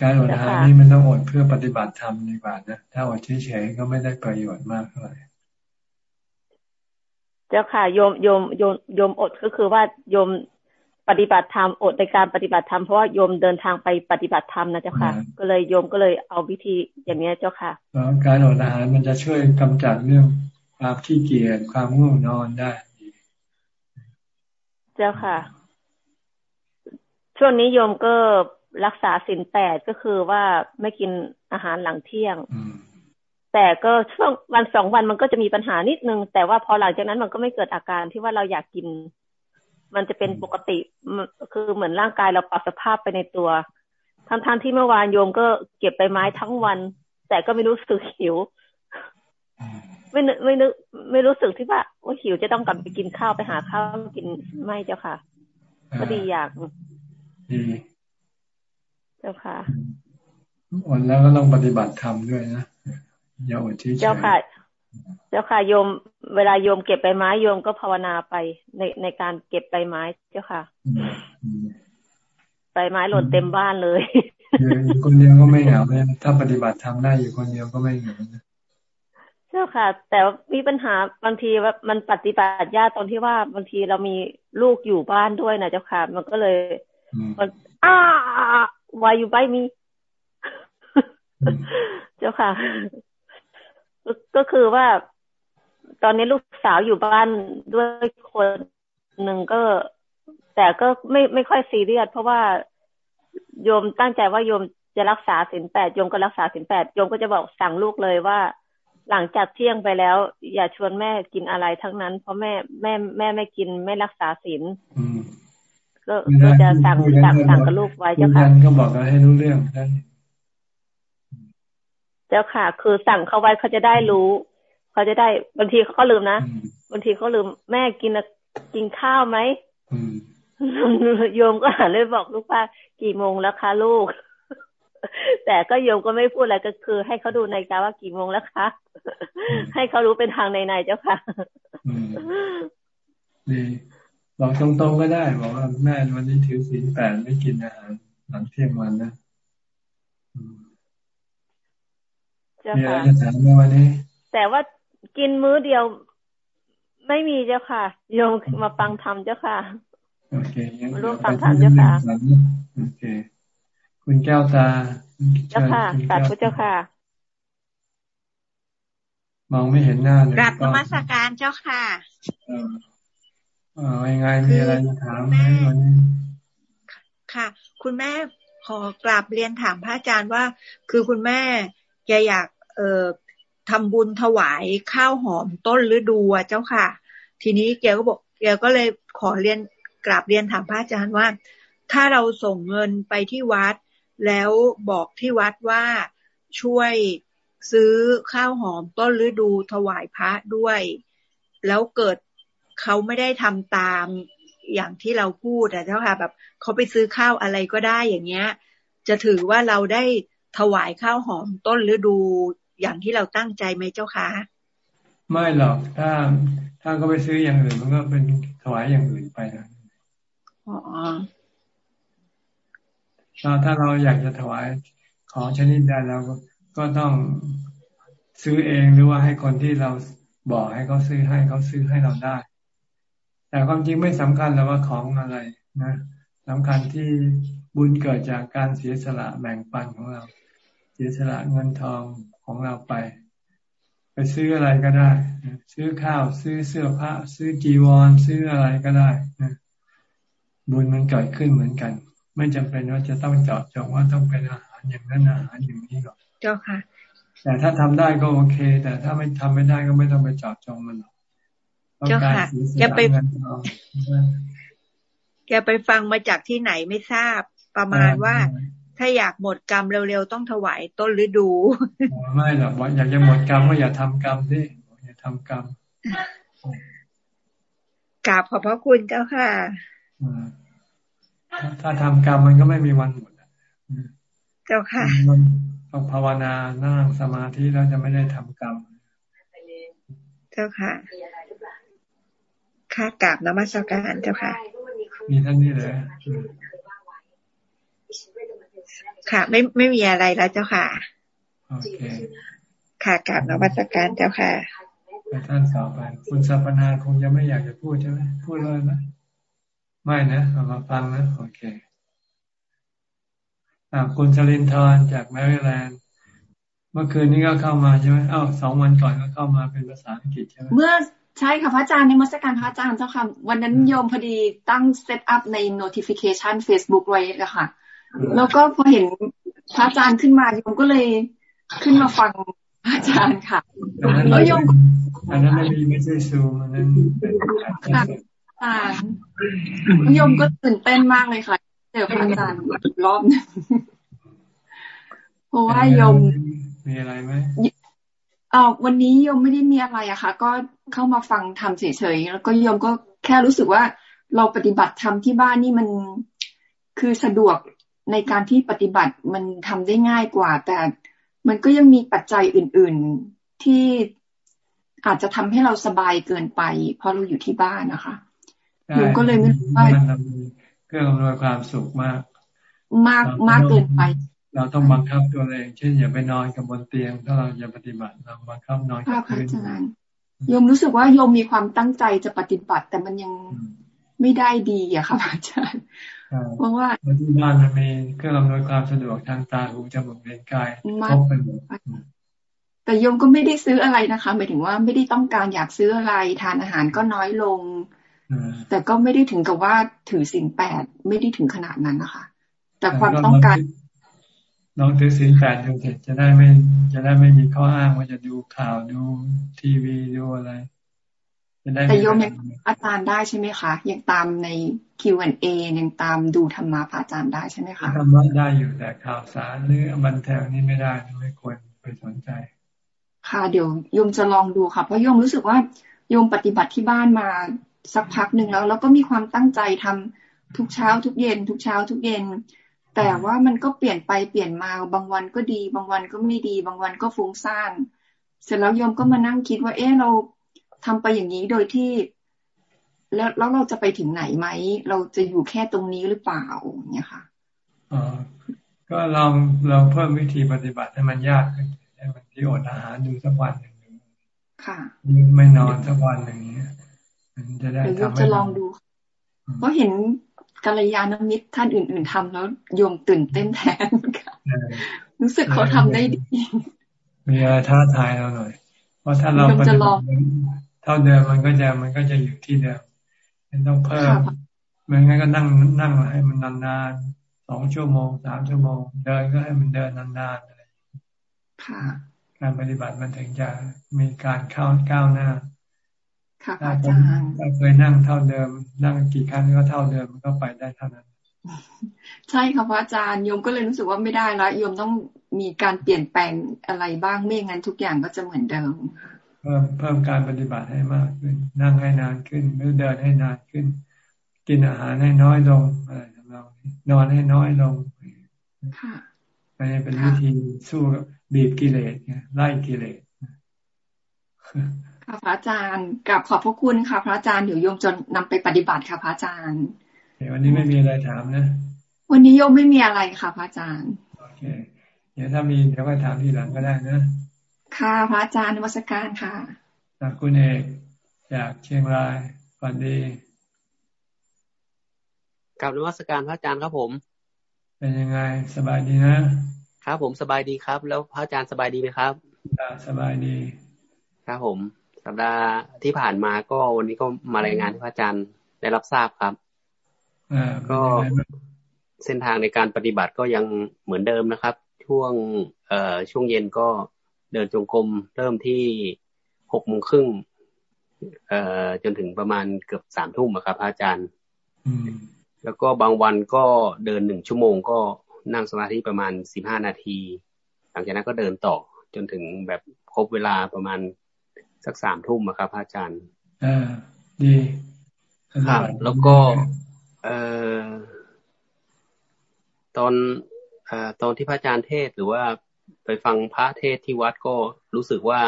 Speaker 1: การอดอาหารนี่มันต้องอดเพื่อปฏิบัติธรรมดีกว่านะถ้าอดเฉยๆก็ไม่ได้ประโยชน์มากเท่าไหร่
Speaker 8: เจ้าค่ะโยมโยมโยมโยมอดก็คือว่าโยมปฏิบัติธรรมอดในการปฏิบัติธรรมเพราะว่าโยมเดินทางไปปฏิบัติธรรมนะเจ้าค่ะ ก็เลยโยมก็เลยเอาวิธีอย่างนี้เจ้าค่ะ
Speaker 1: การอดอาหารมันจะช่วยกำจัดเรื่องความขี้เกียจความง่วงนอนได้
Speaker 8: เจ้าค่ะ ช่วงนี้โยมก็ รักษาสินแปดก็คือว่าไม่กินอาหารหลังเที่ยงแต่ก็ช่วงวันสองวันมันก็จะมีปัญหานิดนึง แต่ว่าพอหลังจากนั้นมันก็ไม่เกิดอาการที่ว่าเราอยากกิน มันจะเป็นปกติคือเหมือนร่างกายเราปรับสภาพไปในตัวทั้งๆทที่เมื่อวานโยมก็เก็บใบไม้ทั้งวัน แต่ก็ไม่รู้สึกหิว ไม่นึกไม่นึกไม่รู้สึกที่ว่าว่าหิวจะต้องกลับไปกินข้าวไปหาข้าวกินไม่เจ้าค่ะ ก็ดีอย่างดีเจ้าค่ะ
Speaker 1: อดแล้วก็ต้องปฏิบัติธรรมด้วยนะอย่าอดเฉย
Speaker 8: เจ้าค่ะ เจ้าค่ะโยม เวลาโยมเก็บใบไม้โยมก็ภาวนาไปในในการเก็บใบไม้เจ้าค่ะใบไม้หล่นเต็มบ้านเลย
Speaker 1: อยู่คนเดียวก็ไม่เหงาเลยถ้าปฏิบัติทำได้อยู่คนเดียวก็ไม่เหงา
Speaker 8: เจ้าค่ะ แต่มีปัญหาบางทีว่ามันปฏิบัติยากตอนที่ว่าบางทีเรามีลูกอยู่บ้านด้วยนะเจ้าค่ะ มันก็เลยมันอ้า วายอยู่ใบมีเจ้าค่ะ ก็คือว่า ตอนนี้ลูกสาวอยู่บ้านด้วยคนหนึ่งก็ แต่ก็ไม่ไม่ค่อยซีเรียสเพราะว่าโยมตั้งใจว่าโยมจะรักษาศีลแปดโยมก็รักษาศีลแปดโยมก็จะบอกสั่งลูกเลยว่า หลังจากเที่ยงไปแล้ว อย่าชวนแม่กินอะไรทั้งนั้น เพราะแม่แม่แม่ไม่กินไม่รักษาศีล ก็ก็จะสั่งสั่งสั่งกับลูกไว้เจ้าค่ะ
Speaker 1: ก็บอกให้รู้เรื่อง
Speaker 8: เจ้าค่ะ คือสั่งเขาไว้เขาจะได้รู้เขาจะได้บางทีเขาก็ลืมนะบางทีเขาลืมแม่กินกินข้าวไหมโยมก็หันเลยบอกลูกว่ากี่โมงแล้วคะลูก แต่ก็โยมก็ไม่พูดอะไรก็คือ ให้เขาดูในกาว่ากี่โมงแล้วคะให้เขารู้เป็นทางในในเจ้าค่ะ
Speaker 1: ดี บอกตรงๆก็ได้ บอกว่าแม่วันนี้ถือศีลแปดไม่กินอาหารหลังเที่ยงวันนะมีอะไรจะถามไหมวันนี้
Speaker 8: แต่ว่ากินมื้อเดียวไม่มีเจ้าค่ะโยมมาฟังธรรมเจ้าค่ะ
Speaker 1: โอเค
Speaker 8: ยังร่วมฟังธรรมเจ้าค่ะ
Speaker 1: โอเค คุณแก้วตา
Speaker 8: เจ้าค่ะสาธุเจ้าค่ะ
Speaker 1: มองไม่เห็นหน้าเลย
Speaker 9: กราบนมัสการเจ้าค่ะ
Speaker 1: เออยังไงมีอะไรจะถามไหมวันนี้
Speaker 9: ค่ะ คุณแม่ขอกราบเรียนถามพระอาจารย์ว่า คือคุณแม่แกอยากเอ่อทำบุญถวายข้าวหอมต้นฤดูเจ้าค่ะ ทีนี้แกก็บอกแกก็เลยขอเรียนกราบเรียนถามพระอาจารย์ว่า ถ้าเราส่งเงินไปที่วัด แล้วบอกที่วัดว่าช่วยซื้อข้าวหอมต้นฤดูถวายพระด้วย แล้วเกิด เขาไม่ได้ทำตามอย่างที่เราพูดแต่เจ้าค่ะ แบบเขาไปซื้อข้าวอะไรก็ได้อย่างเงี้ย จะถือว่าเราได้ถวายข้าวหอมต้นฤดูอย่างที่เราตั้งใจไหมเจ้าคะ
Speaker 1: ไม่หรอกถ้าถ้าก็ไปซื้ออย่างอื่นมันก็เป็นถวายอย่างอื่นไปนะถ้าถ้าเราอยากจะถวายของชนิดใดเราก็ต้องซื้อเองหรือว่าให้คนที่เราบอกให้เขาซื้อให้เขาซื้อให้เราได้ แต่ความจริงไม่สำคัญแล้วว่าของอะไรนะสำคัญที่บุญเกิดจากการเสียสละแบ่งปันของเรา เสียสละเงินทองของเราไป ไปซื้ออะไรก็ได้ ซื้อข้าวซื้อเสื้อผ้า ซื้อจีวร ซื้ออะไรก็ได้นะบุญมันเกิดขึ้นเหมือนกัน ไม่จำเป็นว่าจะต้องเจาะจงว่าต้องเป็นอาหารอย่างนั้นอาหารอย่างนี้หรอก
Speaker 9: เจ้าค่ะ
Speaker 1: แต่ถ้าทำได้ก็โอเค แต่ถ้าไม่ทำไม่ได้ก็ไม่ต้องไปเจาะจงมันหรอก
Speaker 9: เจ้าค่ะแกไปแกไปฟังมาจากที่ไหนไม่ทราบประมาณว่า ถ้าอยากหมดกรรมเร็วๆต้องถวายต้นฤดู
Speaker 1: ไม่หรอกว่าอยากจะหมดกรรมก็อย่าทำกรรมดิอย่าทำกรรม
Speaker 9: กราบขอบพระคุณเจ้าค่ะ
Speaker 1: ถ้าทำกรรมมันก็ไม่มีวันหมด
Speaker 9: เจ้าค่ะ
Speaker 1: ต้องภาวนานั่งสมาธิแล้วจะไม่ได้ทำกรรม
Speaker 9: เจ้าค่ะ ค่ากราบนมัสการเจ้าค่ะ
Speaker 1: มีท่านนี้เลย
Speaker 9: ค่ะ ไม่ไม่มีอะไรแล้วเจ้าค่ะ
Speaker 1: โอเค
Speaker 9: ค่ะกราบนมัสการเจ้าค่ะ
Speaker 1: ท่านต่อไป คุณสัพนาคงจะไม่อยากจะพูดใช่ไหมพูดเลยไหมไม่นะเอามาฟังนะโอเคอ่าคุณชลินทร์จากแมริแลนด์เมื่อคืนนี้ก็เข้ามาใช่ไหมอ้าวสองวันก่อนก็เข้ามาเป็นภาษาอังกฤษใช่ไหม
Speaker 10: เมื่อ ใช่ค่ะพระอาจารย์นมัสการพระอาจารย์เจ้าค่ะ วันนั้นโยมพอดีตั้ง set up ใน notification Facebook ไว้แล้วค่ะ แล้วก็พอเห็นพระอาจารย์ขึ้นมาโยมก็เลยขึ้นมาฟังพระอาจารย์ค่ะ
Speaker 1: แล้วโยมอันนั้นไม่มีไม่ใช่ซูมอันนั้นเป็น
Speaker 10: ค่ะโยมก็ตื่นเต้นมากเลยค่ะ เจอพระอาจารย์อีกรอบนึงเพราะว่าโยม
Speaker 1: มีอะไรไหม
Speaker 10: อ๋อวันนี้โยมไม่ได้มีอะไรอะค่ะ ก็เข้ามาฟังทำเฉยๆแล้วก็โยมก็แค่รู้สึกว่าเราปฏิบัติธรรมที่บ้านนี่มันคือสะดวกในการที่ปฏิบัติมันทำได้ง่ายกว่า แต่มันก็ยังมีปัจจัยอื่น ๆที่อาจจะทำให้เราสบายเกินไป เพราะเราอยู่ที่บ้านนะคะหนูก็เลยไม่รู้ว่า
Speaker 1: เครื่องอำนวยความสุขมาก
Speaker 10: มากมากเกินไป
Speaker 1: เราต้องบังคับตัวเอง เช่น อย่าไปนอนกับบนเตียง ถ้าเราจะปฏิบัติเราบังคับนอนกับพื้น
Speaker 10: โยมรู้สึกว่าโยมมีความตั้งใจจะปฏิบัติ แต่มันยังไม่ได้ดีอะค่ะอาจารย์เพราะว่า
Speaker 1: ที่บ้านมันมีเครื่องอำนวยความสะดวกทางตาหูจมูกเล่นกายครบไปหมด
Speaker 10: แต่โยมก็ไม่ได้ซื้ออะไรนะคะหมายถึงว่าไม่ได้ต้องการอยากซื้ออะไรทานอาหารก็น้อยลงแต่ก็ไม่ได้ถึงกับว่าถือสิ่งแปดไม่ได้ถึงขนาดนั้นนะคะ แต่ความต้องการ
Speaker 1: ลองถือสิ่งแปดดูเสร็จจะได้ไม่จะได้ไม่มีข้ออ้างว่าจะดูข่าวดูทีวีดูอะไร
Speaker 10: แต่โยมยังอาจารย์ได้ใช่ไหมคะยังตามใน Q&A ยังตามดูธรรมะพระอาจารย์ได้ใช่ไหมคะ
Speaker 1: ธรรมะได้อยู่แต่ข่าวสารหรือบันเทิงนี่ไม่ได้ไม่ควรไปสนใจ
Speaker 10: ค่ะเดี๋ยวโยมจะลองดูค่ะเพราะโยมรู้สึกว่าโยมปฏิบัติที่บ้านมาสักพักหนึ่งแล้ว แล้วก็มีความตั้งใจทำทุกเช้าทุกเย็น ทุกเช้าทุกเย็น แต่ว่ามันก็เปลี่ยนไปเปลี่ยนมาบางวันก็ดี บางวันก็ไม่ดี บางวันก็ฟุ้งซ่านเสร็จแล้วโยมก็มานั่งคิดว่า เออเราทำไปอย่างนี้โดยที่ แล้วแล้วเราจะไปถึงไหนไหม เราจะอยู่แค่ตรงนี้หรือเปล่าเนี่ยค่ะ
Speaker 1: อ๋อก็ลองเราเพิ่มวิธีปฏิบัติให้มันยากขึ้นให้มันที่อดอาหารดูสักวันหนึ่ง
Speaker 10: ค่ะ
Speaker 1: ไม่นอนสักวันอย่างนี้มันจะได้
Speaker 10: ทำจะลองดูเพราะเห็น กัลยาณมิตรท่านอื่น ๆทำแล้วโยมตื่นเต้นแทนค่ะรู้สึกเขาทำได้ดี
Speaker 1: มีอะไรท้าทายเราหน่อย เพราะถ้าเราปฏิบัติเท่าเดิมมันก็จะมันก็จะอยู่ที่เดิมมันต้องเพิ่มมันงั้นก็นั่งนั่งให้มันนานๆสองชั่วโมงสามชั่วโมง เดินก็ให้มันเดินนานๆอะไร
Speaker 10: ค่ะ
Speaker 1: การปฏิบัติมันถึงจะมีการเข้าก้าวหน้า
Speaker 10: ค่ะอาจารย์
Speaker 1: ถ้าเคยนั่งเท่าเดิม นั่งกี่ครั้งก็เท่าเดิมมันก็ไปได้เท่านั้น
Speaker 10: ใช่ค่ะพระอาจารย์โยมก็เลยรู้สึกว่าไม่ได้แล้วโยมต้องมีการเปลี่ยนแปลงอะไรบ้างไม่งั้นทุกอย่างก็จะเหมือนเดิมค่ะ
Speaker 1: เพิ่มเพิ่มการปฏิบัติให้มากขึ้น นั่งให้นานขึ้นหรือเดินให้นานขึ้น กินอาหารให้น้อยลงอะไรทำนองนี้นอนให้น้อยลง
Speaker 10: ค่ะ
Speaker 1: อันนี้เป็นวิธีสู้บีบกิเลสไล่กิเลส
Speaker 10: ค่ะพระอาจารย์กับขอบพระคุณค่ะพระอาจารย์เดี๋ยวโยมจะนำไปปฏิบัติค่ะพระอาจารย์
Speaker 1: วันนี้ไม่มีอะไรถามนะ
Speaker 10: วันนี้โยมไม่มีอะไรค่ะพระอาจารย์
Speaker 1: โอเคเดี๋ยวถ้ามีเดี๋ยวก็ถามทีหลังก็ได้นะ
Speaker 10: ค่ะพระอาจารย์วัชการค่ะ
Speaker 1: จากคุณเอกจากเชียงรายฝันดี
Speaker 11: กับนวัตการพระอาจารย์ครับผม
Speaker 1: เป็นยังไงสบายดีนะ
Speaker 11: ครับผมสบายดีครับ แล้วพระอาจารย์สบายดีไหมครับ
Speaker 1: สบายดี
Speaker 11: ครับผม สัปดาห์ที่ผ่านมาก็วันนี้ก็มารายงานที่พระอาจารย์ได้รับทราบครับก็เส้นทางในการปฏิบัติก็ยังเหมือนเดิมนะครับ ช่วงเอ่อช่วงเย็นก็เดินจงกรมเริ่มที่หกโมงครึ่งเอ่อจนถึงประมาณเกือบสามทุ่มครับอาจารย์แล้วก็บางวันก็เดินหนึ่งชั่วโมงก็นั่งสมาธิประมาณสิบห้านาที หลังจากนั้นก็เดินต่อจนถึงแบบครบเวลาประมาณ สักสามทุ่มครับอาจารย์
Speaker 1: อ่าดี
Speaker 11: ครับแล้วก็ เอ่อตอนอตอนที่พระอาจารย์เทศหรือว่าไปฟังพระเทศที่วัดก็รู้สึกว่า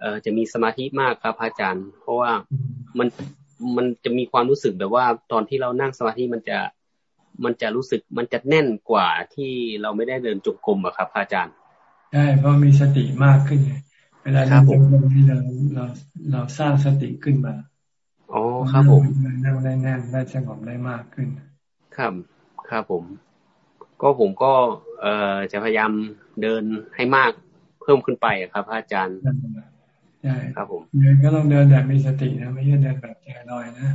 Speaker 11: เออจะมีสมาธิมากครับอาจารย์ เพราะว่ามันมันจะมีความรู้สึกแบบว่า ตอนที่เรานั่งสมาธิมันจะมันจะรู้สึกมันจะแน่นกว่าที่เราไม่ได้เดินจงกรมอะครับอาจารย์
Speaker 1: ใช่เพราะมีสติมากขึ้น เวลาเดินจงกรมที่เราเราเราสร้างสติขึ้นมา
Speaker 11: อ๋อครับผม
Speaker 1: นั่งได้แน่นได้สงบได้มากขึ้น
Speaker 11: ครับครับผม ก็ผมก็ เอ่อจะพยายามเดินให้มากเพิ่มขึ้นไปครับอาจารย์
Speaker 1: ใช่
Speaker 11: ครับผม
Speaker 1: เดินก็ต้องเดินแบบมีสตินะไม่ใช่เดินแบบใจลอยนะ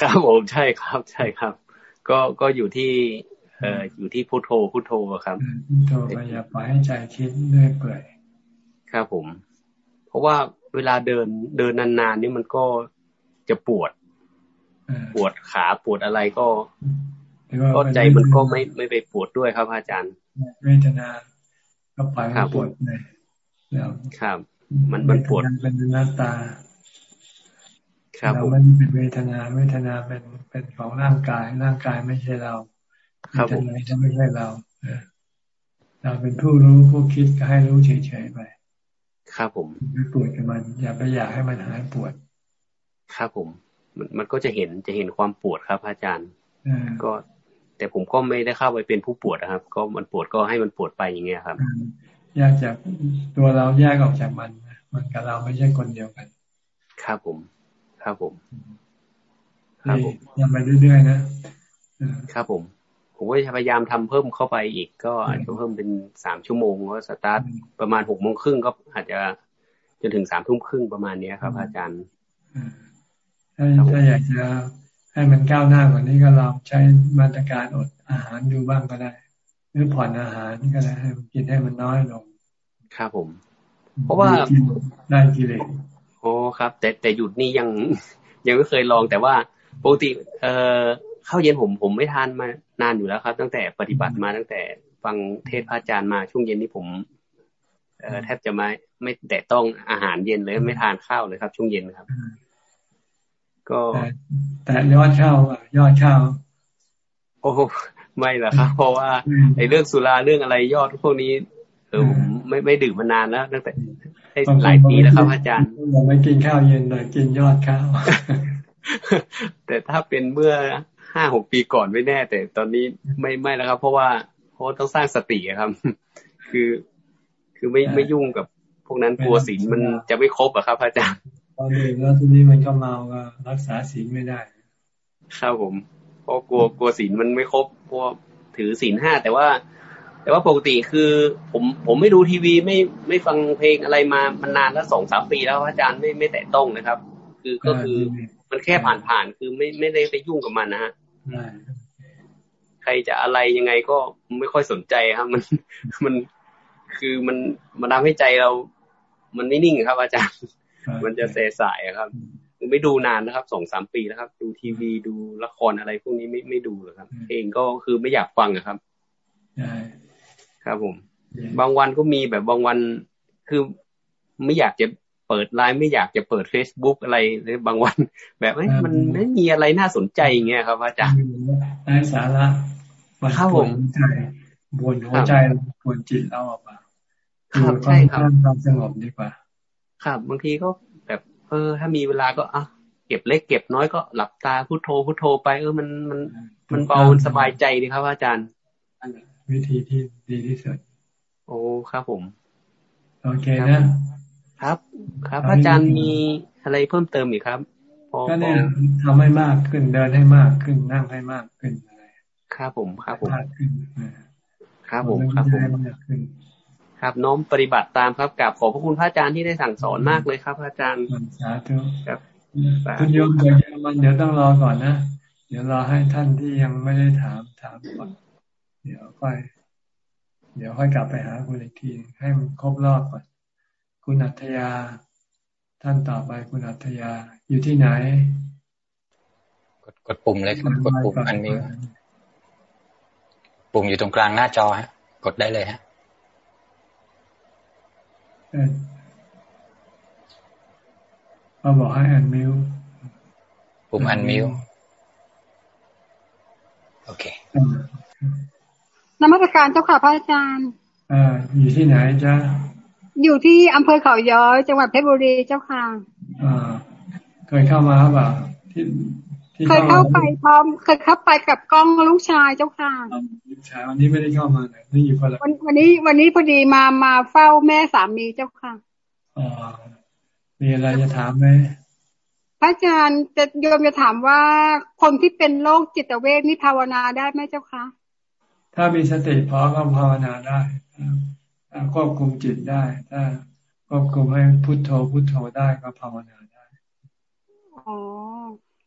Speaker 11: ครับผมใช่ครับ ใช่ครับ ก็ก็อยู่ที่ เอ่ออยู่ที่พุทโธพุทโธครับ
Speaker 1: พุทโธไปอย่าปล่อยให้ใจคิดเรื่อยเปื่อย
Speaker 11: ครับผมเพ ราะว่าเวลาเดินเดินนานๆนี่มันก็จะปวด ปวดขาปวดอะไรก็ก็ใจมันก็ไม่ไม่ไปปวดด้วยครับอาจารย์
Speaker 1: เวทนาก็ปล่อยปวดเลยแล้ว
Speaker 11: ครับ มันมันปวด
Speaker 1: เป็นหน้าตา
Speaker 11: ครับ
Speaker 1: เราไม่เป็นเวทนาเวทนาเป็นเป็นของร่างกายร่างกายไม่ใช่เราครับผมถ้าไม่ใช่เราเราเป็นผู้รู้ผู้คิดก็ให้รู้เฉยๆไป
Speaker 11: ครับผม
Speaker 1: ไม่ปวดกับมัน อย่าไปอยากให้มันหายปวด
Speaker 11: ครับผม มันมันก็จะเห็นจะเห็นความปวดครับ อาจารย์ก็ แต่ผมก็ไม่ได้เข้าไปเป็นผู้ปวดนะครับ ก็มันปวดก็ให้มันปวดไปอย่างเงี้ยครับ
Speaker 1: แยกจากตัวเราแยกออกจากมัน มันกับเราไม่ใช่คนเดียวกัน
Speaker 11: ครับผม ครับผม
Speaker 1: ครับผมยังไปเรื่อยๆนะครับ
Speaker 11: ผม ผมก็จะพยายามทำเพิ่มเข้าไปอีก ก็อาจจะเพิ่มเป็นสามชั่วโมงก็สตาร์ทประมาณหกโมงครึ่งก็อาจจะจนถึงสามทุ่มครึ่งประมาณนี้ครับ อาจารย์
Speaker 1: ถ้าถ้าอยากจะให้มันก้าวหน้ากว่านี้ก็ลองใช้มาตรการอดอาหารดูบ้างก็ได้ หรือผ่อนอาหารก็ได้ให้มันกินให้มันน้อยลง
Speaker 11: ครับผม เพราะว่า
Speaker 1: ได้กิเลส
Speaker 11: โอ้ครับ แต่แต่หยุดนี่ยังยังไม่เคยลองแต่ว่าปกติ เอ่อ ข้าวเย็นผมผมไม่ทานมานานอยู่แล้วครับ ตั้งแต่ปฏิบัติมาตั้งแต่ฟังเทศพระอาจารย์มาช่วงเย็นนี้ผมเอ่อแทบจะไม่ไม่แตะต้องอาหารเย็นเลยไม่ทานข้าวเลยครับ ช่วงเย็นครับ ก็
Speaker 1: แต่ยอดข้าวยอดข้าว
Speaker 11: โอ้ไม่หรอกครับ เพราะว่าไอ้เรื่องสุราเรื่องอะไรยอดพวกนี้เออผมไม่ไม่ดื่มมานานแล้วตั้งแต่หลายปีแล้วครับอาจารย์
Speaker 1: เราไม่กินข้าวเย็นเลยกินยอดข้าว
Speaker 11: แต่ถ้าเป็นเมื่อ ห้าหกปีก่อนไม่แน่ แต่ตอนนี้ไม่ไม่แล้วครับ เพราะว่าเพราะต้องสร้างสติครับ คือ คือไม่ไม่ยุ่งกับพวกนั้นกลัวศีลมันจะไม่ครบอะครับอาจารย์
Speaker 1: ตอนนี้แล้วทีนี้มันก็เมาก็รักษาศีลไม่ได้
Speaker 11: ครับผมเพราะกลัวกลัวศีลมันไม่ครบเพราะถือศีลห้าแต่ว่า แต่ว่าปกติคือ ผมผมไม่ดูทีวีไม่ไม่ฟังเพลงอะไรมามันนานแล้วสองสามปีแล้วอาจารย์ไม่ไม่แตะต้องนะครับ คือก็คือมันแค่ผ่านผ่านคือไม่ไม่ได้ไปยุ่งกับมันนะฮะ ใครจะอะไรยังไงก็ไม่ค่อยสนใจครับ มันมันคือมันมันทำให้ใจเรา มันไม่นิ่งครับ อาจารย์ มันจะเสสายครับไม่ดูนานนะครับสองสามปีแล้วครับ ดูทีวีดูละครอะไรพวกนี้ไม่ไม่ดูเลยครับเพลงก็คือไม่อยากฟังนะครับ
Speaker 1: ใช่
Speaker 11: ครับผม บางวันก็มีแบบบางวันคือไม่อยากจะ เปิดไลน์ไม่อยากจะเปิดเฟซบุ๊กอะไรหรือบางวัน แบบมันไม่มีอะไรน่าสนใจอย่างเงี้ยครับอาจารย์
Speaker 1: ไร้สาระมาเข้าผมใจบนหัวใจบนจิตเราออกมา
Speaker 11: ครับใช่ครับ
Speaker 1: ความสงบดีกว่า
Speaker 11: ครับ บางทีก็แบบเออ ถ้ามีเวลาก็อะเก็บเล็กเก็บน้อยก็หลับตาพุโทโธพุโทโธไปเออมันมันมันเบาสบายใจดีครับอาจารย์
Speaker 1: วิธีที่ดีที่สุด
Speaker 11: โอ้ครับผม
Speaker 1: โอเคนะ
Speaker 11: ครับ ครับ อาจารย์มีอะไรเพิ่มเติมอีกครับ
Speaker 1: ก็เนี่ยทำให้มากขึ้นเดินให้มากขึ้นนั่งให้มากขึ้นอะไร
Speaker 11: ครับผมครับผมครับผมครับผมครับน้อมปฏิบัติตามครับกับขอบพระคุณพระอาจารย์ที่ได้สั่งสอนมากเลยครับ อาจารย์
Speaker 1: สาธุครับคุณโยมเดี๋ยวมันเดี๋ยวต้องรอก่อนนะเดี๋ยวรอให้ท่านที่ยังไม่ได้ถามถามก่อนเดี๋ยวค่อยเดี๋ยวค่อยกลับไปหาคุณอีกทีให้มันครบรอบก่อน คุณอัธยา ท่านต่อไปคุณอัธยา อยู่ที่ไหน
Speaker 6: กดกดปุ่มเลยครับกดปุ่มอันนี้ปุ่มอยู่ตรงกลางหน้าจอฮะ กดได้เลยฮะ
Speaker 1: เขาบอกให้อันมิว
Speaker 6: ปุ่มอันมิวโอเค
Speaker 12: นมัสการเจ้าค่ะพระอาจารย์
Speaker 1: อ่า อยู่ที่ไหนจ๊ะ
Speaker 12: อยู่ที่อำเภอเขาย้อย จังหวัดเพชรบุรีเจ้าค่ะ
Speaker 1: อ่าเคยเข้ามาเปล่าที่
Speaker 12: เคยเข้าไปพร้อม เคยเข้าไปกับกล้องลูกชายเจ้าค่ะ
Speaker 1: ลูกชายวันนี้ไม่ได้เข้ามาไหนนี่อยู่คนละ
Speaker 12: วันวันนี้วันนี้พอดีมามาเฝ้าแม่สามีเจ้าค่ะ
Speaker 1: อ๋อมีอะไรจะถามไหม
Speaker 12: พระอาจารย์จะโยมจะถามว่าคนที่เป็นโรคจิตเวทนี่ภาวนาได้ไหมเจ้าคะ
Speaker 1: ถ้ามีสติพอก็ภาวนาได้ ควบคุมจิตได้ ถ้าควบคุมให้พุโทโธพุโทโธได้ก็ภาวนาได้
Speaker 12: อ๋อ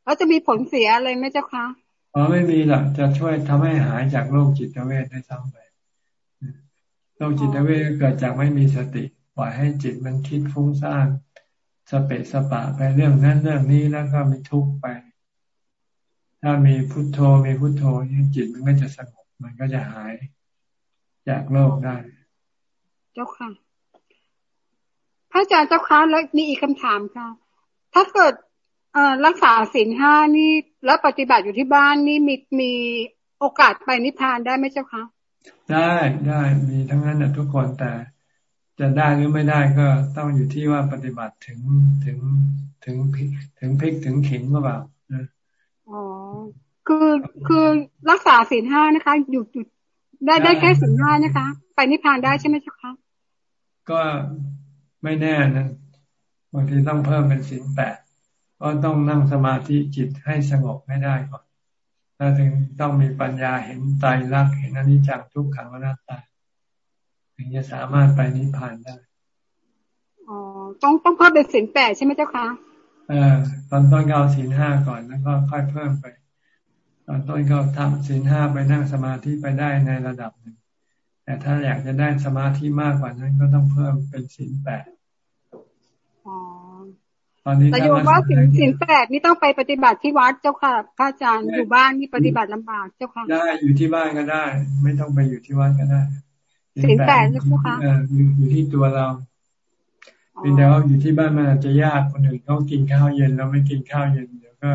Speaker 12: แล้วจะมีผลเสียอะไรไหมเจ้าคะ
Speaker 1: อ๋อไม่มีหรอกจะช่วยทำให้หายจากโรคจิตเวทได้ซ้ำไปโรคจิตเวทเกิดจากไม่มีสติปล่อยให้จิตมันคิดฟุ้งซ่านสเปะสปะไปเรื่องนั้นเรื่องนี้แล้วก็มีทุกข์ไป ถ้ามีพุโทโธมีพุโทโธจิตมันก็จะสงบมันก็จะหายจากโรคได้
Speaker 12: เจ้าค่ะพระอาจารย์เจ้าค่ะแล้วมีอีกคำถามค่ะ ถ้าเกิดเอ่อรักษาศีลห้านี่แล้วปฏิบัติอยู่ที่บ้านนี่มีมีโอกาสไปนิพพานได้ไหมเจ้าคะ
Speaker 1: ได้ได้มีทั้งนั้นนะทุกคนแต่จะได้หรือไม่ได้ก็ต้องอยู่ที่ว่าปฏิบัติถึงถึงถึงถึงพิกถึงขิงหรือเปล่า
Speaker 12: อ๋อคือคือรักษาศีลห้านะคะ อยู่อยู่ได้ได้แค่ศีลห้านะคะ ไปนิพพานได้ใช่ไหมเจ้าคะ
Speaker 1: ก็ไม่แน่นะบางทีต้องเพิ่มเป็นศีลแปดก็ต้องนั่งสมาธิจิตให้สงบให้ได้ก่อนแล้วถึงต้องมีปัญญาเห็นไตรลักษณ์เห็นอนิจจังทุกขังอนัตตาถึงจะสามารถไปนิพพานได้
Speaker 12: อ๋อต้องต้องเพิ่มเป็นศีลแปดใช่ไหมเจ้าคะ
Speaker 1: เออตอนต้นก็เอาศีลห้าก่อนแล้วก็ค่อยเพิ่มไป ตอนต้นก็ทำศีลห้าไปนั่งสมาธิไปได้ในระดับหนึ่ง แต่ถ้าอยากจะได้สมาธิมากกว่านั้นก็ต้องเพิ่มเป็นศีลแปด
Speaker 12: อ๋อตอนนี้แต่โยมว่าสินสินแปดนี่ต้องไปปฏิบัติที่วัดเจ้าค่ะพระอาจารย์อยู่บ้านนี่ปฏิบัติลำบากเจ้าค่ะ
Speaker 1: ได้อยู่ที่บ้านก็ได้ ไม่ต้องไปอยู่ที่วัดก็ได้
Speaker 12: สินแปดเจ้าค่ะ
Speaker 1: อยู่อยู่ที่ตัวเราเป็นแต่ว่าอยู่ที่บ้านมันอาจจะยากคนอื่นเขากินข้าวเย็นเราไม่กินข้าวเย็นเดี๋ยวก็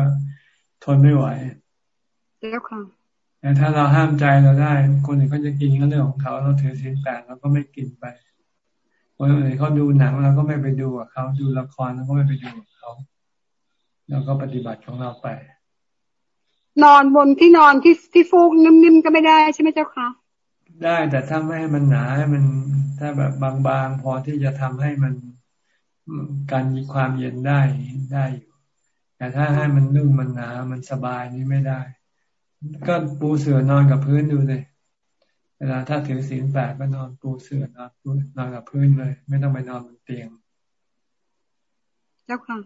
Speaker 1: ทนไม่ไหว
Speaker 12: เจ้าค่ะ
Speaker 1: แต่ถ้าเราห้ามใจเราได้ คนอื่นเขาจะกินก็เรื่องของเขา เราถือสินแปดเราก็ไม่กินไป คนอื่นเขาดูหนังเราก็ไม่ไปดูกับเขาดูละครเราก็ไม่ไปดูกับเขาเราก็ปฏิบัติของเราไป
Speaker 12: นอนบนที่นอนที่ที่ฟูกนิ่มๆก็ไม่ได้ใช่ไหมเจ้าคะ
Speaker 1: ได้แต่ถ้าไม่ให้มันหนาให้มันถ้าแบบบางๆ พอที่จะทำให้มันการมีความเย็นได้ได้อยู่แต่ถ้าให้มันนุ่มมันหนามันสบายนี่ไม่ได้ ก็ปูเสื่อนอนกับพื้นดูเลย เวลาถ้าถือศีลแปดก็นอนปูเสื่อนอนนอนกับพื้นเลย ไม่ต้องไปนอนบนเตียง
Speaker 12: เจ้าค่ะ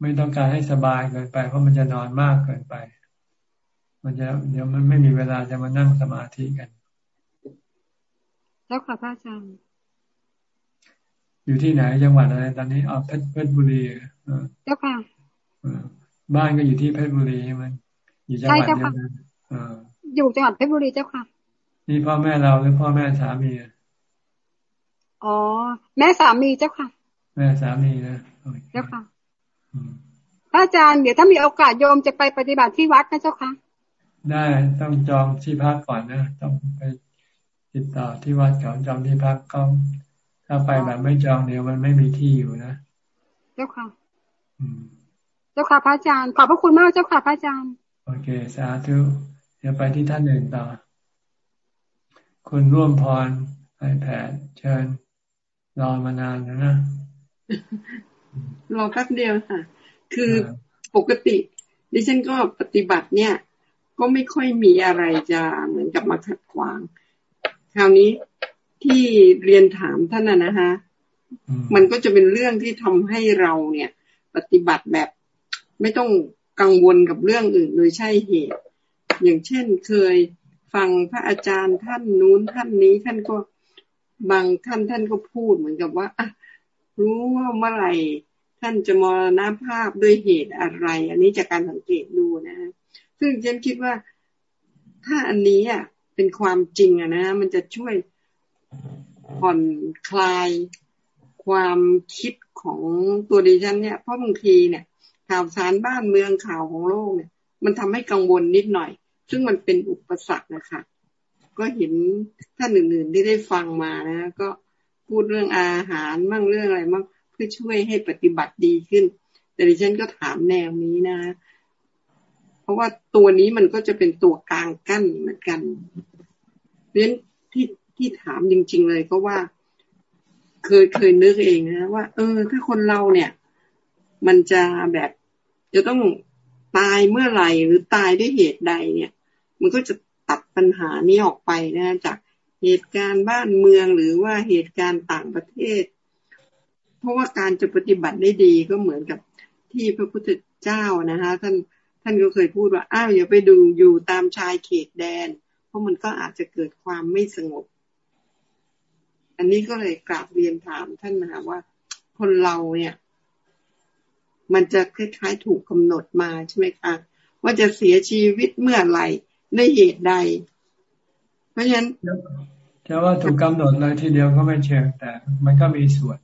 Speaker 1: ไม่ต้องการให้สบายเกินไป เพราะมันจะนอนมากเกินไป มันจะเดี๋ยวมันไม่มีเวลาจะมานั่งสมาธิกัน
Speaker 12: เจ้าค่ะพระอาจารย์
Speaker 1: อยู่ที่ไหนจังหวัดอะไรตอนนี้อ๋อเพชรเพชรบุรี
Speaker 12: เจ้าค่ะ
Speaker 1: บ้านก็อยู่ที่เพชรบุรีใช่ไหม อยู่จังหวัดเดียวกัน
Speaker 12: อยู่จังหวัดเพชรบุรีเจ้าค่ะ
Speaker 1: นี่พ่อแม่เราหรือพ่อแม่สามี
Speaker 12: อ๋อ แม่สามีเจ้าค่ะ
Speaker 1: แม่สามีนะ
Speaker 12: เจ้าค่ะพระอาจารย์เดี๋ยวถ้ามีโอกาสโยมจะไปปฏิบัติที่วัดนะเจ้าค่ะ
Speaker 1: ได้ต้องจองที่พักก่อนนะต้องไปติดต่อที่วัดก่อนจองที่พักก็ถ้าไปแบบไม่จองเดียวมันไม่มีที่อยู่นะ
Speaker 12: เจ้าค่ะเจ้าค่ะพระอาจารย์ขอบพระคุณมากเจ้าค่ะพระอาจารย์
Speaker 1: โอเค สาธุเดี๋ยวไปที่ท่านอื่นต่อ คุณร่วมพรไอแพดเชิญ รอมานานแล้วนะ
Speaker 13: รอแป๊บเดียวค่ะ คือปกติ ดิฉันก็ปฏิบัติเนี่ย ก็ไม่ค่อยมีอะไรจะเหมือนกับมาขัดขวาง คราวนี้ที่เรียนถามท่านนะฮะมันก็จะเป็นเรื่องที่ทำให้เราเนี่ย ปฏิบัติแบบไม่ต้อง กังวลกับเรื่องอื่นโดยใช่เหตุ อย่างเช่นเคยฟังพระอาจารย์ท่านนู้นท่านนี้ท่านก็บางท่านท่านก็พูดเหมือนกับว่าอะรู้ว่าเมื่อไหร่ท่านจะมรณภาพด้วยเหตุอะไร อันนี้จากการสังเกตดูนะซึ่งฉันคิดว่าถ้าอันนี้อะเป็นความจริงอะนะ มันจะช่วยผ่อนคลายความคิดของตัวดิฉันเนี่ยเพราะบางทีเนี่ย ข่าวสารบ้านเมืองข่าวของโลกเนี่ย มันทำให้กังวลนิดหน่อย ซึ่งมันเป็นอุปสรรคนะคะ ก็เห็นท่านอื่นๆที่ได้ฟังมานะก็พูดเรื่องอาหารมั่งเรื่องอะไรมั่งเพื่อช่วยให้ปฏิบัติดีขึ้น แต่ดิฉันก็ถามแนวนี้นะ เพราะว่าตัวนี้มันก็จะเป็นตัวกลางกั้นเหมือนกันเพราะฉะนั้นที่ที่ถามจริง ๆ เลยก็ว่า เคยเคยนึกเองนะว่า เออ ถ้าคนเราเนี่ย มันจะแบบ จะต้องตายเมื่อไหร่หรือตายด้วยเหตุใดเนี่ย มันก็จะตัดปัญหานี้ออกไปนะจากเหตุการณ์บ้านเมืองหรือว่าเหตุการณ์ต่างประเทศ เพราะว่าการจะปฏิบัติได้ดีก็เหมือนกับที่พระพุทธเจ้านะคะท่านท่านก็เคยพูดว่าอ้าวอย่าไปดูอยู่ตามชายเขตแดน เพราะมันก็อาจจะเกิดความไม่สงบ อันนี้ก็เลยกราบเรียนถามท่านนะว่า คนเราเนี่ย มันจะคล้ายๆถูกกำหนดมาใช่ไหมคะว่าจะเสียชีวิตเมื่อไหร่ในเหตุใด เพราะฉะนั้น
Speaker 1: จะว่าถูกกำหนดเลยทีเดียวก็ไม่เชิงแต่ มันก็มีส่วน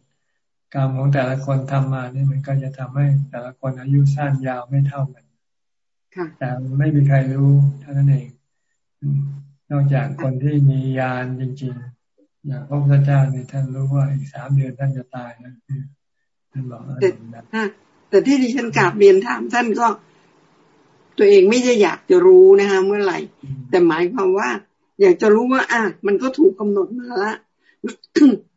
Speaker 1: กรรมของแต่ละคนทำมานี่มันก็จะทำให้แต่ละคนอายุสั้นยาวไม่เท่ากันแต่ไม่มีใครรู้เท่านั้นเอง นอกจากคนที่มียานจริง ๆ อย่างพระพุทธเจ้าเนี่ยท่านรู้ว่าอีกสามเดือนท่านจะตายนะท่านบอก
Speaker 13: แต่ แต่ที่ดิฉันกราบเรียนถามท่านก็ตัวเองไม่ได้อยากจะรู้นะคะเมื่อไหร่ แต่หมายความว่า อยากจะรู้ว่า อะ มันก็ถูกกาหนดมาละ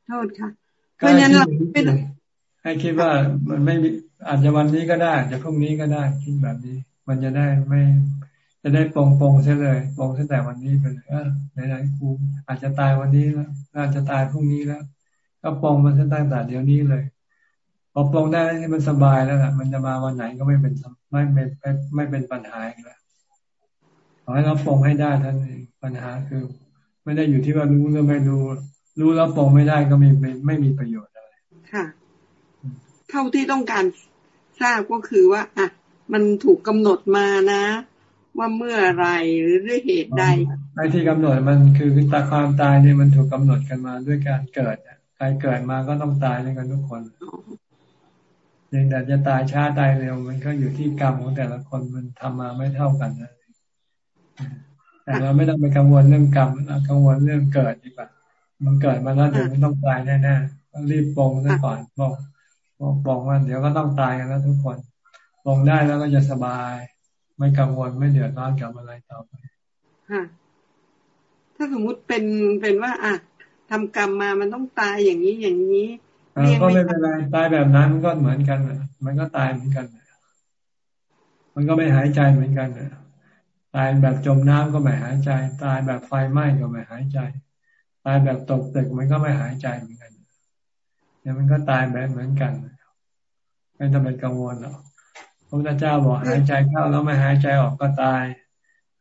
Speaker 13: โทษค่ะเพราะฉะนั้นเราไม่
Speaker 1: ให้คิดว่ามันไม่อาจจะวันนี้ก็ได้จะพรุ่งนี้ก็ได้คิดแบบนี้ มันจะได้ไม่ จะได้ปรงปรงเสียเลยปรงตั้งแต่วันนี้ไปเลยอะไหนๆกูอาจจะตายวันนี้แล้วอาจจะตายพรุ่งนี้แล้ว ก็ปรงมันตั้งแต่เดี๋ยวนี้เลย พอปรงได้ให้มันสบายแล้วล่ะ มันจะมาวันไหนก็ไม่เป็นไม่เป็นไม่เป็นปัญหาอีกแล้วขอให้เราปรงให้ได้ท่านเองปัญหาคือ ไม่ได้อยู่ที่ว่ารู้หรือไม่รู้ รู้แล้วปรงไม่ได้ก็ไม่ไม่มีประโยชน์อะไร
Speaker 13: ค่ะ เท่าที่ต้องการทราบก็คือว่าอะมันถูกกำหนดมานะ ว่าเมื่อไรหรือด้วยเหตุใด
Speaker 1: ไอ้ที่กำหนดมันคือตาความตายเนี่ยมันถูกกาหนดกันมาด้วยการเกิดใครเกิดมาก็ต้องตายด้วยกันทุกคน ยังแต่จะตายช้าตายเร็ว มันก็อยู่ที่กรรมของแต่ละคนมันทำมาไม่เท่ากันนะแต่เราไม่ต้องไปกังวลเรื่องกรรมกังวลเรื่องเกิดดีกว่ามันเกิดมาแล้วเดี๋ยวมันต้องตายแน่ๆต้องรีบปรงซะก่อนบอกบอกว่าเดี๋ยวก็ต้องตายกันแล้วทุกคนปลงได้แล้วก็จะสบาย ไม่กังวลไม่เดือดร้อนกับอะไรต่อไป
Speaker 13: ค่ะถ้าสมมุติเป็นเป็นว่าอะทำกรรมมามันต้องตายอย่างนี้อย่างนี้
Speaker 1: ก็ไม่เป็นไรตายแบบนั้นก็เหมือนกันมันก็ตายเหมือนกันมันก็ไม่หายใจเหมือนกันตายแบบจมน้ำก็ไม่หายใจ ตายแบบไฟไหม้ก็ไม่หายใจ ตายแบบตกตึกมันก็ไม่หายใจเหมือนกันเนี่ยมันก็ตายแบบเหมือนกันไม่ต้องไปกังวลหรอกพระพุทธเจ้าบอกหายใจเข้าแล้วไม่หายใจออกก็ตาย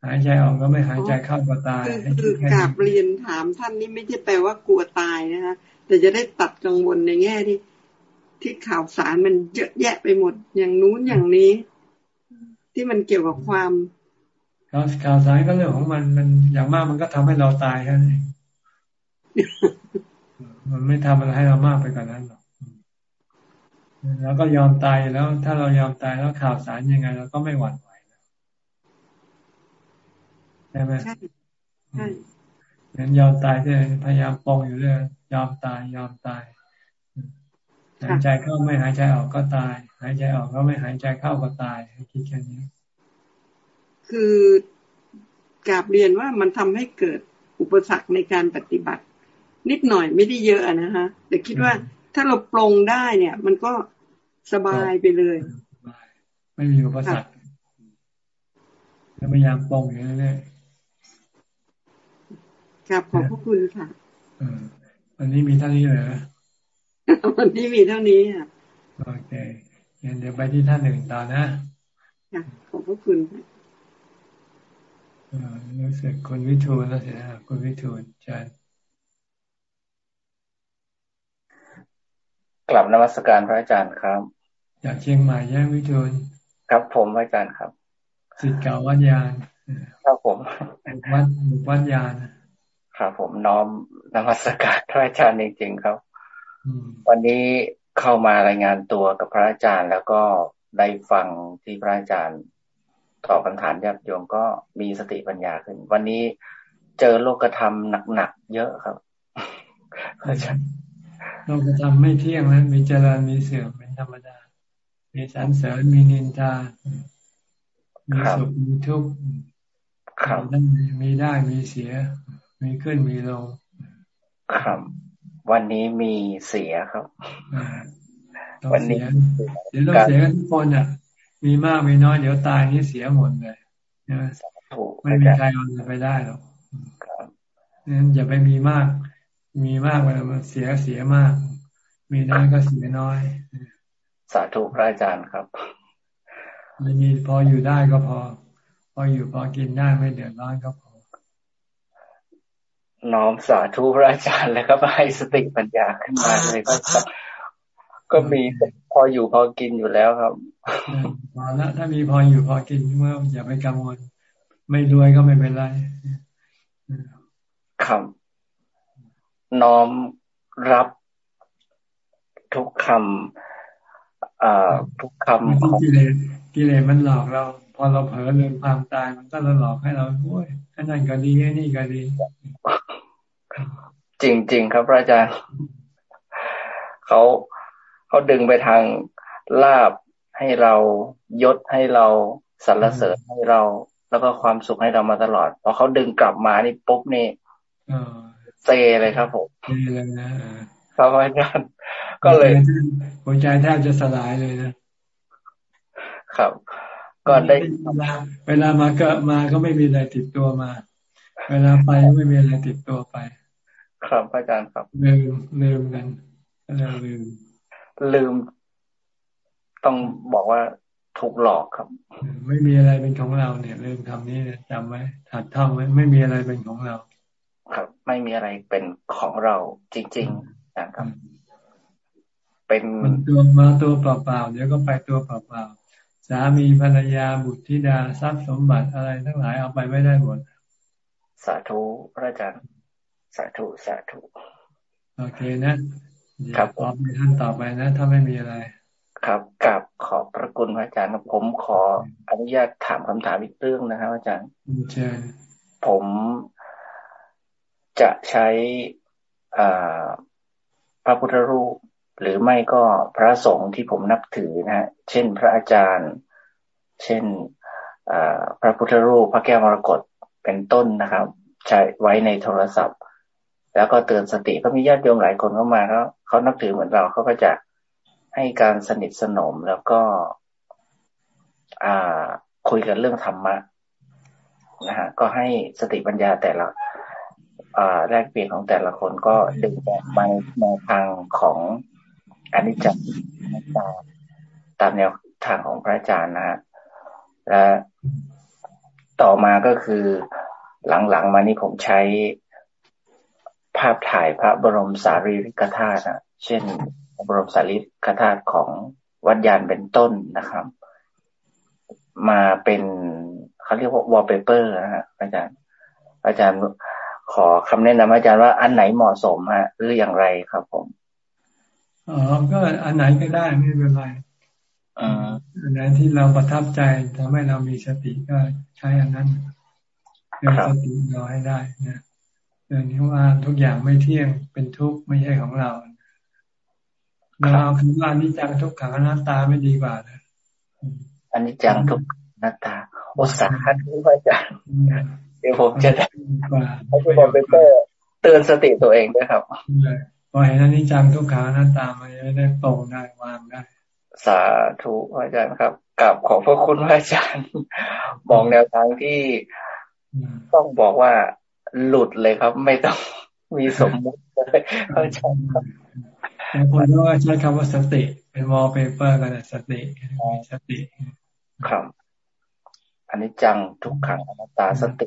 Speaker 1: หายใจออกก็ไม่หายใจเข้าก็ตาย
Speaker 13: คือกราบเรียนถามท่านนี่ไม่ใช่แปลว่ากลัวตายนะคะ แต่จะได้ตัดกังวลในแง่ที่ที่ข่าวสารมันเยอะแยะไปหมดอย่างนู้นอย่างนี้ ที่มันเกี่ยวกับความ
Speaker 1: ข่าวข่าวสารก็เรื่องของมันมันอย่างมากมันก็ทำให้เราตายแค่นั้นเองมันไม่ทำอะไรให้เรามากไปกว่านนั้นหรอกแล้วก็ยอมตายแล้ว ถ้าเรายอมตายแล้วข่าวสารยังไงเราก็ไม่หวั่นไหวใช่ไหมใช่ใช่งั้นยอมตายเลยพยายามปองอยู่เรื่อย ยอมตายยอมตายหายใจเข้าไม่หายใจออกก็ตาย หายใจออกก็ไม่หายใจเข้าก็ตายคิดแค่นี้
Speaker 13: คือกราบเรียนว่ามันทำให้เกิดอุปสรรคในการปฏิบัติ นิดหน่อยไม่ได้เยอะนะคะแต่คิดว่าถ้าเราปรงได้เนี่ย มันก็สบายไปเลย
Speaker 1: ไม่มีอุปสรรคพยายามปรงอย่างนี้เลย
Speaker 13: ครับขอบพระคุณค่ะ
Speaker 1: วันนี้มีเท่านี้เลย
Speaker 13: วันนี้มีเท่านี้อะ
Speaker 1: โอเคงั้นเดี๋ยวไปที่ท่านหนึ่งต่อนะ
Speaker 13: ขอบพระคุณ
Speaker 1: รู้สึกคนวิทูลแล้วสินะคนวิทูลใช่
Speaker 14: กลับนมัสการพระอาจารย์ครับ
Speaker 1: จากเชียงใหม่แย่งวิทูล
Speaker 14: ครับผมพระอาจารย์ครับ
Speaker 1: สิทธิ์เก่าวัดยาน
Speaker 14: ครับผม
Speaker 1: วัดวัดยาน
Speaker 14: ครับผมน้อมนมัสการพระอาจารย์จริงๆครับวันนี้เข้ามารายงานตัวกับพระอาจารย์ แล้วก็ได้ฟังที่พระอาจารย์ตอบคำถามญาติโยมก็มีสติปัญญาขึ้น วันนี้เจอโลกธรรมหนักๆเยอะครับพระอาจารย์
Speaker 1: โลกธรรมไม่เที่ยงนะมีเจริญมีเสื่อมเป็นธรรมดา มีสรรเสริญมีนินทามีสุขมีทุกข์มีได้มีเสีย มีขึ้นมีลง
Speaker 14: ครับ วันนี้มีเสียครับ
Speaker 1: วันนี้เดี๋ยวต้องเสียกันทุกคนอะ มีมากมีน้อยเดี๋ยวตายนี่เสียหมดเลยนะไม่มีใครเอาไปได้หรอกนั้นอย่าไปมีมาก มีมากเลยมันเสียเสียมาก มีน้อยก็เสียน้อย
Speaker 14: สาธุพระอาจารย์ครับ
Speaker 1: ไม่มีพออยู่ได้ก็พอ พออยู่พอกินได้ไม่เดือดร้อนก็พอ
Speaker 14: น้อมสาธุพระอาจารย์แล้วก็ให้สติปัญญาขึ้นมาเลยก็ก็มีพออยู่พอกินอยู่แล้วครับ
Speaker 1: พอแล้วถ้ามีพออยู่พอกินเมื่ออย่าไปกังวลไม่รวยก็ไม่เป็นไร
Speaker 14: ครับน้อมรับทุกคำทุกคำ
Speaker 1: ของกิเลสกิเลสมันหลอกเรา พอเราเผลอลืมความตายมันก็หลอกให้เราโอ้ยอันนั้นก็ดีอันนี้ก็ดี
Speaker 14: จริงจริงครับพระอาจารย์เขาเขาดึงไปทางลาบให้เรายศให้เราสรรเสริญให้เรา แล้วก็ความสุขให้เรามาตลอดพอเขาดึงกลับมานี่ปุ๊บนี่เซเลยครับผม
Speaker 1: เซเลยนะครับ
Speaker 14: อาจารย์ก็เลย
Speaker 1: หัวใจแทบจะสลายเลยนะ
Speaker 14: ครับ ก็ได้
Speaker 1: เวลาเวลามาก็มาก็ไม่มีอะไรติดตัวมา เวลาไปไม่มีอะไรติดตัวไป
Speaker 14: ครับอาจารย์ครับ
Speaker 1: ลืมลืมกันลืม
Speaker 14: ลืม ต้องบอกว่าถูกหลอกครับ
Speaker 1: ไม่มีอะไรเป็นของเราเนี่ย ลืมคำนี้เนี่ยจำไว้ถัดท่องไว้ไม่มีอะไรเป็นของเรา
Speaker 14: ครับ ไม่มีอะไรเป็นของเราจริงๆนะครับ เป็น
Speaker 1: ตัวมาตัวเปล่าๆเดี๋ยวก็ไปตัวเปล่าๆ สามีภรรยาบุตรธิดาทรัพย์สมบัติอะไรทั้งหลายเอาไปไม่ได้หมด
Speaker 14: สาธุพระอาจารย์สาธุสาธุ
Speaker 1: โอเคนะครับตอบไปท่านต่อไปนะ ถ้าไม่มีอะไร
Speaker 14: ครับกับขอบพระคุณพระอาจารย์ผมขออนุญาตถามคำถามอีกเรื่องนะครับอาจารย์
Speaker 1: เชิญ
Speaker 14: ผมจะใช้พระพุทธรูป หรือไม่ก็พระสงฆ์ที่ผมนับถือนะฮะเช่นพระอาจารย์ เช่นพระพุทธรูปพระแก้วมรกตเป็นต้นนะครับ ใช้ไว้ในโทรศัพท์ แล้วก็เตือนสติก็มีญาติโยมหลายคนเข้ามาเขาเขานับถือเหมือนเราเขาก็จะให้การสนิทสนมแล้วก็คุยกันเรื่องธรรมะนะฮะก็ให้สติปัญญาแต่ละแลกเปลี่ยนของแต่ละคนก็ดึงแบบมาในทางของ อันนี้จันัตาตามแนวทางของพระอาจารย์นะฮะและต่อมาก็คือหลังๆมานี้ผมใช้ภาพถ่ายพระบรมสารีริกธาตุนะเช่นพระบรมสารีริกธาตุของวัดยานเป็นต้นนะครับ มาเป็นเขาเรียกว่าวอลเปเปอร์นะฮะอาจารย์ อาจารย์ขอคำแนะนำอาจารย์ว่าอันไหนเหมาะสมฮะหรืออย่างไรครับผม
Speaker 1: อ๋อ ก็อันไหนก็ได้ไม่เป็นไรอันไหนที่เราประทับใจทำให้เรามีสติก็ใช้อันนั้นเรื่องสติเราให้ได้นะเรื่องที่ว่าทุกอย่างไม่เที่ยงเป็นทุกข์ไม่ใช่ของเราเราเอาคำว่านิจังทุกขังอนัตตาไม่ดีกว่านะ
Speaker 14: อันนี้จังทุกหน้าตาโอสาหัทุกอาจารย์เดี๋ยวผมจะได้ให้คุณบอกเตอร์เตือนสติตัวเองด้วยครับ
Speaker 1: พ อเห็นอนิจจังทุกขังหน้าตามันจะได้ตรงได้วางได้
Speaker 14: สาธุอาจารย์ครับกราบขอบพระคุณอาจารย์ มองแนวทางที่ต้องบอกว่าหลุดเลยครับ ไม่ต้องมีสมมุติเลยอาจารย์ครับ
Speaker 1: บางคนก็ใช้คำว่าสติเป็นวอลเปเปอร์กันสติสติ
Speaker 14: ครับอันนี้จังทุกขังอนัตตาสติ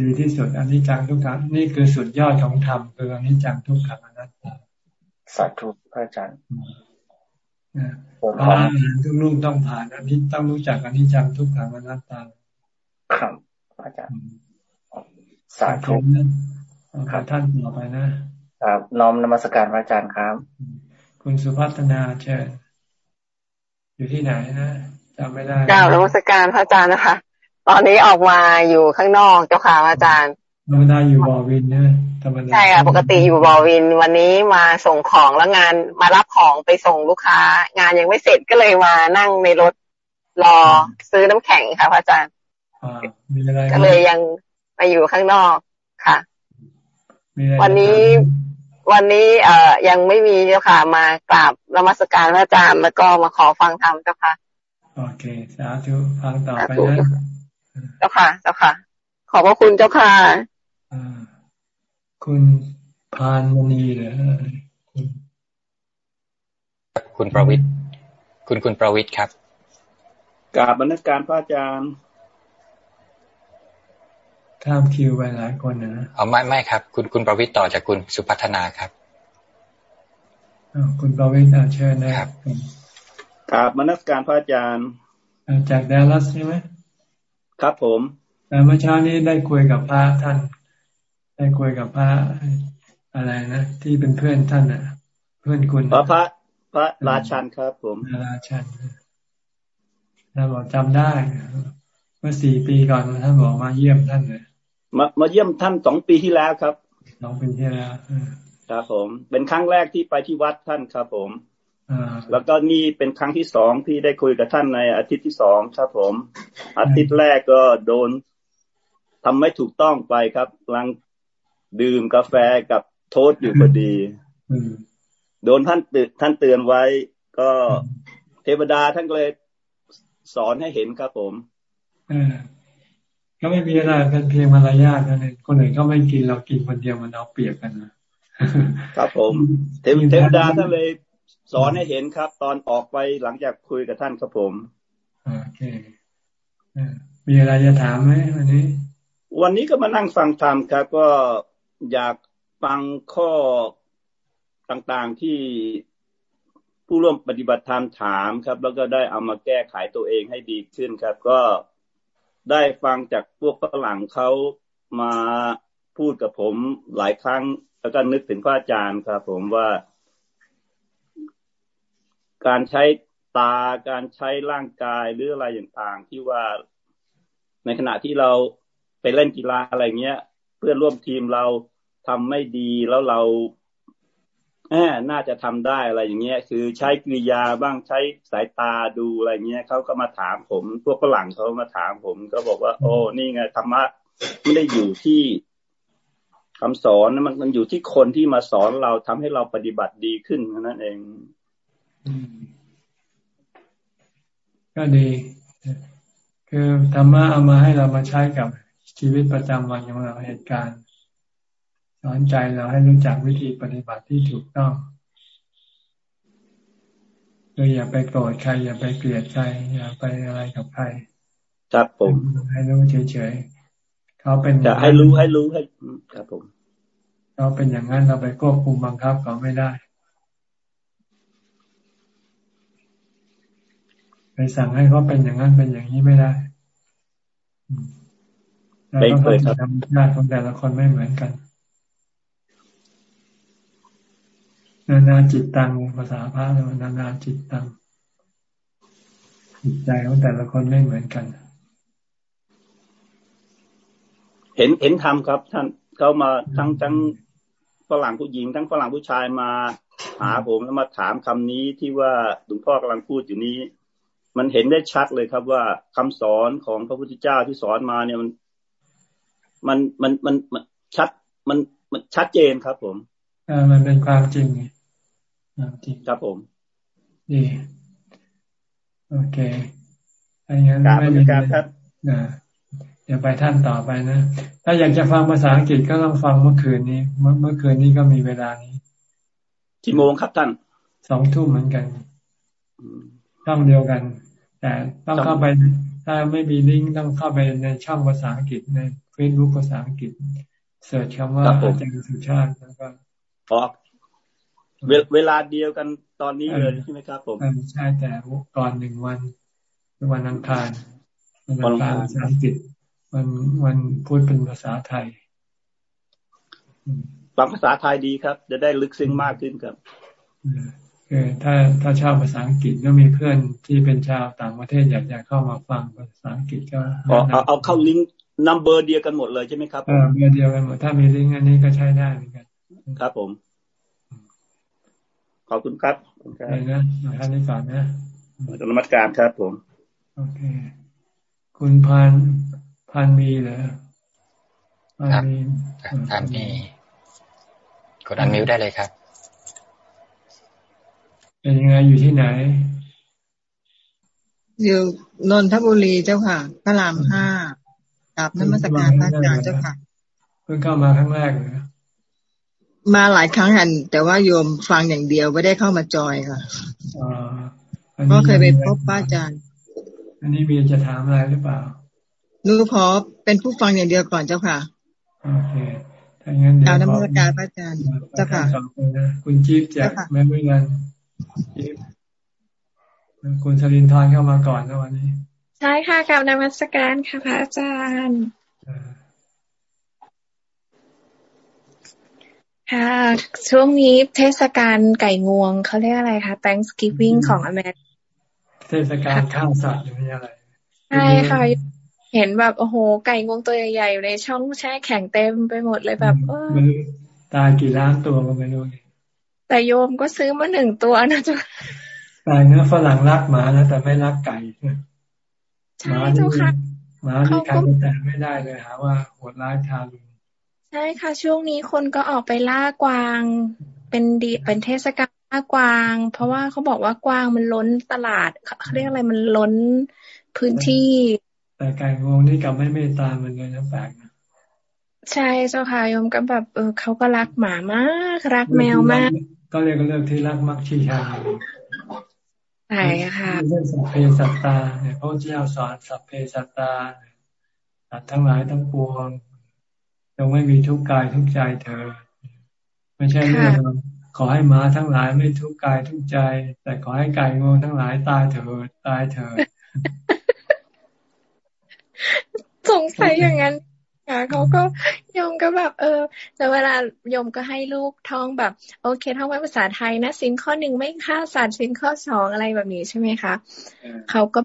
Speaker 1: ดีที่สุดอันนี้จังทุกขังนี่คือสุดยอดของธรรมคืออันนี้จังทุกขังอนัตตา
Speaker 14: สาธุพระอาจารย์
Speaker 1: พระทุกลูกต้องผ่านอันนี้ต้องรู้จักอันนี้จังทุกขังอนัตตา
Speaker 14: ครับอาจารย์สาธุ
Speaker 1: ครับท่านต่อไปนะ
Speaker 14: ครับน้อมนมัสการพระอาจารย์ครับ
Speaker 1: คุณสุพัฒนาเชิญอยู่ที่ไหนนะจำไม่ได้
Speaker 15: กล่าวนมัสการพระอาจารย์นะคะ ตอนนี้ออกมาอยู่ข้างนอกเจ้าค่ะอาจารย์
Speaker 1: ธรรมดาอยู่บอวินนะธรรมดา
Speaker 15: ใช่ค่ะปกติอยู่บอวิน วันนี้มาส่งของแล้วงานมารับของไปส่งลูกค้า งานยังไม่เสร็จก็เลยมานั่งในรถรอซื้อน้ำแข็งค่ะพระอาจารย์ก็เลยยังมาอยู่ข้างนอกค่ะ วันนี้วันนี้เอ่อยังไม่มีเจ้าค่ะ มากราบนมัสการพระอาจารย์แล้วก็มาขอฟังธรรมเจ้าค่ะ
Speaker 1: โอเค สาธุฟังต่อไปนะ
Speaker 15: เจ้าค่ะ เจ้าค่ะ ขอบพระคุณเจ้าค่ะ
Speaker 1: คุณพานมณีเหรอ
Speaker 6: คุณประวิทย์คุณคุณประวิทย์ครับ
Speaker 16: กราบบรรณการพระอาจารย์
Speaker 1: ข้ามคิวไปหลายคนนะ
Speaker 6: อ๋อไม่ไม่ครับ คุณคุณประวิทย์ต่อจากคุณสุพัฒนาครับ
Speaker 1: คุณประวิทย์เชิญนะครับ
Speaker 16: กราบบรรณการพระอาจารย์
Speaker 1: จากดัลลัสใช่ไหม
Speaker 16: ครับผม
Speaker 1: แต่เมื่อเช้านี้ได้คุยกับพระท่าน ได้คุยกับพระอะไรนะที่เป็นเพื่อนท่านอะ เพื่อนคุณ
Speaker 16: พระพระพระราชันครับ ผม
Speaker 1: ราชันท่านบอกจำได้เมื่อสี่ปีก่อนท่านบอกมาเยี่ยมท่านเลย
Speaker 16: มามาเยี่ยมท่านสองปีที่แล้วครับ
Speaker 1: สองปีที่แล้ว
Speaker 16: ครับผม เป็นครั้งแรกที่ไปที่วัดท่านครับผม แล้วก็นี่เป็นครั้งที่สองที่ได้คุยกับท่านในอาทิตย์ที่สองครับผม อาทิตย์แรกก็โดนทำไม่ถูกต้องไปครับกำลังดื่มกาแฟกับโทษอยู่พอดีโดนท่านตืท่านเตือนไว้ก็เทวดาท่านเลยสอนให้เห็นครับผม
Speaker 1: ก็ไม่มีอะไรเป็นเพียงมารยาทนั่นเองคนอื่นก็ไม่กินเรากินคนเดียวมันเอาเปรียบกัน
Speaker 16: นะครับผมเทวดาท่านเลย สอนให้เห็นครับ ตอนออกไปหลังจากคุยกับท่านครับผม
Speaker 1: โอเคมีอะไรจะถามไหมวันนี้
Speaker 16: วันนี้ก็มานั่งฟังธรรมครับ ก็อยากฟังข้อต่างๆที่ผู้ร่วมปฏิบัติธรรมถามครับ แล้วก็ได้เอามาแก้ไขตัวเองให้ดีขึ้นครับ ก็ได้ฟังจากพวกฝรั่งเขามาพูดกับผมหลายครั้ง แล้วก็นึกถึงพระอาจารย์ครับ ผมว่า การใช้ตาการใช้ร่างกายหรืออะไรอย่างต่างที่ว่าในขณะที่เราไปเล่นกีฬาอะไรเงี้ย เพื่อนร่วมทีมเราทำไม่ดีแล้วเราแอบน่าจะทำได้อะไรอย่างเงี้ย คือใช้กิริยาบ้างใช้สายตาดูอะไรเงี้ยเขาก็มาถามผม พวกฝรั่งเขามาถามผม ก็บอกว่า โอ้นี่ไงธรรมะไม่ได้อยู่ที่คำสอนมันมันอยู่ที่คนที่มาสอนเราทำให้เราปฏิบัติดีขึ้นนั่นเอง
Speaker 1: ก็ดี คือธรรมะเอามาให้เรามาใช้กับชีวิตประจำวันของเราเหตุการณ์สอนใจเราให้รู้จักวิธีปฏิบัติที่ถูกต้องโดยอย่าไปโกรธใคร อย่าไปเกลียดใครอย่าไปอะไรกับใคร
Speaker 16: ครับผม
Speaker 1: ให้รู้เฉยๆเขาเป็น
Speaker 16: จะให้รู้ให้รู้ให้ครับผม
Speaker 1: เขาเป็นอย่างนั้นเราไปควบคุมบังคับเขาไม่ได้ ไปสั่งให้เขาเป็นอย่างนั้นเป็นอย่างนี้ไม่ได้เราต้องทำธรรมชาติของแต่ละคนไม่เหมือนกัน นานาจิตตังภาษาพระเรียกว่านานาจิตตังจิตใจของแต่ละคนไม่เหมือนกัน
Speaker 16: เห็นเห็นธรรมครับ ท่านเขามาทั้งทั้งฝรั่งผู้หญิง ทั้งฝรั่งผู้ชายมาหาผมแล้วมาถามคำนี้ที่ว่าหลวงพ่อกำลังพูดอยู่นี้ มันเห็นได้ชัดเลยครับว่าคำสอนของพระพุทธเจ้าที่สอนมาเนี่ยมันมันมันมันชัดมันมันชัดเจนครับ ผม
Speaker 1: อ่ามันเป็นความจริง
Speaker 16: จริงครับผม
Speaker 1: ดีโอเคอันนั้นไม่มีการครับนะเดี๋ยวไปท่านต่อไปนะ ถ้าอยากจะฟังภาษาอังกฤษก็ต้องฟังเมื่อคืนนี้ เมื่อเมื่อคืนนี้ก็มีเวลานี้
Speaker 16: กี่โมงครับท่าน
Speaker 1: สองทุ่มเหมือนกันช่องเดียวกัน แต่ต้องเข้าไปถ้าไม่มีลิงก์ต้องเข้าไปในช่องภาษาอังกฤษในเฟซบุ๊กภาษาอังกฤษเสิร์ชคำว่าอาจารย์สุชาติแล้วก็
Speaker 16: เวลาเดียวกันตอนนี้เลยใช่ไหมครับผม
Speaker 1: ใช่แต่ก่อนหนึ่งวันวันอังคารวันอังคารภาษาอังกฤษวันวันพูดเป็นภาษาไทย
Speaker 16: ฟังภาษาไทยดีครับ จะได้ลึกซึ้งมากขึ้นครับ
Speaker 1: คือถ้าถ้าชอบภาษาอังกฤษก็มีเพื่อนที่เป็นชาวต่างประเทศอยากจะเข้ามาฟังภาษาอังกฤษก็
Speaker 16: เอาเอาเข้าลิงก์นัมเบอร์เดียวกันหมดเลยใช่ไหมครับเอ
Speaker 1: อเบอร์เดียวกันหมดถ้ามีลิงก์อันนี้ก็ใช้ได้เหมือนกัน
Speaker 16: ครับผม ขอบคุณครับ
Speaker 1: ใช่นะท่านนี้ก่อนนะ
Speaker 16: ธรรมการครับผม
Speaker 1: โอเค คุณพันพันมีเหรอ
Speaker 6: พันมีพันมีกดอันมิวได้เลยครับ
Speaker 1: เป็นยังไงอยู่ที่ไหน
Speaker 17: อยู่นนทบุรีเจ้าค่ะ พระรามห้ากับนมัสการพระอาจารย์เจ้าค่ะ
Speaker 1: เพิ่งเข้ามาครั้งแรกเลย
Speaker 17: มาหลายครั้งกันแต่ว่าโยมฟังอย่างเดียวไม่ได้เข้ามาจอยค่ะก็เคยไปพบป้าอาจารย์
Speaker 1: อันนี้มีจะถามอะไรหรือเปล่า
Speaker 17: รู้พอเป็นผู้ฟังอย่างเดียวก่อนเจ้าค่ะ
Speaker 1: โอเคถ้างั้นเดี๋ยว
Speaker 17: เอานมัสการพระอาจารย์ เจ้าค่ะ
Speaker 1: คุณจิ๊บจากแม่วิรันจิ๊บ คุณสลินทอนเข้ามาก่อนนะวันนี้
Speaker 18: ใช่ค่ะกับนมัสการค่ะพระอาจารย์ค่ะช่วงนี้เทศกาลไก่งวงเขาเรียกอะไรคะ Thanksgiving ของอเมริกา
Speaker 1: เทศกาลข้าวสัตว์อย่างนี้อะไร
Speaker 18: ใช่ค่ะ เห็นแบบโอ้โห ไก่งวงตัวใหญ่ๆอยู่ในช่องแช่แข็งเต็มไปหมดเลยแบบ เออ
Speaker 1: ตายกี่ล้านตัวก็ไม่รู้
Speaker 18: แต่โยมก็ซื้อมาหนึ่งตัวนะจ๊ะ
Speaker 1: ตายเนื้อฝรั่งรักหมาแล้วแต่ไม่รักไก่
Speaker 18: ใช่เจ้าค่ะ
Speaker 1: หมาที่ใครก็แต่ไม่ได้เลยหาว่าโหดร้ายทารุณ
Speaker 18: ใช่ค่ะ ช่วงนี้คนก็ออกไปล่ากวาง เป็นดีเป็นเทศกาลล่ากวาง เพราะว่าเขาบอกว่ากวางมันล้นตลาดเขาเรียกอะไรมันล้นพื้นที่
Speaker 1: แต่ไก่งวงนี่กับไม่เมตตามันเลยนะแปลกนะ
Speaker 18: ใช่เจ้าค่ะโยมก็แบบเออเขาก็รักหมามาก รักแมวมาก
Speaker 1: ก็เรียกเรื่องที่รักมักชีชา
Speaker 18: ใช่ค่ะ
Speaker 1: เรื่องสัพเพสัตตาเนี่ยพระเจ้าสอนสัพเพสัตตาสัตว์ทั้งหลายทั้งปวงจงไม่มีทุกข์กายทุกใจเธอ ไม่ใช่เรื่องขอให้ม้าทั้งหลายไม่ทุกข์กายทุกใจ แต่ขอให้ไก่งวงทั้งหลายตายเถิดตายเถิด
Speaker 18: สงสัยอย่างนั้น ค่ะเขาก็โยมก็แบบ เออ แต่เวลาโยมก็ให้ลูกท่องแบบ โอเคท่องไว้ภาษาไทยนะสินข้อหนึ่งไม่ฆ่าสัตว์สินข้อสองอะไรแบบนี้ใช่ไหมคะเขาก็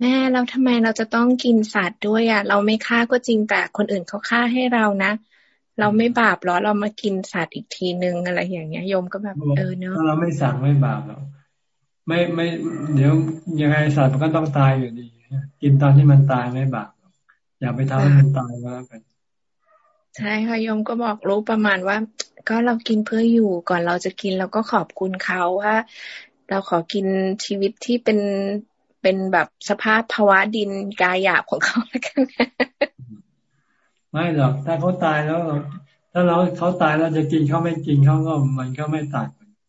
Speaker 18: แม่เราทำไมเราจะต้องกินสัตว์ด้วยอะ เราไม่ฆ่าก็จริงแต่คนอื่นเขาฆ่าให้เรานะเราไม่บาปหรอเรามากินสัตว์อีกทีนึงอะไรอย่างเงี้ยโยมก็แบบเออเนอะ
Speaker 1: เราไม่สั่งไม่บาปหรอกไม่ไม่ เดี๋ยวยังไงสัตว์มันก็ต้องตายอยู่ดีกินตอนที่มันตายไม่บาป อย่าไปทำให้มันตายก็แล้วกัน
Speaker 18: ใช่ค่ะโยมก็บอกรู้ประมาณว่า ก็เรากินเพื่ออยู่ก่อนเราจะกินเราก็ขอบคุณเขาว่า เราขอกินชีวิตที่เป็นเป็นแบบสภาพภาวะดินกายหยาบของเขาแล้วกัน
Speaker 1: ไม่หรอกถ้าเขาตายแล้วถ้าเราเขาตายเราจะกินเขาไม่กินเขาก็มันก็ไม่ต่าง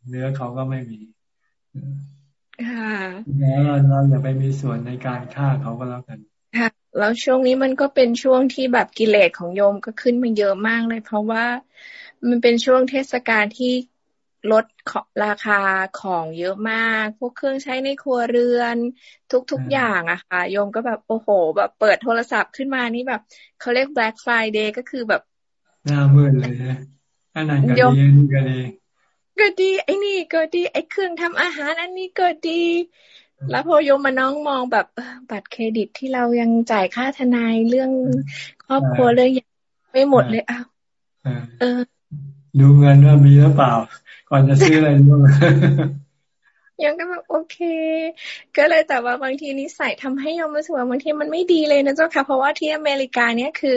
Speaker 1: เนื้อเขาก็ไม่มี
Speaker 18: ค่ะ
Speaker 1: แล้วเราเราอย่าไปมีส่วนในการฆ่าเขาก็แล้วกัน
Speaker 18: ค่ะ แล้วช่วงนี้มันก็เป็นช่วงที่แบบกิเลสของโยมก็ขึ้นมาเยอะมากเลย เพราะว่ามันเป็นช่วงเทศกาลที่ลดราคาของเยอะมาก พวกเครื่องใช้ในครัวเรือน ทุกๆอย่างอะค่ะโยมก็แบบโอ้โห แบบเปิดโทรศัพท์ขึ้นมานี่แบบเขาเรียก Black Friday ก็คือแบบ
Speaker 1: หน้ามืดเลยนะอันนั้นก็ดีนี่ก็ดี
Speaker 18: ก็ดีไอ้นี่ก็ดีไอ้เครื่องทำอาหารอันนี้ก็ดี แล้วพอโยมมาน้องมองแบบบัตรเครดิตที่เรายังจ่ายค่าทนายเรื่องครอบครัวเรื่องไม่หมดเลยอ้าวเออ
Speaker 1: ดูเงินว่ามีหรือเปล่า ก่อนจะซื้ออะไรรู้
Speaker 18: ยังก็แบบโอเค ก็เลยแต่ว่าบางทีนิสัยทำให้ยมรู้สึกว่าบางทีมันไม่ดีเลยนะเจ้าค่ะ เพราะว่าที่อเมริกาเนี่ยคือ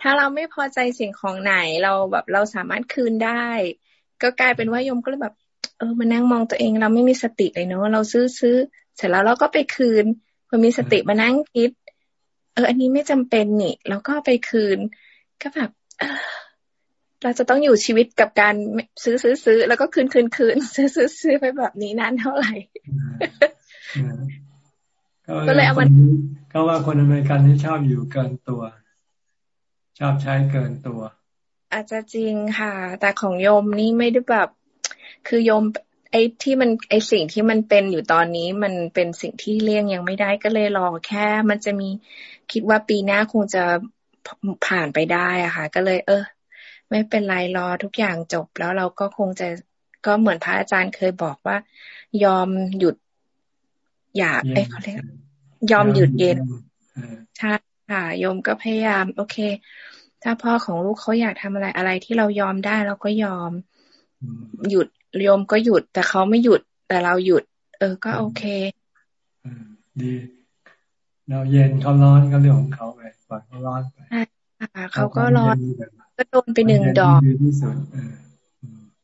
Speaker 18: ถ้าเราไม่พอใจสิ่งของไหนเราแบบเราสามารถคืนได้ ก็กลายเป็นว่ายมก็เลยแบบ เออมานั่งมองตัวเองเราไม่มีสติเลยเนาะเราซื้อซื้อ เสร็จแล้วเราก็ไปคืนพอมีสติมานั่งคิด เออ อันนี้ไม่จำเป็นนี่แล้วก็ไปคืน ก็แบบเราจะต้องอยู่ชีวิตกับการซื้อซื้อซื้อแล้วก็คืนคืนคืนซื้อซื้อซื้อไปแบบนี้นานเท่าไหร่
Speaker 1: ก็เลยเอามันก็ว่าคนอเมริกันที่ชอบอยู่เกินตัว ชอบใช้เกินตัว
Speaker 18: อาจจะจริงค่ะ แต่ของโยมนี่ไม่ได้แบบ คือโยม ไอ้ที่มันไอ้สิ่งที่มันเป็นอยู่ตอนนี้มันเป็นสิ่งที่เลี่ยงยังไม่ได้ก็เลยรอแค่ มันจะมีคิดว่าปีหน้าคงจะผ่านไปได้อะค่ะ ก็เลย เออ ไม่เป็นไรรอทุกอย่างจบแล้วเราก็คงจะก็เหมือนพระอาจารย์เคยบอกว่า ยอมหยุด อย่าเอ้เขาเรียกยอมหยุดเย็นใช่ค่ะโยมก็พยายาม โอเค ถ้าพ่อของลูกเขาอยากทำอะไรอะไรที่เรายอมได้เราก็ยอมหยุด โยมก็หยุด แต่เขาไม่หยุด แต่เราหยุด เออ ก็โอเค
Speaker 1: ดีเราเย็นเขาร้อนก็เรื่องของเขาไปปล่อยเขาร้อนไป
Speaker 18: เขาก็ร้อนก็โดนไปหนึ่งดอก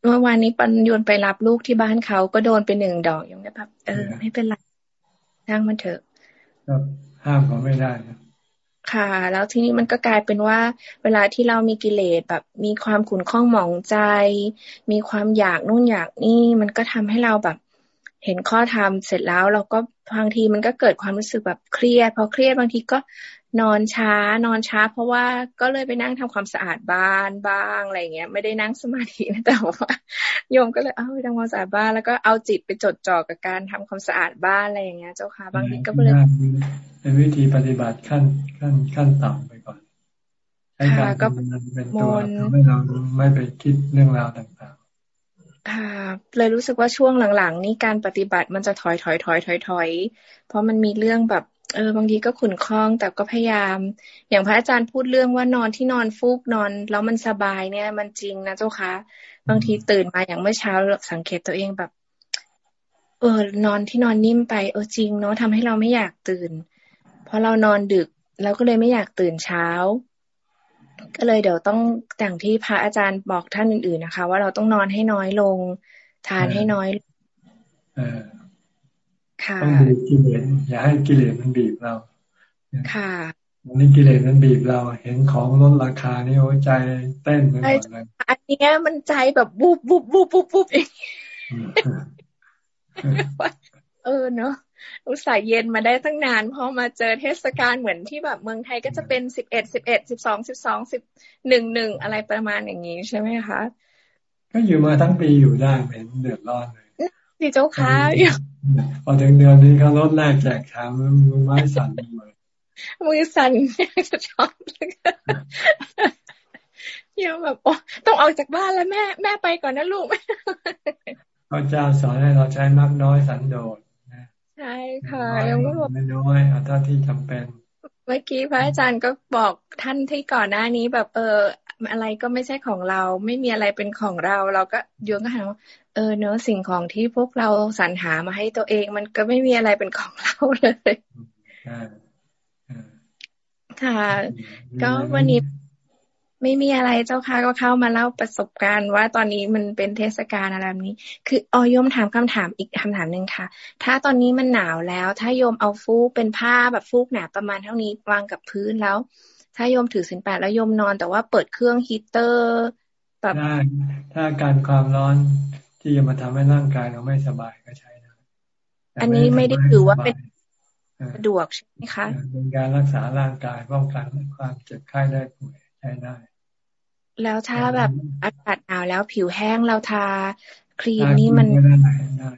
Speaker 18: เมื่อวานนี้ปันยนไปรับลูกที่บ้านเขาก็โดนไปหนึ่งดอกยังแบบเออ ไม่เป็นไรช่างมันเถอะ
Speaker 1: ห้ามเขาไม่ได้
Speaker 18: ค่ะ แล้วทีนี้มันก็กลายเป็นว่า เวลาที่เรามีกิเลสแบบ มีความขุ่นข้องหมองใจ มีความอยากนู่นอยากนี่ มันก็ทำให้เราแบบ เห็นข้อธรรมเสร็จแล้ว เราก็บางทีมันก็เกิดความรู้สึกแบบเครียดพอเครียดบางทีก็ นอนช้านอนช้า เพราะว่าก็เลยไปนั่งทำความสะอาดบ้านบ้างอะไรเงี้ย ไม่ได้นั่งสมาธินะแต่ว่าโยมก็เลยเอาไปทำความสะอาดบ้านแล้วก็เอาจิตไปจดจ่อกับการทำความสะอาดบ้านอะไรอย่างเงี้ย เจ้าค่ะบางทีก็เลย
Speaker 1: เป็นวิธีปฏิบัติขั้นขั้นขั้นต่ำไปก่อนให้การเป็นตัวทำให้เราไม่ไปคิดเรื่องราวต่าง
Speaker 18: ค่ะเลยรู้สึกว่าช่วงหลังๆ นี่การปฏิบัติมันจะถอยถอยถอยถอยถอยเพราะมันมีเรื่องแบบ เออบางทีก็ขุนคล้องแต่ก็พยายาม อย่างพระอาจารย์พูดเรื่องว่านอนที่นอนฟูกนอน แล้วมันสบายเนี่ย มันจริงนะเจ้าคะบางทีตื่นมาอย่างเมื่อเช้าสังเกตตัวเองแบบ เออนอนที่นอนนิ่มไปเออจริงเนาะทำให้เราไม่อยากตื่น เพราะเรานอนดึกเราก็เลยไม่อยากตื่นเช้า ก็เลยเดี๋ยวต้องแต่งที่พระอาจารย์บอกท่านอื่นๆนะคะ ว่าเราต้องนอนให้น้อยลง ทานให้น้อย
Speaker 1: ค่ะ ต้องดูกิเลสอย่าให้กิเลสมันบีบเรา
Speaker 18: ค่ะ
Speaker 1: วันนี้กิเลสมันบีบเรา เห็นของลดราคานี่โอ้ใจเต้นไปหมดเลย
Speaker 18: อันนี้มันใจแบบบุบบุบบุบบุบบุบเองเออเนาะอุตส่าห์เย็นมาได้ตั้งนานพอมาเจอเทศกาลเหมือนที่แบบเมืองไทยก็จะเป็นสิบเอ็ดสิบเอ็ดสิบสองสิบสองสิบหนึ่งหนึ่งอะไรประมาณอย่างนี้ใช่ไหมคะ
Speaker 1: ก็อยู่มาทั้งปีอยู่ได้เหม็นเดือดร้อนเลย
Speaker 18: พี่เจ้าค้า
Speaker 1: พอถึงเดือนนี้เขาลดแรกแจกชามมือไม้สั่นเลย
Speaker 18: มือสั่นจะชอบเยอะแบบโอ้ต้องออกจากบ้านแล้วแม่แม่ไปก่อนนะลูก
Speaker 1: พระเจ้าสอนให้เราใช้มากน้อยสันโดษ
Speaker 18: ใช่ค่ะยังก็บอก
Speaker 1: ไม่น้อยเอาเท่าที่จำเป็น
Speaker 18: เมื่อกี้พระอาจารย์ก็บอกท่านที่ก่อนหน้านี้แบบเออ อะไรก็ไม่ใช่ของเรา ไม่มีอะไรเป็นของเรา เราก็โยงก็หาว่าเออเนื้อสิ่งของที่พวกเราสรรหามาให้ตัวเอง มันก็ไม่มีอะไรเป็นของเราเลยค่ะ ก็วันนี้ไม่มีอะไรเจ้าค่ะก็เข้ามาเล่าประสบการณ์ว่าตอนนี้มันเป็นเทศกาลอะไรแบบนี้ คืออโยมถามคำถามอีกคำถามหนึ่งค่ะ ถ้าตอนนี้มันหนาวแล้ว ถ้าโยมเอาฟูกเป็นผ้าแบบฟูกหนาประมาณเท่านี้วางกับพื้นแล้ว ถ้าโยมถือสินแปดแล้วโยมนอน แต่ว่าเปิดเครื่องฮีเตอร์
Speaker 1: แบบได้ถ้าการความร้อนที่จะมาทำให้ร่างกายเราไม่สบายก็ใช้ได้
Speaker 18: อันนี้ไม่ได้ถือว่าเป็นสะดวกใช่ไหมคะ
Speaker 1: เป็นการรักษาร่างกายป้องกันความเจ็บไข้ได้ป่วยใช้ได้
Speaker 18: แล้วถ้าแบบอากาศหนาวแล้วผิวแห้งเราทาครีมนี่มัน
Speaker 1: ได้ได้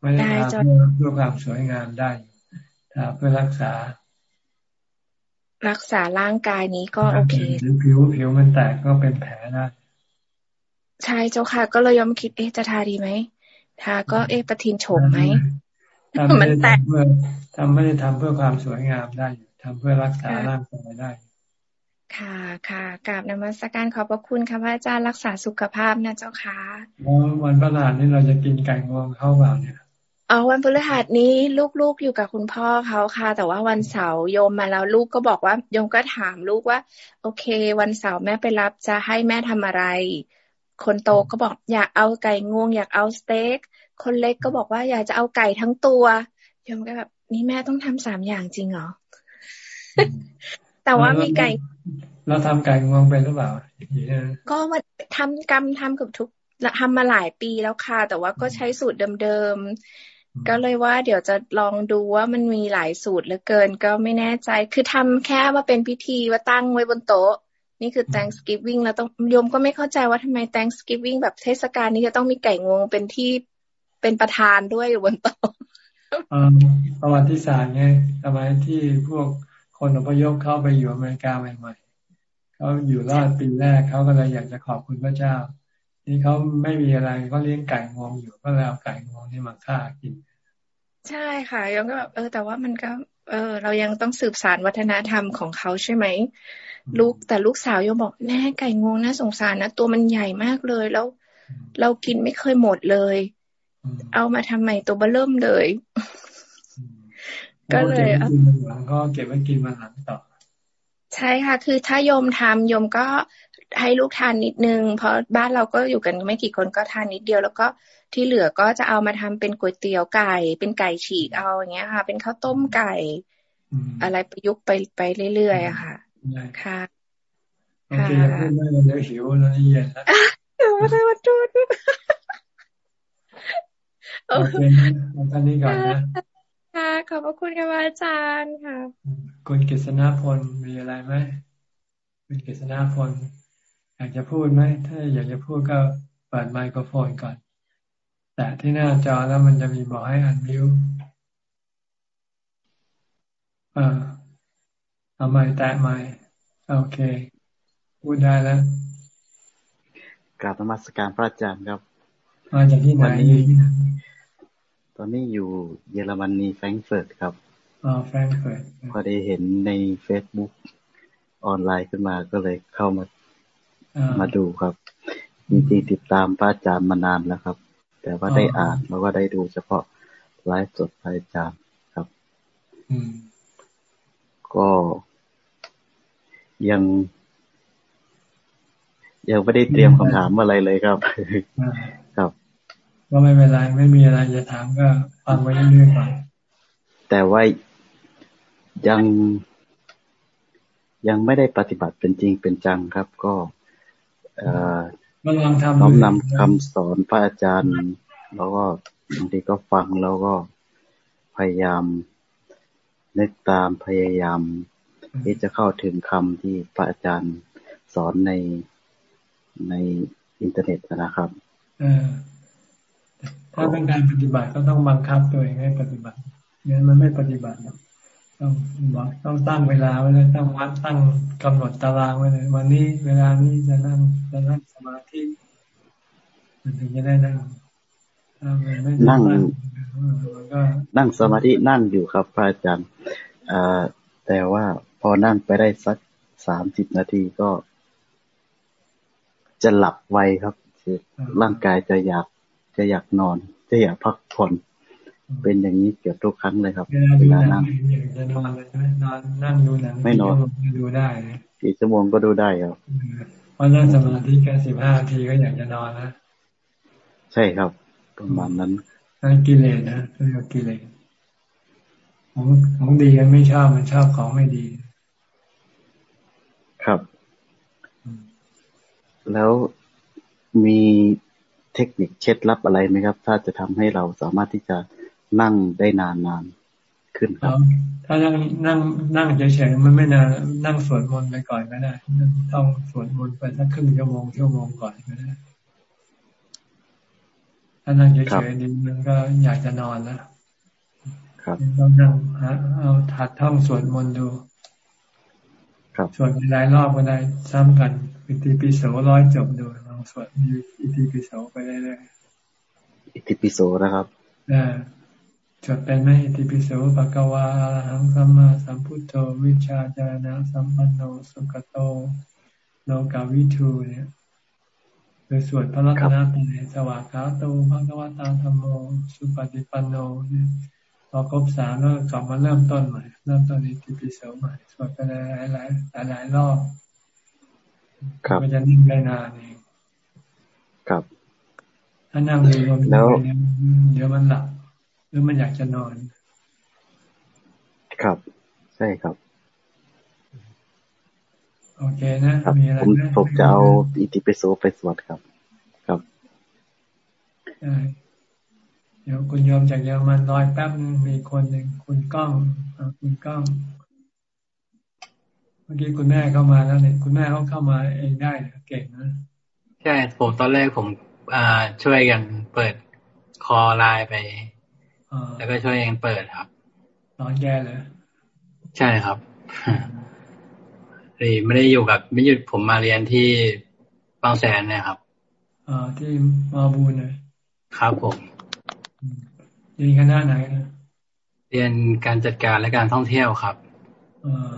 Speaker 1: ไม่ได้ทาเพื่อเพื่อความสวยงามได้ทาเพื่อรักษา
Speaker 18: รักษาร่างกายนี้ก็โอเค
Speaker 1: ผิวผิวมันแตกก็เป็นแผลได้
Speaker 18: ใช่เจ้าค่ะ ก็เลยยอมคิดเอ๊ะจะทาดีไหมทาก็เอ๊ะประทินโฉมไหม
Speaker 1: มันแตกเพื่อทำไม่ได้ทำเพื่อความสวยงามได้ทำเพื่อรักษาร่างกายได้
Speaker 18: ค่ะค่ะกราบนมัสการขอบพระคุณค่ะพระอาจารย์รักษาสุขภาพนะเจ้าค่ะ
Speaker 1: วันประหลาดนี่เราจะกินไก่งวงเข้าเปล่าเนี่ย
Speaker 18: อ๋อวันพฤหัสนี้ลูกๆอยู่กับคุณพ่อเขาค่ะ แต่ว่าวันเสาร์โยมมาแล้วลูกก็บอกว่าโยมก็ถามลูกว่า โอเค วันเสาร์แม่ไปรับจะให้แม่ทำอะไร คนโตก็บอกอยากเอาไก่งวง อยากเอาสเต็กคนเล็กก็บอกว่าอยากจะเอาไก่ทั้งตัวโยมก็แบบนี่แม่ต้องทำสามอย่างจริงเหรอแต่ว่ามีไก่
Speaker 1: เราทำไก่งวงเป็นหรือเปล่า
Speaker 18: ก็มาทำกรรมทำกับทุกทำมาหลายปีแล้วค่ะ แต่ว่าก็ใช้สูตรเดิมๆ ก็เลยว่าเดี๋ยวจะลองดูว่ามันมีหลายสูตรเหลือเกิน ก็ไม่แน่ใจ คือทำแค่ว่าเป็นพิธีว่าตั้งไว้บนโต๊ะ นี่คือ Thanksgiving แล้วต้องโยมก็ไม่เข้าใจว่าทำไม Thanksgiving แบบเทศกาลนี้จะต้องมีไก่งวงเป็นที่เป็นประธานด้วยอยู่บนโต๊ะ
Speaker 1: ประวัติศาสตร์ไงสมัยที่พวกคนอพยพเข้าไปอยู่อเมริกาใหม่เขาอยู่รอดปีแรกเขาก็เลยอยากจะขอบคุณพระเจ้า นี่เขาไม่มีอะไรก็เลี้ยงไก่งวงอยู่ก็เลยเอาไก่งวงนี่มาฆ่ากิน
Speaker 18: ใช่ค่ะยังก็แบบเออ แต่ว่ามันก็ เออ เรายังต้องสืบสารวัฒนธรรมของเขาใช่ไหมลูกแต่ลูกสาวยังบอกแม่ไก่งวงน่าสงสารนะตัวมันใหญ่มากเลย แล้ว เรากินไม่เคยหมดเลย เอามาทำไมตัวเบลิ่มเลย
Speaker 1: ก็เลยก็เก็บไว้กินมาหลังต่อ
Speaker 18: ใช่ค่ะ คือถ้าโยมทำโยมก็ ให้ลูกทานนิดนึง เพราะบ้านเราก็อยู่กันไม่กี่คนก็ทานนิดเดียว แล้วก็ที่เหลือก็จะเอามาทำเป็นก๋วยเตี๋ยวไก่ เป็นไก่ฉีกเอาอย่างเงี้ยค่ะ เป็นข้าวต้มไก่ อะไรประยุกต์ไปไปเรื่อยๆอะค่ะค่ะ
Speaker 1: โอเคพูดได้เดี๋ยวหิวแล้วนี่เย็นแล้วเดี๋ยวมาได้วัดจุดโอเคตอนนี้ก่อนนะ
Speaker 18: ค่ะขอบพระคุณค่ะอาจารย์ค่ะ
Speaker 1: คุณกฤษณาพลมีอะไรไหมคุณกฤษณาพล อยากจะพูดไหมถ้าอยากจะพูดก็เปิดไมโครโฟนก่อน แต่ที่หน้าจอแล้วมันจะมีบอกให้อันมิวเออเอาไม้แตะไม้โอเค พูดได้แล้ว
Speaker 19: กราบนมัสการพระอาจารย์ครับ
Speaker 1: มาจากที่ไหน
Speaker 19: ตอนนี้อยู่เยอรมนีแฟรงก์เฟิร์ตครับ
Speaker 1: อ๋อแฟรงก์เฟิร์ต
Speaker 19: พอได้เห็นในเฟซบุ๊กออนไลน์ขึ้นมาก็เลยเข้ามา มาดูครับ จริงๆติดตามพระอาจารย์มานานแล้วครับ แต่ว่าได้อ่านแล้วก็ได้ดูเฉพาะไลฟ์สดพระอาจารย์ครับก็ยัง ยังไม่ได้เตรียมคำถามอะไรเลยครับ ครับ
Speaker 1: ก็ไม่เป็นไรไม่มีอะไรจะถามก็ฟังไว้เรื่อยๆไป
Speaker 19: แต่ว่ายังยังไม่ได้ปฏิบัติเป็นจริงเป็นจังครับ ก็ น้อมนำคำสอนพระอาจารย์ แล้วก็บางทีก็ฟังแล้วก็พยายามนึกตามพยายาม ที่จะเข้าถึงคำที่พระอาจารย์สอนในในอินเทอร์เน็ตนะครับ
Speaker 1: ถ้าเป็นการปฏิบัติก็ต้องบังคับตัวเองให้ปฏิบัติงั้นมันไม่ปฏิบัติหรอก ต้องบอกต้องตั้งเวลาไว้เลยต้องวัดตั้งกำหนดตารางไว้เลย วันนี้เวลานี้จะนั่งจะนั่งสมาธิมันถึงจะได้นั่ง
Speaker 19: นั่งนั่งสมาธินั่งอยู่ครับพระอาจารย์แต่ว่าพอนั่งไปได้สักสามสิบนาทีก็ จะหลับไวครับร่างกายจะอยากจะอยากนอน จะอยากพักผ่อน เป็นอย่างนี้เกือบทุกครั้งเลยครับ
Speaker 1: เวลานั่งจะนอนเลยใช่ไหมนอนนั่งดูหนัง
Speaker 19: ไม่นอน
Speaker 1: ดูได้
Speaker 19: กี่ชั่วโมงก็ดูได้ครับ
Speaker 1: เพราะนั่งสมาธิแค่สิบห้านาทีก็อยากจะนอนนะ
Speaker 19: ใช่ครับประมาณนั้น
Speaker 1: นั่นกิเลสนะเรียกกิเลสของของดีกันไม่ชอบมันชอบของไม่ดี
Speaker 19: ครับ แล้วมีเทคนิคเช็ดลับอะไรไหมครับ ถ้าจะทำให้เราสามารถที่จะ นั่งได้นานนานขึ้นครับ
Speaker 1: ถ้านั่งนั่งนั่งเฉยๆมันไม่นานนั่งสวดมนต์ไปก่อนก็ได้ต้องสวดมนต์ไปสักครึ่งชั่วโมงชั่วโมงก่อนก็ได้ถ้านั่งเฉยๆนี่มันก็อยากจะนอนแล้ว
Speaker 19: ครับ
Speaker 1: ต้องนั่งเอาถัดท่องสวดมนต์ดู
Speaker 19: ครับ
Speaker 1: สวดหลายรอบก็ได้ซ้ำกันอิติปิโสร้อยจบดูลองสวดอิติปิโสไปเรื่อย
Speaker 19: ๆอิติปิโสนะครับ
Speaker 1: อ่า จดเป็นไหมอิติปิโสปะกวาหังสัมมาสัมพุทโธวิชาจารณะสัมปันโนสุกโตโลกาวิทูเนี่ยโดยสวดพระรัตนตรัยสวากขาโตภะกวตาธรรมโมสุปฏิปันโนเนี่ยพอครบสามแล้วกลับมาเริ่มต้นใหม่เริ่มต้นอิติปิโสใหม่สวดไปหลายหลายหลายหลายรอบมันจะนิ่งได้นานเอง
Speaker 19: ครับ
Speaker 1: ถ้านั่งดูลมแล้วเดี๋ยวมันหลับ หรือมันอยากจะนอน
Speaker 19: ครับ ใช่ครับ
Speaker 1: โอเคนะมีอะไร
Speaker 19: ไหมผมจะเอาอิติปิโสไปสวดครับ ครับ
Speaker 1: ใช่เดี๋ยวคุณโยมจากเยอรมันรอยแป๊บนึงมีคนหนึ่งคุณก้องคุณก้อง เมื่อกี้คุณแม่เข้ามาแล้วเนี่ยคุณแม่เขาเข้ามาเองได้เก่งนะ
Speaker 20: ใช่ผมตอนแรกผมอ่าช่วยกันเปิดคอไลน์ไป แล้วก็ช่วยเองเปิดครับ
Speaker 1: นอนแย่เลย
Speaker 20: ใช่ครับนี่ไม่ได้อยู่กับไม่หยุดผมมาเรียนที่บางแสนเนี่ยครับ
Speaker 1: อ่าที่มาบูนเลย
Speaker 20: ครับผม
Speaker 1: เรียนคณะไหนนะ
Speaker 20: เรียนการจัดการและการท่องเที่ยวครับ
Speaker 1: อ่า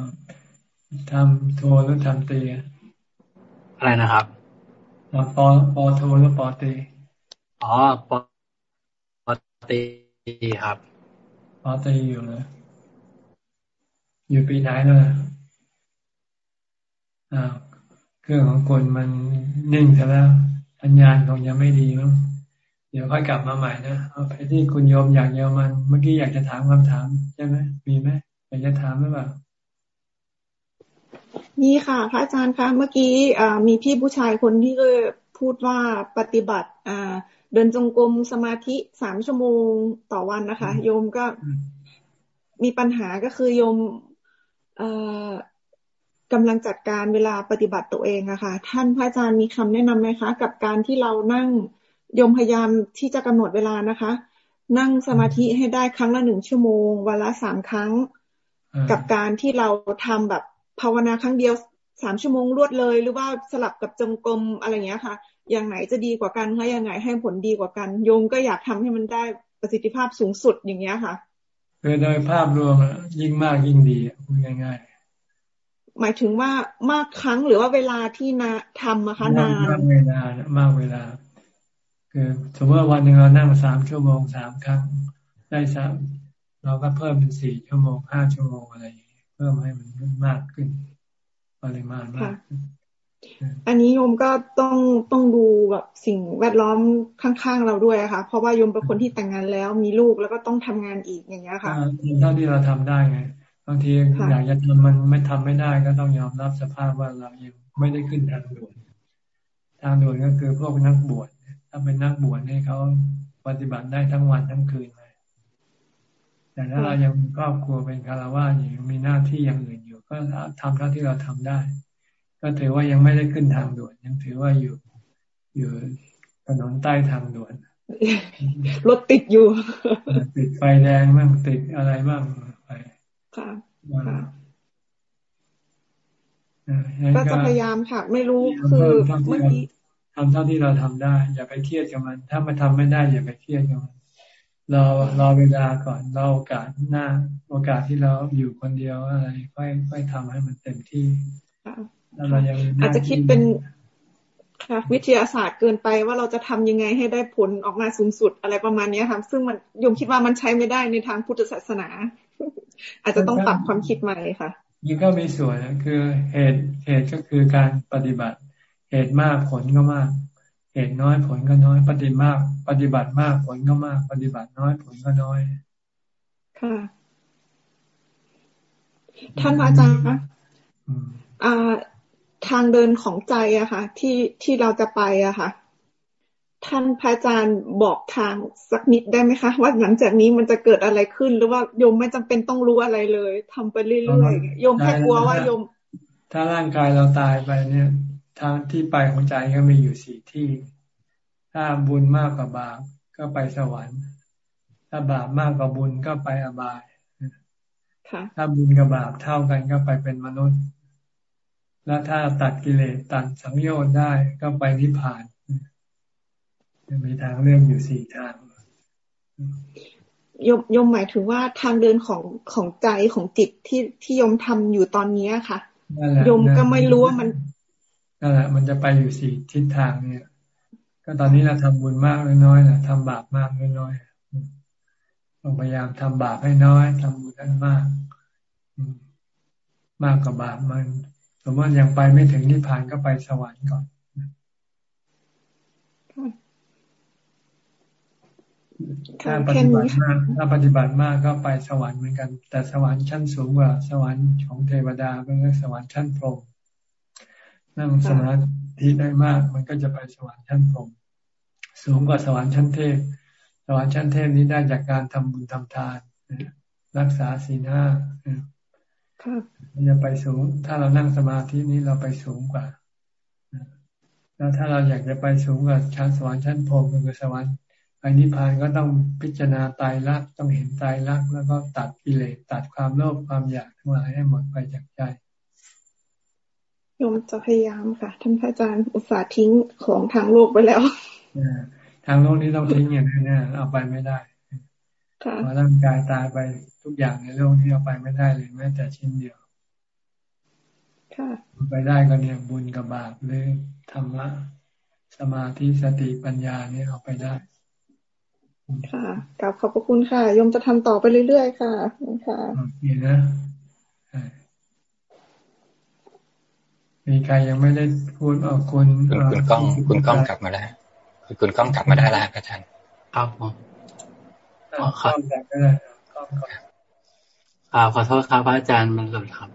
Speaker 1: ทำโทหรือทำตี
Speaker 20: อะไรนะครับ
Speaker 1: ปอปอโทหรือปอตี
Speaker 20: อ๋อปอตี ครับ
Speaker 1: ปอตีอยู่เลยอยู่ปีไหนเลยอ่าเครื่องของคนมันนิ่งซะแล้วสัญญาณคงยังไม่ดีมั้งเดี๋ยวค่อยกลับมาใหม่นะเอาไปที่คุณโยมอยากเยอมัน เมื่อกี้อยากจะถามคำถามใช่ไหมมีไหมอยากจะถามหรือเปล่า
Speaker 4: มีค่ะ พระอาจารย์คะเมื่อกี้มีพี่ผู้ชายคนที่ก็พูดว่าปฏิบัติ เดินจงกรมสมาธิสามชั่วโมงต่อวันนะคะ โยมก็มีปัญหาก็คือโยมกำลังจัดการเวลาปฏิบัติตัวเองอะคะ่ะ ท่านพระอาจารย์มีคำแนะนํำไหมคะ กับการที่เรานั่งโยมพยายามที่จะกำหนดเวลานะคะ นั่งสมาธิให้ได้ครั้งละหนึ่งชั่วโมงวันละสามครั้ง กับการที่เราทำแบบภาวนาครั้งเดียวสามชั่วโมงรวดเลย หรือว่าสลับกับจงกรมอะไรเงี้ยค่ะ อย่างไหนจะดีกว่ากันคะอย่างไหนให้ผลดีกว่ากันโยมก็อยากทำให้มันได้ประสิทธิภาพสูงสุดอย่างเงี้ยค่ะ
Speaker 1: คือโดยภาพรวมยิ่งมากยิ่งดีพูดง่าย
Speaker 4: ๆ หมายถึงว่ามากครั้งหรือว่าเวลาที่นาทำอะคะนาน
Speaker 1: มากเวลามากเวลา คือสมมติว่าวันหนึ่งเรานั่งสามชั่วโมงสามครั้งได้สามเราก็เพิ่มเป็นสี่ชั่วโมงห้าชั่วโมงอะไรเพิ่มให้มันมากขึ้น ปริมาณมาก
Speaker 4: อันนี้โยมก็ต้องต้องดูแบบสิ่งแวดล้อมข้างๆเราด้วยค่ะ เพราะว่าโยมเป็นคนที่แต่งงานแล้วมีลูกแล้วก็ต้องทำงานอีกอย่างเงี้ยค่ะ
Speaker 1: เท่าที่เราทำได้ไงบางทีอยากจะทำมันไม่ทำไม่ได้ก็ต้องยอมรับสภาพว่าเรายังไม่ได้ขึ้นทางด่วนทางด่วนก็คือพวกนักบวชถ้าเป็นนักบวชนี่เขาปฏิบัติได้ทั้งวันทั้งคืนเลยแต่ถ้าเรายังครอบครัวเป็นคารวะอยู่มีหน้าที่อย่างอื่นอยู่ ก็ทำเท่าที่เราทำได้ ก็ถือว่ายังไม่ได้ขึ้นทางด่วน ยังถือว่าอยู่อยู่ถนนใต้ทางด่วน
Speaker 4: รถติดอยู่
Speaker 1: ติดไฟแดงบ้างติดอะไรบ้างไป
Speaker 4: ค่ะก็จะพยายามค่ะ ไม่รู้คือเมื่อกี้
Speaker 1: ทำเท่าที่เราทำได้ อย่าไปเครียดกับมัน ถ้ามันทำไม่ได้ อย่าไปเครียดกับมันรอรอเวลาก่อนรอโอกาสหน้า โอกาสที่เราอยู่คนเดียวอะไร ค่อยค่อยทำให้มันเต็มที่
Speaker 4: อาจจะคิดเป็นค่ะวิทยาศาสตร์เกินไปว่าเราจะทำยังไงให้ได้ผลออกมาสูงสุดอะไรประมาณนี้ค่ะซึ่งมันยมคิดว่ามันใช้ไม่ได้ในทางพุทธศาสนา อาจจะต้องปรับความคิดใหม่ค่ะ
Speaker 1: นี่ก็มีส่วนคือเหตุเหตุก็คือการปฏิบัติ เหตุมากผลก็มาก เหตุน้อยผลก็น้อย ปฏิมาก ปฏิบัติมากผลก็มาก ปฏิบัติน้อยผลก็น้อย
Speaker 4: ค่ะ ท่านอาจารย์คะอ่า ทางเดินของใจอะค่ะ ที่ที่เราจะไปอะค่ะ ท่านพระอาจารย์บอกทางสักนิดได้ไหมคะ ว่าหลังจากนี้มันจะเกิดอะไรขึ้น หรือว่าโยมไม่จำเป็นต้องรู้อะไรเลยทำไปเรื่อยๆโยมแค่กลัวว่าโยม
Speaker 1: ถ้าร่างกายเราตายไปเนี่ยทางที่ไปของใจก็มีอยู่สี่ที่ ถ้าบุญมากกว่าบาปก็ไปสวรรค์ ถ้าบาปมากกว่าบุญก็ไปอบาย ถ้าบุญกับบาปเท่ากันก็ไปเป็นมนุษย์ แล้วถ้าตัดกิเลสตัดสังโยชน์ได้ก็ไปนิพพานมีทางเรื่องอยู่สี่ทาง
Speaker 4: ยมยมหมายถึงว่าทางเดินของของใจของจิตที่ที่ยมทำอยู่ตอนนี้ค่ะยมก็ไม่รู้ว่ามัน
Speaker 1: นั่นแหละ มันจะไปอยู่สี่ทิศทางเนี่ย ก็ตอนนี้เราทำบุญมากน้อยนะทำบาปมากน้อยต้องพยายามทำบาปให้น้อยทำบุญให้มาก มากกว่าบาปมัน สมมติยังไปไม่ถึงนิพพานก็ไปสวรรค์ก่อนถ้าปฏิบัติมากถ้าปฏิบัติมากก็ไปสวรรค์เหมือนกัน แต่สวรรค์ชั้นสูงกว่าสวรรค์ของเทวดาเป็นสวรรค์ชั้นพรหมนั่งสมาธิได้มาก มันก็จะไปสวรรค์ชั้นพรหมสูงกว่าสวรรค์ชั้นเทพ สวรรค์ชั้นเทพนี้ได้จากการทำบุญทำทานรักษาศีลห้า จะไปสูง ถ้าเรานั่งสมาธินี้เราไปสูงกว่า แล้วถ้าเราอยากจะไปสูงกว่าชั้นสวรรค์ชั้นพรหมคือสวรรค์ไปนิพพานก็ต้องพิจารณาตายรักต้องเห็นตายรักแล้วก็ตัดกิเลสตัดความโลภความอยากทั้งหลายให้หมดไปจากใจ
Speaker 4: โยมจะพยายามค่ะท่านพระอาจารย์อุตส่าห์ทิ้งของทางโลกไปแล้ว
Speaker 1: ทางโลกนี้ต้องทิ้งอย่างนี้นะเอาไปไม่ได้ พอร่างกายตายไปทุกอย่างในโลกนี้เอาไปไม่ได้เลยแม้แต่ชิ้นเดียวไปได้ก็เนี่ยบุญกับบาปหรือธรรมะสมาธิสติปัญญาเนี่ยเอาไปได้
Speaker 4: ค่ะกลับขอบพระคุณค่ะ ยมจะทำต่อไปเรื่อยๆค่ะค่ะ
Speaker 1: มีนะมีใครยังไม่ได้พูดเอาคุณ
Speaker 6: คุณก้องคุณก้องกลับมาแล้วคุณก้องกลับมาได้แล้วอาจารย์
Speaker 20: ครับผม
Speaker 1: อ๋อครับก็ได้
Speaker 20: อ่าขอโทษครับพระอาจารย์มันหลุดครับ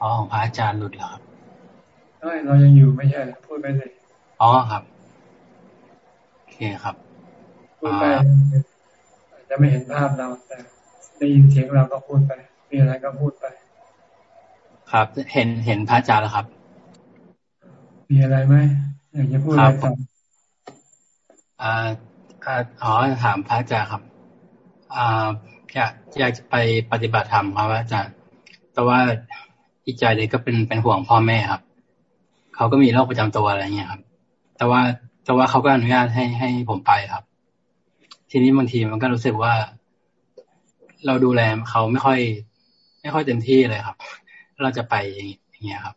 Speaker 20: อ๋อของพระอาจารย์หลุดแล้วครับ
Speaker 1: ใช่เรายังอยู่ไม่ใช่พูดไปเลย
Speaker 20: อ๋อครับโอเคครับ
Speaker 1: พูดไปจะไม่เห็นภาพเราแต่ได้ยินเสียงเราก็พูดไป มีอะไรก็พูดไป
Speaker 20: ครับ เห็นเห็นพระอาจารย์แล้วครับ
Speaker 1: มีอะไรไหม อยากจะพูดอะไรต่อ
Speaker 20: อ่าอ๋อถามพระอาจารย์ครับ อ่าอยากอยากจะไปปฏิบัติธรรมครับอาจารย์ แต่ว่าอีกใจเลยก็เป็นเป็นห่วงพ่อแม่ครับ เขาก็มีโรคประจำตัวอะไรเงี้ยครับ แต่ว่าแต่ว่าเขาก็อนุญาตให้ให้ผมไปครับ ทีนี้บางทีมันก็รู้สึกว่า เราดูแลเขาไม่ค่อย ไม่ค่อยเต็มที่เลยครับ เราจะไปอย่างเงี้ยครับ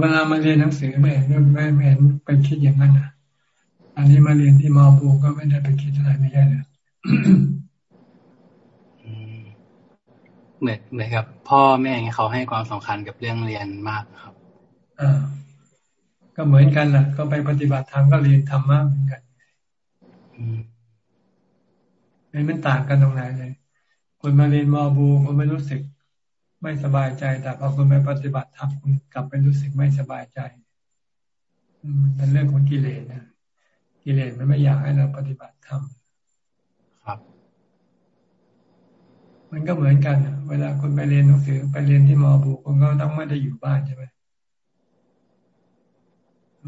Speaker 1: เวลามาเรียนหนังสือไม่เห็นไม่ไม่เห็นไปคิดอย่างนั้นนะอันนี้มาเรียนที่มอบูก็ไม่ได้ไปคิดอะไรไม่ใช่เลย
Speaker 20: เหมือนเหมือนกับ พ่อแม่เขาให้ความสำคัญกับเรื่องเรียนมากครับ
Speaker 1: อ่าก็เหมือนกันแหละก็ไปปฏิบัติธรรมก็เรียนธรรมะเหมือนกันไม่มันต่างกันตรงไหนเลยคนมาเรียนมอบูคนไม่รู้สึก ไม่สบายใจ แต่พอคุณไปปฏิบัติธรรมคุณกลับไปรู้สึกไม่สบายใจเป็นเรื่องของกิเลสนะกิเลสมันไม่อยากให้เราปฏิบัติธรรม
Speaker 20: ครับ
Speaker 1: มันก็เหมือนกัน เวลาคุณไปเรียนหนังสือไปเรียนที่มอบูคุณก็ต้องไม่ได้อยู่บ้านใช่ไหม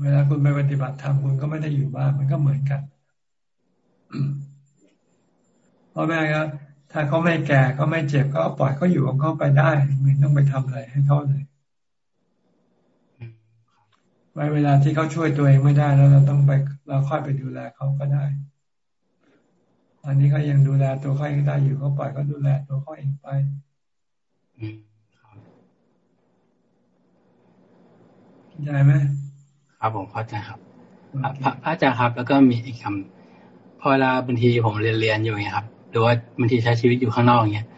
Speaker 1: เวลาคุณไปปฏิบัติธรรมคุณก็ไม่ได้อยู่บ้านมันก็เหมือนกันพ่อแม่ก็ ถ้าเขาไม่แก่เขาไม่เจ็บก็ปล่อยเขาอยู่ของเขาไปได้ไม่ต้องไปทำอะไรให้เขาเลยไว้เวลาที่เขาช่วยตัวเองไม่ได้แล้วเราต้องไปเราค่อยไปดูแลเขาก็ได้ อันนี้เขายังดูแลตัวเขาเองได้อยู่เขาปล่อยเขาดูแลตัวเขาเองไปเข้าใจไหม
Speaker 20: ครับผมเข้าใจครับพระอาจารย์ครับ แล้วก็มีอีกคำพอเวลาบางทีผมเรียนเรียนอยู่ไงครับ หรือว่าบางทีใช้ชีวิตอยู่ข้างนอกเงี้ย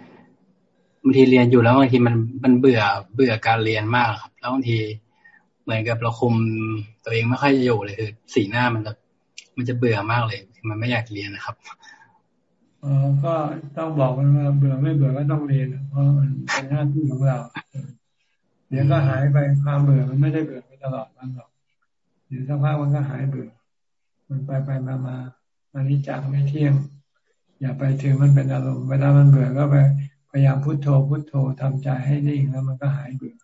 Speaker 20: บางทีเรียนอยู่แล้วบางทีมันมันเบื่อเบื่อการเรียนมากครับ แล้วบางทีเหมือนกับเราคุมตัวเองไม่ค่อยจะอยู่เลยคือสีหน้ามันจะมันจะเบื่อมากเลยมันไม่อยากเรียนนะครับ
Speaker 1: เออก็ต้องบอกมันว่าเบื่อไม่เบื่อก็ต้องเรียนเพราะมันเป็นหน้าที่ของเราเดี๋ยวก็หายไปความเบื่อมันไม่ได้เบื่อไปตลอดมันหรอกเดี๋ยวสักพักมันก็หายเบื่อ มันไปไปมามาอันนี้จากไม่เที่ยง อย่าไปถือมันเป็นอารมณ์เวลามันเบื่อก็ไปพยายามพุโทโธพุโทโธทำใจให้นิ่งแล้วมันก็หายเบื่อ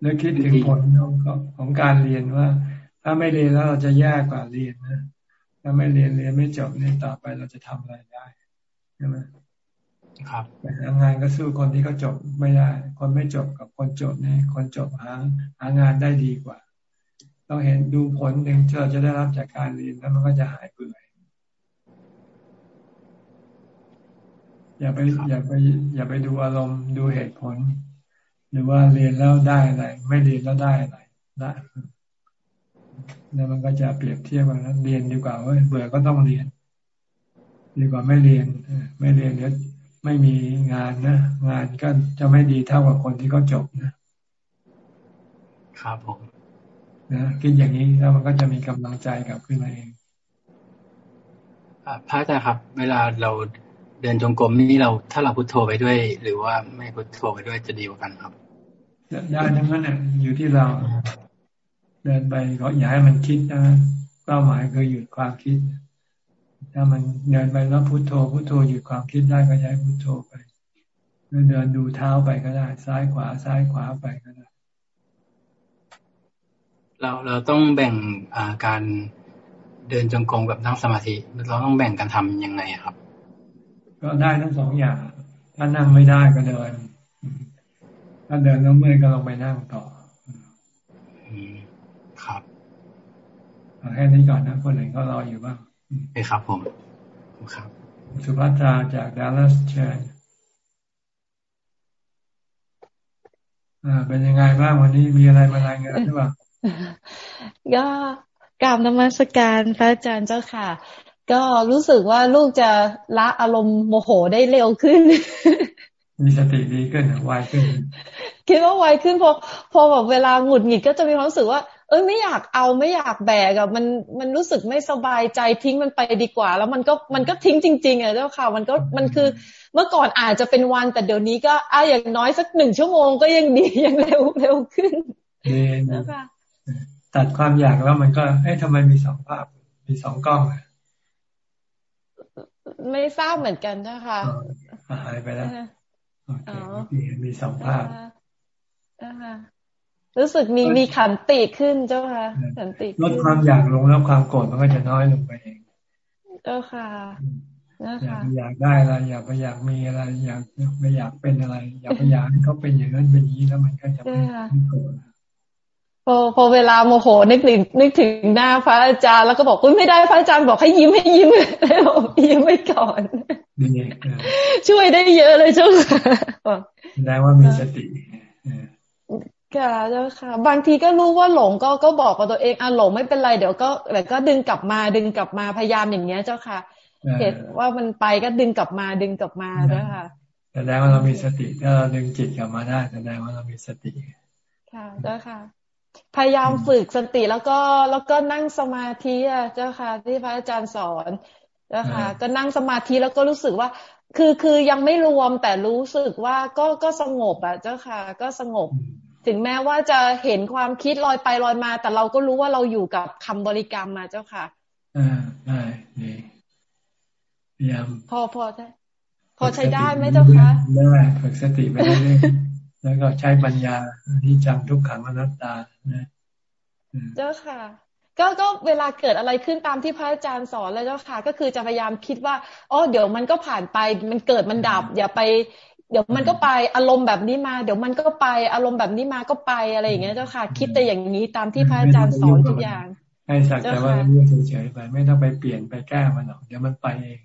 Speaker 1: แล้วคิดถึงผลของของการเรียนว่า ถ้าไม่เรียนแล้วเราจะแย่กว่าเรียนนะถ้าไม่เรียนเรียนไม่จบนี่ต่อไปเราจะทำอะไรได้ใช่ไหม
Speaker 20: ครับ
Speaker 1: แต่งานก็สู้คนที่เขาจบไม่ได้ คนไม่จบกับคนจบนี่คนจบหาหางานได้ดีกว่าเราเห็นดูผลหนึ่งที่เราจะได้รับจากการเรียนแล้วมันก็จะหายเบื่อ อย่าไปอย่าไป อย่าไปดูอารมณ์ดูเหตุผล หรือว่าเรียนแล้วได้อะไร ไม่เรียนแล้วได้อะไรได้แล้วมันก็จะเปรียบเทียบกันนั้นเรียนดีกว่าเว้ยเบื่อก็ต้องเรียน ดีกว่าไม่เรียนไม่เรียนเดี๋ยวไม่มีงานนะงานก็จะไม่ดีเท่ากับคนที่เขาจบนะ
Speaker 20: ครับผม
Speaker 1: นะคิดอย่างนี้แล้วมันก็จะมีกำลังใจกลับขึ้นมาเอง
Speaker 20: พระอาจารย์ครับ เวลาเรา เดินจงกรมนี่เราถ้าเราพุทโธไปด้วย หรือว่าไม่พุทโธไปด้วยจะดีกว่ากันครับ
Speaker 1: ได้ทั้งนั้นเนี่ยอยู่ที่เรา เดินไปก็อย่าให้มันคิดนะเป้าหมายคือหยุดความคิด ถ้ามันเดินไปแล้วพุทโธพุทโธหยุดความคิดได้ก็ใช้พุทโธไปเดินดูเท้าไปก็ได้ ซ้ายขวาซ้ายขวาไปก็ได้
Speaker 20: เราเราต้องแบ่งาการเดินจงกรมกับนั่งสมาธิ เราต้องแบ่งกันทํำยังไงครับ
Speaker 1: ก็ได้ทั้งสองอย่าง ถ้านั่งไม่ได้ก็เดิน ถ้าเดินแล้วเมื่อยก็ลงไปนั่งต่อ
Speaker 20: ครับ
Speaker 1: แค่นี้ก่อนนะคนอื่นก็รออยู่บ้าง
Speaker 20: ใช่ครับผมครับ
Speaker 1: สุภัตราจากดัลลัสเชิญอ่าเป็นยังไงบ้างวันนี้มีอะไรมารายงานหรือเปล่า
Speaker 21: ก็กราบนมัสการพระอาจารย์เจ้าค่ะ ก็รู้สึกว่าลูกจะละอารมณ์โมโหได้เร็วขึ้น
Speaker 1: มีสติดีขึ้นไวขึ้น
Speaker 21: คิดว่าไวขึ้นพอพอแบบเวลาหงุดหงิดก็จะมีความรู้สึกว่า เอ้ยไม่อยากเอาไม่อยากแบกอะมันมันรู้สึกไม่สบายใจทิ้งมันไปดีกว่า แล้วมันก็มันก็ทิ้งจริง ๆอะเจ้าค่ะมันก็มันคือเมื่อก่อนอาจจะเป็นวันแต่เดี๋ยวนี้ก็อะอย่างน้อยสักหนึ่งชั่วโมงก็ยังดียังเร็วเร็วขึ้น
Speaker 1: นะคะตัดความอยากแล้วมันก็เอ้ทำไมมีสองภาพมีสองกล้องอะ
Speaker 21: ไม่ทราบเหมือนกันนะคะ
Speaker 1: หายไปแล้วมีสองภาพ
Speaker 21: รู้สึกมีมีขันติขึ้นเจ้าค่ะขันติ
Speaker 1: ลดความอยากลงแล้วความโกรธมันก็จะน้อยลงไปเอง
Speaker 21: เจ้าค่ะ
Speaker 1: อย่าไปอยากได้อะไรอย่าไปอยากมีอะไร อยากไปอยากเป็นอะไร อย่าไปอยากให้เขาเป็นอย่างนั้นเป็นอย่างนี้แล้วมันก็จะไม่โกรธ
Speaker 2: พอพอเวลาโมโหนึกถึงนึกถึงหน้าพระอาจารย์แล้วก็บอกอุ้ยไม่ได้พระอาจารย์บอกให้ยิ้มให้ยิ้มให้ยิ้มไว้ก่อน ช่วยได้เยอะเลยเจ้าค่ะ
Speaker 1: แสดงว่ามีสติ
Speaker 2: ค่ะเจ้าค่ะ บางทีก็รู้ว่าหลงก็ก็บอกกับตัวเองอะหลงไม่เป็นไรเดี๋ยวก็แต่ก็ดึงกลับมาดึงกลับมาพยายามอย่างเงี้ยเจ้าค่ะเห็นว่ามันไปก็ดึงกลับมาดึงกลับมาเจ้าค่ะ
Speaker 1: แสดงว่าเรามีสติถ้าเราดึงจิตกลับมาได้แสดงว่าเรามีสติ
Speaker 2: ค่ะเจ้าค่ะ พยายามฝึกสติแล้วก็แล้วก็นั่งสมาธิอะเจ้าค่ะ ที่พระอาจารย์สอนเจ้าค่ะก็นั่งสมาธิแล้วก็รู้สึกว่า คือคือยังไม่รวมแต่รู้สึกว่าก็ก็สงบอะเจ้าค่ะ ก็สงบ ถึงแม้ว่าจะเห็นความคิดลอยไปลอยมา แต่เราก็รู้ว่าเราอยู่กับคำบริกรรมมาเจ้าค่ะ
Speaker 1: อ่าได้ดีพยายาม
Speaker 2: พอพอใช่พอใช้ได้ไหมเจ้าคะ
Speaker 1: ได้ฝึกสติไปเรื่อย แล้วก็ใช้ปัญญาที่จำทุกขังอนัตตานะ
Speaker 2: เจ้าค่ะ ก็ก็เวลาเกิดอะไรขึ้นตามที่พระอาจารย์สอนเลยเจ้าค่ะ ก็คือจะพยายามคิดว่าอ๋อเดี๋ยวมันก็ผ่านไป มันเกิดมันดับ อย่าไป เดี๋ยวมันก็ไปอารมณ์แบบนี้มา เดี๋ยวมันก็ไปอารมณ์แบบนี้มาก็ไปอะไรอย่างเงี้ยเจ้าค่ะ คิดแต่อย่างนี้ตามที่พระอาจารย์สอนทุกอย่าง
Speaker 1: ให้สักแต่ว่าเรื่องเฉยๆไปไม่ต้องไปเปลี่ยนไปแก้มันหรอกเดี๋ยวมันไปเอง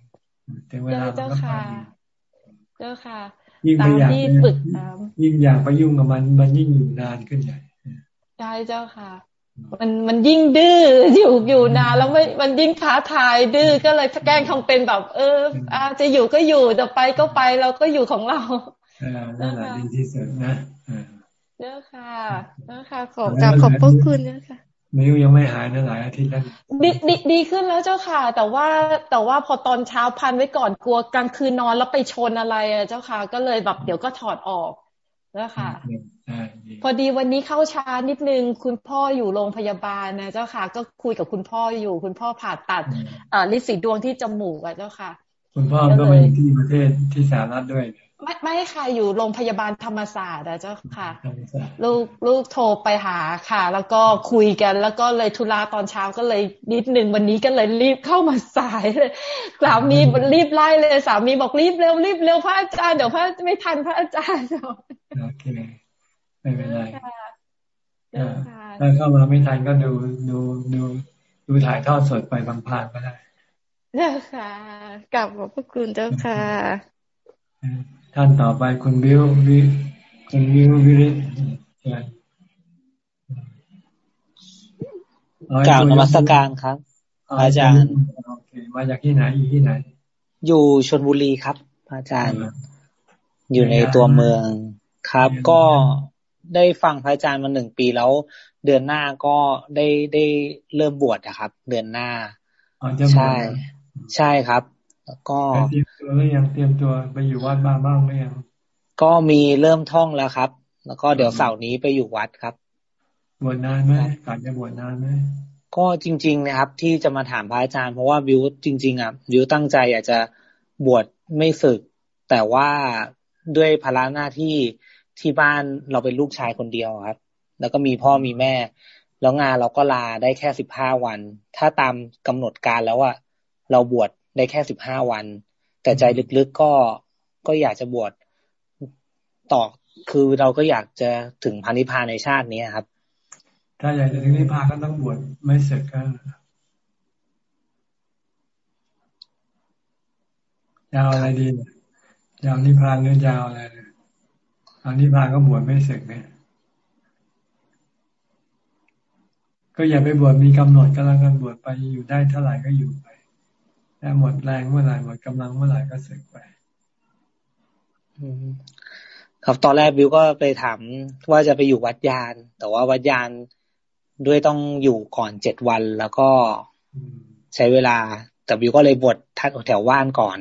Speaker 1: ถึงเวลามันก็ไป
Speaker 2: เจ้าค่ะ
Speaker 1: ยิ่งไปอยากยิ่งอยากไปยุ่งกับมัน มันยิ่งอยู่นานขึ้นใหญ่
Speaker 2: ใช่เจ้าค่ะ มันมันยิ่งดื้ออยู่อยู่นานแล้วไม่มันยิ่งท้าทายดื้อก็เลยแกล้งทำเป็นแบบ เอออาจะอยู่ก็อยู่จะไปก็ไปเราก็อยู่ของเรา
Speaker 1: นั่นแหละดีที่สุดนะ
Speaker 2: เจ้าค่ะเจ้าค่ะขอบขอบพระคุณเจ้าค่ะ
Speaker 1: มิวยังไม่หายนะหลายอาทิตย์แล้ว
Speaker 2: ดีดีดีขึ้นแล้วเจ้าค่ะ แต่ว่าแต่ว่าพอตอนเช้าพันไว้ก่อนกลัวกลางคืนนอนแล้วไปชนอะไรอะเจ้าค่ะ ก็เลยแบบเดี๋ยวก็ถอดออกแล้วค่ะ พอดีวันนี้เข้าช้านิดนึงคุณพ่ออยู่โรงพยาบาลนะเจ้าค่ะ ก็คุยกับคุณพ่ออยู่ คุณพ่อผ่าตัดเอ่อลิสีดวงที่จมูกอะเจ้าค่ะ
Speaker 1: คุณพ่อก็ไปที่ประเทศที่สหรัฐด้วย
Speaker 2: ไม่ไม่ค่ะอยู่โรงพยาบาลธรรมศาสตร์นะเจ้าค่ะ ลูกลูกโทรไปหาค่ะ แล้วก็คุยกัน แล้วก็เลยธุระตอนเช้าก็เลยนิดหนึ่งวันนี้ก็เลยรีบเข้ามาสายเลยสามีรีบไล่เลยสามีบอกรีบเร็วรีบเร็วพระอาจารย์เดี๋ยวพระไม่ทันพระอาจารย์
Speaker 1: โอเคไม่เป็นไรถ้าเข้ามาไม่ทันก็ดูดูดูดูถ่ายทอดสดไปบางพานก็ได้
Speaker 2: เจ้าค่ะกลับขอบพระคุณเจ้าค่ะ
Speaker 1: ท่านต่อไปคุณวิววิคุณวิววิริ
Speaker 22: กล่าวนมัสการครับ อาจารย์
Speaker 1: มาจากที่ไหนอยู่ที่ไหน
Speaker 22: อยู่ชนบุรีครับ อาจารย์ อยู่ในตัวเมืองครับ ก็ได้ฟังพระอาจารย์มาหนึ่งปีแล้ว เดือนหน้าก็ได้ได้เริ่มบวชนะครับ เดือนหน้าใช่ ใช่ครับ แล้วก็
Speaker 1: เตรียมตัวหรือยังเตรียมตัวไปอยู่วัดบ้างบ้างหรือยัง
Speaker 22: ก็มีเริ่มท่องแล้วครับ แล้วก็เดี๋ยวเสาร์นี้ไปอยู่วัดครับ
Speaker 1: บวชนานไหมการจะบวชนานไหม
Speaker 22: ก็จริง ๆ นะครับ ที่จะมาถามพระอาจารย์เพราะว่าวิวจริง ๆอะวิวตั้งใจอยากจะบวชไม่ฝึก แต่ว่าด้วยภาระหน้าที่ที่บ้านเราเป็นลูกชายคนเดียวครับ แล้วก็มีพ่อมีแม่ แล้วงานเราก็ลาได้แค่สิบห้าวัน ถ้าตามกำหนดการแล้วอะเราบวช ได้แค่สิบห้าวัน แต่ใจลึกๆก็ก็อยากจะบวชต่อคือเราก็อยากจะถึงพันิพานในชาตินี้ครับ
Speaker 1: ถ้าอยากจะถึงนิพพานก็ต้องบวชไม่เสร็จก็ยาวอะไรดียาวนิพพานหรือยาวอะไรเอานิพพานก็บวชไม่เสร็จเนี่ยก็อย่าไปบวชมีกำหนดก็แล้วกันบวชไปอยู่ได้เท่าไหร่ก็อยู่ไป ถ้าหมดแรงเมื่อไหร่หมดกำลังเมื่อไหร่ก็สึกไป
Speaker 22: ครับตอนแรกบิวก็ไปถามว่าจะไปอยู่วัดยาน แต่ว่าวัดยานด้วยต้องอยู่ก่อนเจ็ดวันแล้วก็ใช้เวลา แต่บิวก็เลยบวชทัดแถวว่านก่อน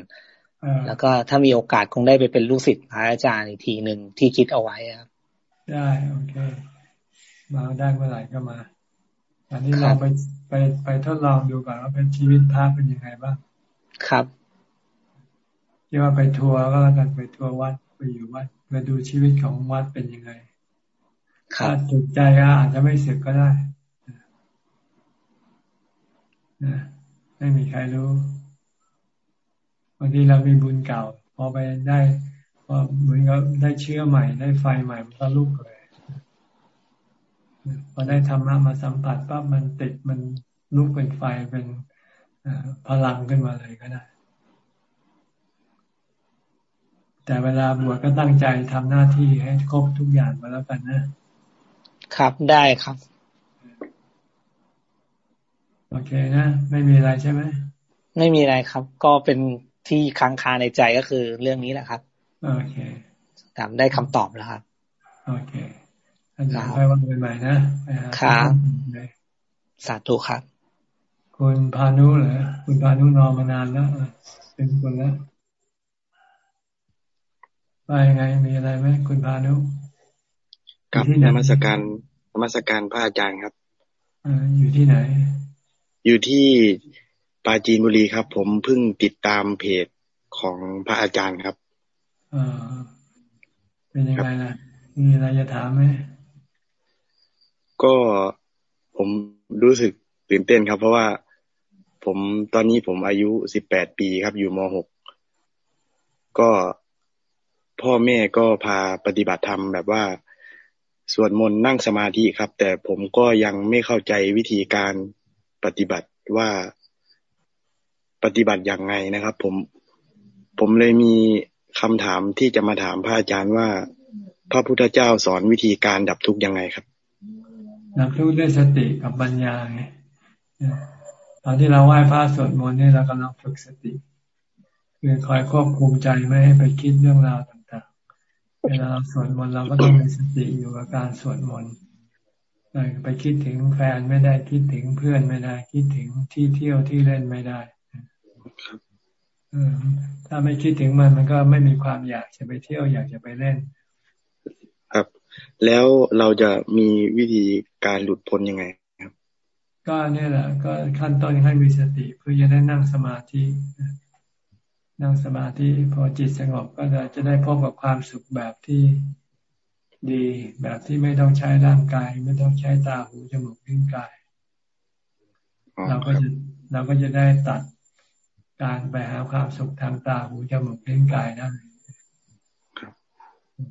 Speaker 22: แล้วก็ถ้ามีโอกาสคงได้ไปเป็นลูกศิษย์พระอาจารย์อีกทีหนึ่งที่คิดเอาไว้ครับ
Speaker 1: ได้โอเค มาได้เมื่อไหร่ก็มาอันนี้เราไปไปไปทดลองดูก่อนว่าเป็นชีวิตพระเป็นยังไงบ้าง
Speaker 22: ครับ
Speaker 1: ที่ว่าไปทัวร์ก็แล้วกันไปทัวร์วัดไปอยู่วัดไปดูชีวิตของวัดเป็นยังไงถ้าถูกใจก็อาจจะไม่เสร็จก็ได้นะไม่มีใครรู้บางทีเรามีบุญเก่า พอไปได้พอเหมือนกับได้เชื้อใหม่ ได้ไฟใหม่มันก็ลุกเลยพอได้ธรรมะมาสัมผัสปั๊บมันติดมันลุกเป็นไฟเป็น พลังขึ้นมาเลยก็ได้ แต่เวลาบวชก็ตั้งใจทำหน้าที่ให้ครบทุกอย่างมาแล้วกันนะ
Speaker 22: ครับได้ครับ
Speaker 1: โอเคนะ ไม่มีอะไรใช่ไหม
Speaker 22: ไม่มีอะไรครับ ก็เป็นที่ค้างคาในใจก็คือเรื่องนี้แหละครับ
Speaker 1: โอเค
Speaker 22: ถามได้คำตอบแล้วครับ
Speaker 1: โอเคอาจารย์ไปวันใหม่นะครับ
Speaker 22: สาธุครับ
Speaker 1: คุณพานุเหรอคุณพานุนอนมานานแล้วเป็นคนแล้วไปยังไงมีอะไรไหมคุณพานุ
Speaker 23: กับนมัสการนมัสการพระอาจารย์ครับ
Speaker 1: ออยู่ที่ไหน
Speaker 23: อยู่ที่ปาจีนบุรีครับ ผมเพิ่งติดตามเพจของพระอาจารย์ครับ
Speaker 1: อเป็นยังไงล่ะมีอะไรจะถามไหม
Speaker 23: ก็ผมรู้สึกตื่นเต้นครับ เพราะว่า ผมตอนนี้ผมอายุสิบแปดปีครับ อยู่มหกก็พ่อแม่ก็พาปฏิบัติธรรมแบบว่าสวดมนต์นั่งสมาธิครับ แต่ผมก็ยังไม่เข้าใจวิธีการปฏิบัติว่าปฏิบัติอย่างไงนะครับ ผมผมเลยมีคำถามที่จะมาถามพระอาจารย์ว่า พระพุทธเจ้าสอนวิธีการดับทุกข์ยังไงครับ
Speaker 1: ดับทุกข์ด้วยสติกับปัญญาไง ตอนที่เราไหว้พระสวดมนต์นี่เรากำลังฝึกสติคือคอยควบคุมใจไม่ให้ไปคิดเรื่องราวต่างๆ เวลาเราสวดมนต์เราก็ต้องมีสติอยู่กับการสวดมนต์ไปคิดถึงแฟนไม่ได้คิดถึงเพื่อนไม่ได้ คิดถึงที่เที่ยวที่เล่นไม่ได้ถ้าไม่คิดถึงมันมันก็ไม่มีความอยากจะไปเที่ยวอยากจะไปเล่น
Speaker 23: ครับ แล้วเราจะมีวิธีการหลุดพ้นยังไง
Speaker 1: ก็เนี่ยแหละ ก็ขั้นต้นให้มีสติเพื่อจะได้นั่งสมาธินั่งสมาธิพอจิตสงบก็จะจะได้พบกับความสุขแบบที่ดีแบบที่ไม่ต้องใช้ร่างกาย ไม่ต้องใช้ตาหูจมูกลิ้นกาย เราก็จะเราก็จะได้ตัดการไปหาความสุขทางตาหูจมูกลิ้นกายได้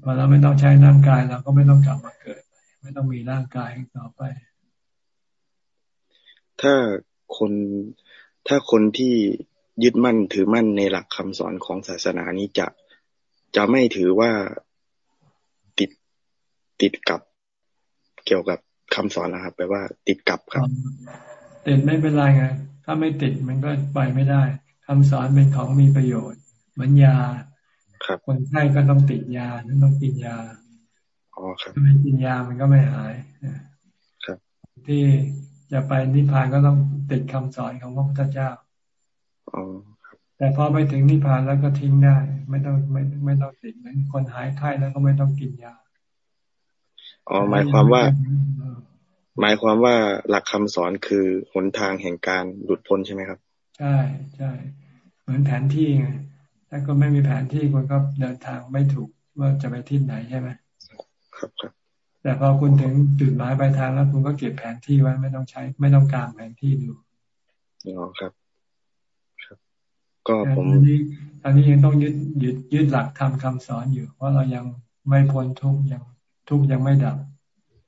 Speaker 1: พอเราไม่ต้องใช้ร่างกายเราก็ไม่ต้องกลับมาเกิด ไม่ต้องมีร่างกายต่อไป
Speaker 23: ถ้าคนถ้าคนที่ยึดมั่นถือมั่นในหลักคำสอนของศาสนานี้จะจะไม่ถือว่าติดติดกับเกี่ยวกับคำสอนนะครับแปลว่า ติดกับครับ
Speaker 1: ติดไม่เป็นไรไงถ้าไม่ติดมันก็ไปไม่ได้คำสอนเป็นของมีประโยชน์เหมือนยาคนไข้ก็ต้องติดยาต้องกินยา
Speaker 23: อ๋อครับ
Speaker 1: ไม่กินยามันก็ไม่หาย
Speaker 23: ครับ
Speaker 1: ที่ จะไปนิพพานก็ต้องติดคำสอนของพระพุทธเจ้า
Speaker 23: อ๋อ
Speaker 1: แต่พอไปถึงนิพพานแล้วก็ทิ้งได้ ไม่ต้องไม่ไม่ต้องติดเหมือนคนหายไข้แล้วก็ไม่ต้องกินยา
Speaker 23: อ๋อหมายความว่า หมายความว่าหลักคำสอนคือหนทางแห่งการหลุดพ้นใช่ไหมครับ
Speaker 1: ใช่ใช่เหมือนแผนที่ไงถ้าก็ไม่มีแผนที่คุณก็เดินทางไม่ถูกว่าจะไปที่ไหนใช่ไหม
Speaker 23: ครับครับ
Speaker 1: แต่พอคุณถึงจุดหมายปลายทางแล้วคุณก็เก็บแผนที่ไว้ไม่ต้องใช้ ไม่ต้องการแผนที่ดู
Speaker 23: อ๋อครับก็ผม
Speaker 1: ตอนนี้ตอนนี้ยังต้องยึดยึดยึดหลักธรรมคาสอนอยู่เพราะเรายังไม่พ้นทุกยังทุกยังไม่ดับ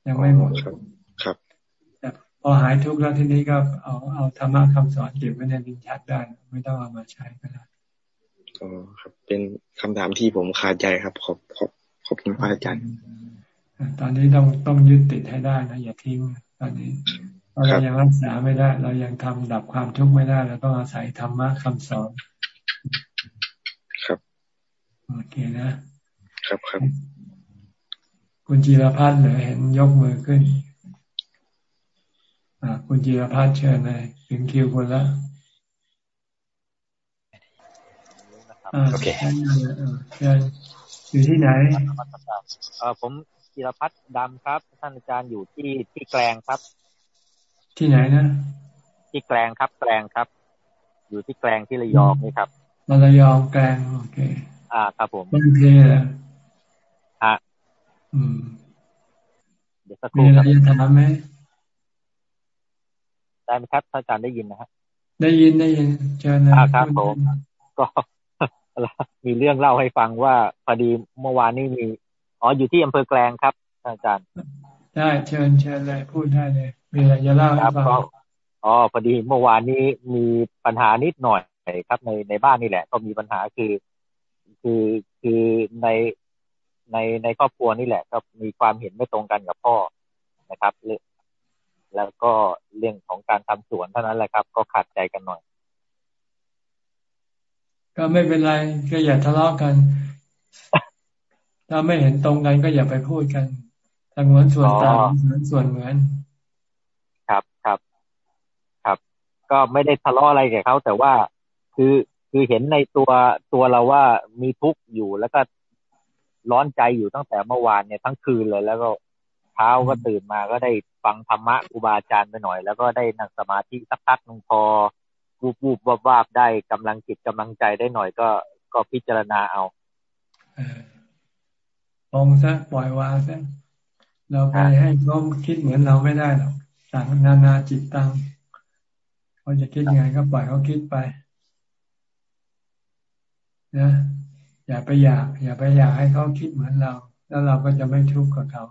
Speaker 1: ยังไม่หมด
Speaker 23: ครับ ครับ
Speaker 1: แต่พอหายทุกแล้วทีนี้ก็เอาเอาธรรมะคำสอนเก็บไว้ในดินชัดได้ ไม่ต้องเอามาใช้ก็ได้
Speaker 23: อ๋อครับ เป็นคำถามที่ผมคาใจครับ ขอบขอบขอบคุณพระอาจารย์
Speaker 1: ตอนนี้ต้องต้องยึดติดให้ได้นะอย่าทิ้ง ตอนนี้เรายังรักษาไม่ได้ เรายังทำดับความทุกข์ไม่ได้เราต้องอาศัยธรรมะคำสอน
Speaker 23: ครับ
Speaker 1: โอเคนะ
Speaker 23: ครับครับ
Speaker 1: คุณจีรพัฒน์เหรอเห็นยกมือขึ้นอ่าคุณจีรพัฒน์เชิญเลยถึงคิวคุณแล้ว
Speaker 24: โอเค
Speaker 1: เชิญอยู่ที่ไหน
Speaker 24: เออผม จีรพัฒน์ดำครับ ท่านอาจารย์อยู่ที่ที่แกลงครับ
Speaker 1: ที่ไหนนะ
Speaker 24: ที่แกลงครับ แกลงครับ อยู่ที่แกลงที่ระยองนี่ครับ
Speaker 1: ระยองแกลงโอเค
Speaker 24: อ่าครับผม
Speaker 1: บ้านเพลเหรอ
Speaker 24: อ่า
Speaker 1: อืม
Speaker 24: เดี๋ยวสักครู่มี
Speaker 1: อะไรจะถามไหม
Speaker 24: ได้ไหมครับอาจารย์ได้ยินนะฮะ
Speaker 1: ได้ยินได้ยินเจอนะ
Speaker 24: ครับผมก็มีเรื่องเล่าให้ฟังว่าพอดีเมื่อวานนี้มี อ๋ออยู่ที่อำเภอแกลงครับ อาจารย์
Speaker 1: ได้เชิญเชิญเลยพูดได้เลยมีอะไรจะเล่าให้ฟัง
Speaker 24: อ๋อพอดีเมื่อวานนี้มีปัญหานิดหน่อยครับ ในในบ้านนี่แหละ ก็มีปัญหาคือ คือคือในในในครอบครัวนี่แหละ ก็มีความเห็นไม่ตรงกันกับพ่อนะครับแล้วก็เรื่องของการทำสวนเท่านั้นแหละครับ ก็ขัดใจกันหน่อย
Speaker 1: ก็ไม่เป็นไรก็อย่าทะเลาะกัน ถ้าไม่เห็นตรงกันก็อย่าไปพูดกันทางเหมือนส่วนต่างเหมือนส่วนเหมือน
Speaker 24: ครับครับ ครับ ก็ไม่ได้ทะเลาะอะไรกับเขาแต่ว่าคือคือเห็นในตัวตัวเราว่ามีทุกข์อยู่แล้วก็ร้อนใจอยู่ตั้งแต่เมื่อวานเนี่ยทั้งคืนเลย แล้วก็เช้าก็ตื่นมาก็ได้ฟังธรรมะครูบาอาจารย์ไปหน่อย แล้วก็ได้นั่งสมาธิสักพักหนึ่งพอวูบวูบวาบวาบได้กำลังจิตกำลังใจได้หน่อยก็ก็พิจารณาเอา
Speaker 1: ปองซะปล่อยวางซะเราไปให้เขาคิดเหมือนเราไม่ได้หรอกต่างนานาจิตตังเขาจะคิดยังไงก็ปล่อยเขาคิดไป นะ อย่าไปอยาก อย่าไปอยากให้เขาคิดเหมือนเรา แล้วเราก็จะไม่ทุกข์กับเขา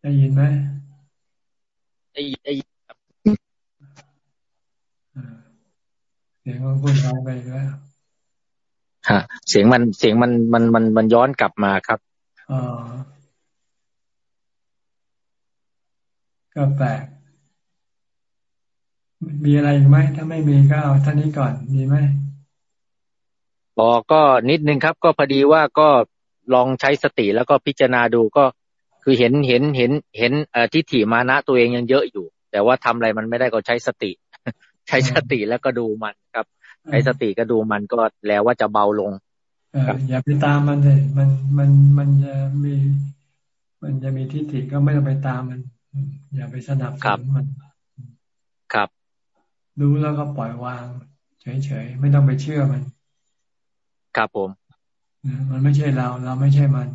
Speaker 1: ได้ยินไหม
Speaker 24: ได้ยินได้ยินครับ
Speaker 1: เสียงของคุณหายไปแล้ว
Speaker 24: ฮะ เสียงมันเสียงมันมันมันมันย้อนกลับมาครับ
Speaker 1: อ๋อก็แปลกมีอะไรอีกไหมถ้าไม่มีก็เอาท่านี้ก่อนมีไหม
Speaker 24: บอกก็นิดนึงครับ ก็พอดีว่าก็ลองใช้สติแล้วก็พิจารณาดูก็คือเห็นเห็นเห็นเห็นทิฏฐิมานะตัวเองยังเยอะอยู่ แต่ว่าทำอะไรมันไม่ได้ก็ใช้สติ ใช้สติแล้วก็ดูมันครับ ใช้สติก็ดูมันก็แล้วว่าจะเบาลง
Speaker 1: อย่าไปตามมันเลยมันมันมันจะมี มันจะมีทิฏฐิก็ไม่ต้องไปตามมัน อย่าไปสนับสนุนมัน
Speaker 24: ครับ
Speaker 1: รู้แล้วก็ปล่อยวาง เฉยๆไม่ต้องไปเชื่อมัน
Speaker 24: ครับผม
Speaker 1: มันไม่ใช่เรา เราไม่ใช่มัน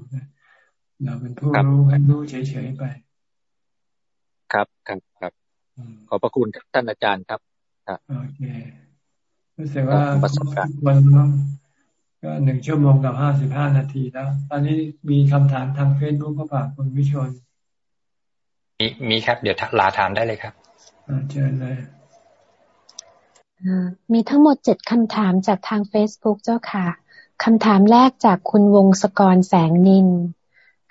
Speaker 1: เราเป็นผู้รู้ให้รู้เฉยๆไป
Speaker 24: ครับครับครับขอบพระคุณท่านอาจารย์ครับ
Speaker 1: โอเค รู้สึกว่าประสบการณ์วันก็หนึ่งชั่วโมงกับห้าสิบห้านาทีแล้ว ตอนนี้มีคำถามทางเฟซบุ๊กก็ฝากคุณวิชน
Speaker 6: มีมีครับ เดี๋ยวลาถามได้เลยครับ
Speaker 1: เชิญเลย
Speaker 25: มีทั้งหมดเจ็ดคำถามจากทาง Facebook เจ้าค่ะคำถามแรกจากคุณวงศกรแสงนิน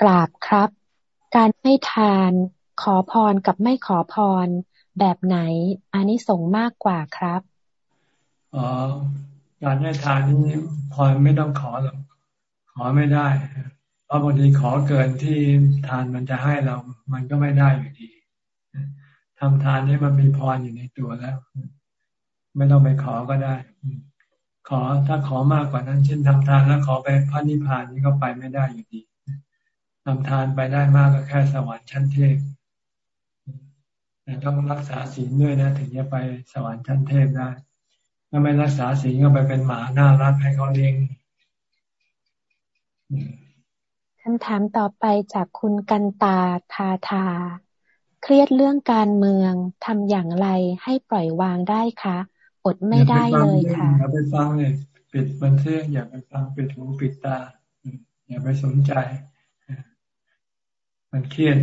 Speaker 25: กราบครับ การให้ทานขอพรกับไม่ขอพร แบบไหนอานิสงส์มากกว่าครับ
Speaker 1: อ๋อการให้ทานนี้พรไม่ต้องขอหรอกขอไม่ได้ เพราะบางทีขอเกินที่ทานมันจะให้เรา มันก็ไม่ได้อยู่ดีทำทานนี้มันมีพรอยู่ในตัวแล้ว ไม่ต้องไปขอก็ได้ ขอถ้าขอมากกว่านั้นเช่นทำทานแล้วขอไปพระนิพพานนี่ก็ไปไม่ได้อยู่ดีทำทานไปได้มากก็แค่สวรรค์ชั้นเทพแต่ต้องรักษาศีลด้วยนะ ถึงจะไปสวรรค์ชั้นเทพได้ ถ้าไม่รักษาศีลก็ไปเป็นหมาหน้ารักให้เขาเลี้ยง
Speaker 25: คำถามต่อไปจากคุณกันตาทาทา เครียดเรื่องการเมืองทำอย่างไรให้ปล่อยวางได้คะอดไม่ได้เลยค่ะ
Speaker 1: อย่าไปฟังเลยปิดบันเทิงอย่าไปฟังปิดหูปิดตา อย่าไปสนใจ มันเครียด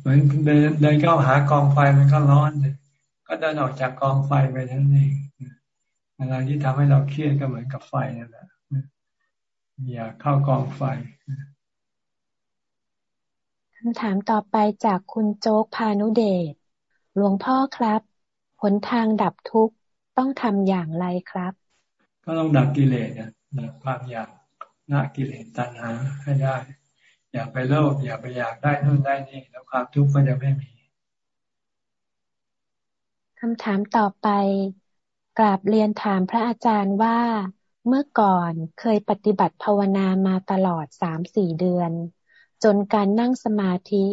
Speaker 1: เหมือนเดินเดินเข้าหากองไฟมันก็ร้อนเลยก็เดินออกจากกองไฟไปนั่นเอง อะไรที่ทำให้เราเครียดก็เหมือนกับไฟนั่นแหละอย่าเข้ากองไฟ
Speaker 25: คำถามต่อไปจากคุณโจ๊กพานุเดชหลวงพ่อครับหนทางดับทุกข์ต้องทำอย่างไรครับ
Speaker 1: ก็ต้องดับกิเลสนะดับความอยากละกิเลสตัณหาให้ได้ อย่าไปโลภอย่าไปอยากได้นู่นได้นี่แล้วความทุกข์ก็จะไม่มี
Speaker 25: คำถามต่อไป กราบเรียนถามพระอาจารย์ว่า เมื่อก่อนเคยปฏิบัติภาวนามาตลอดสามสี่เดือน จนการนั่งสมาธิ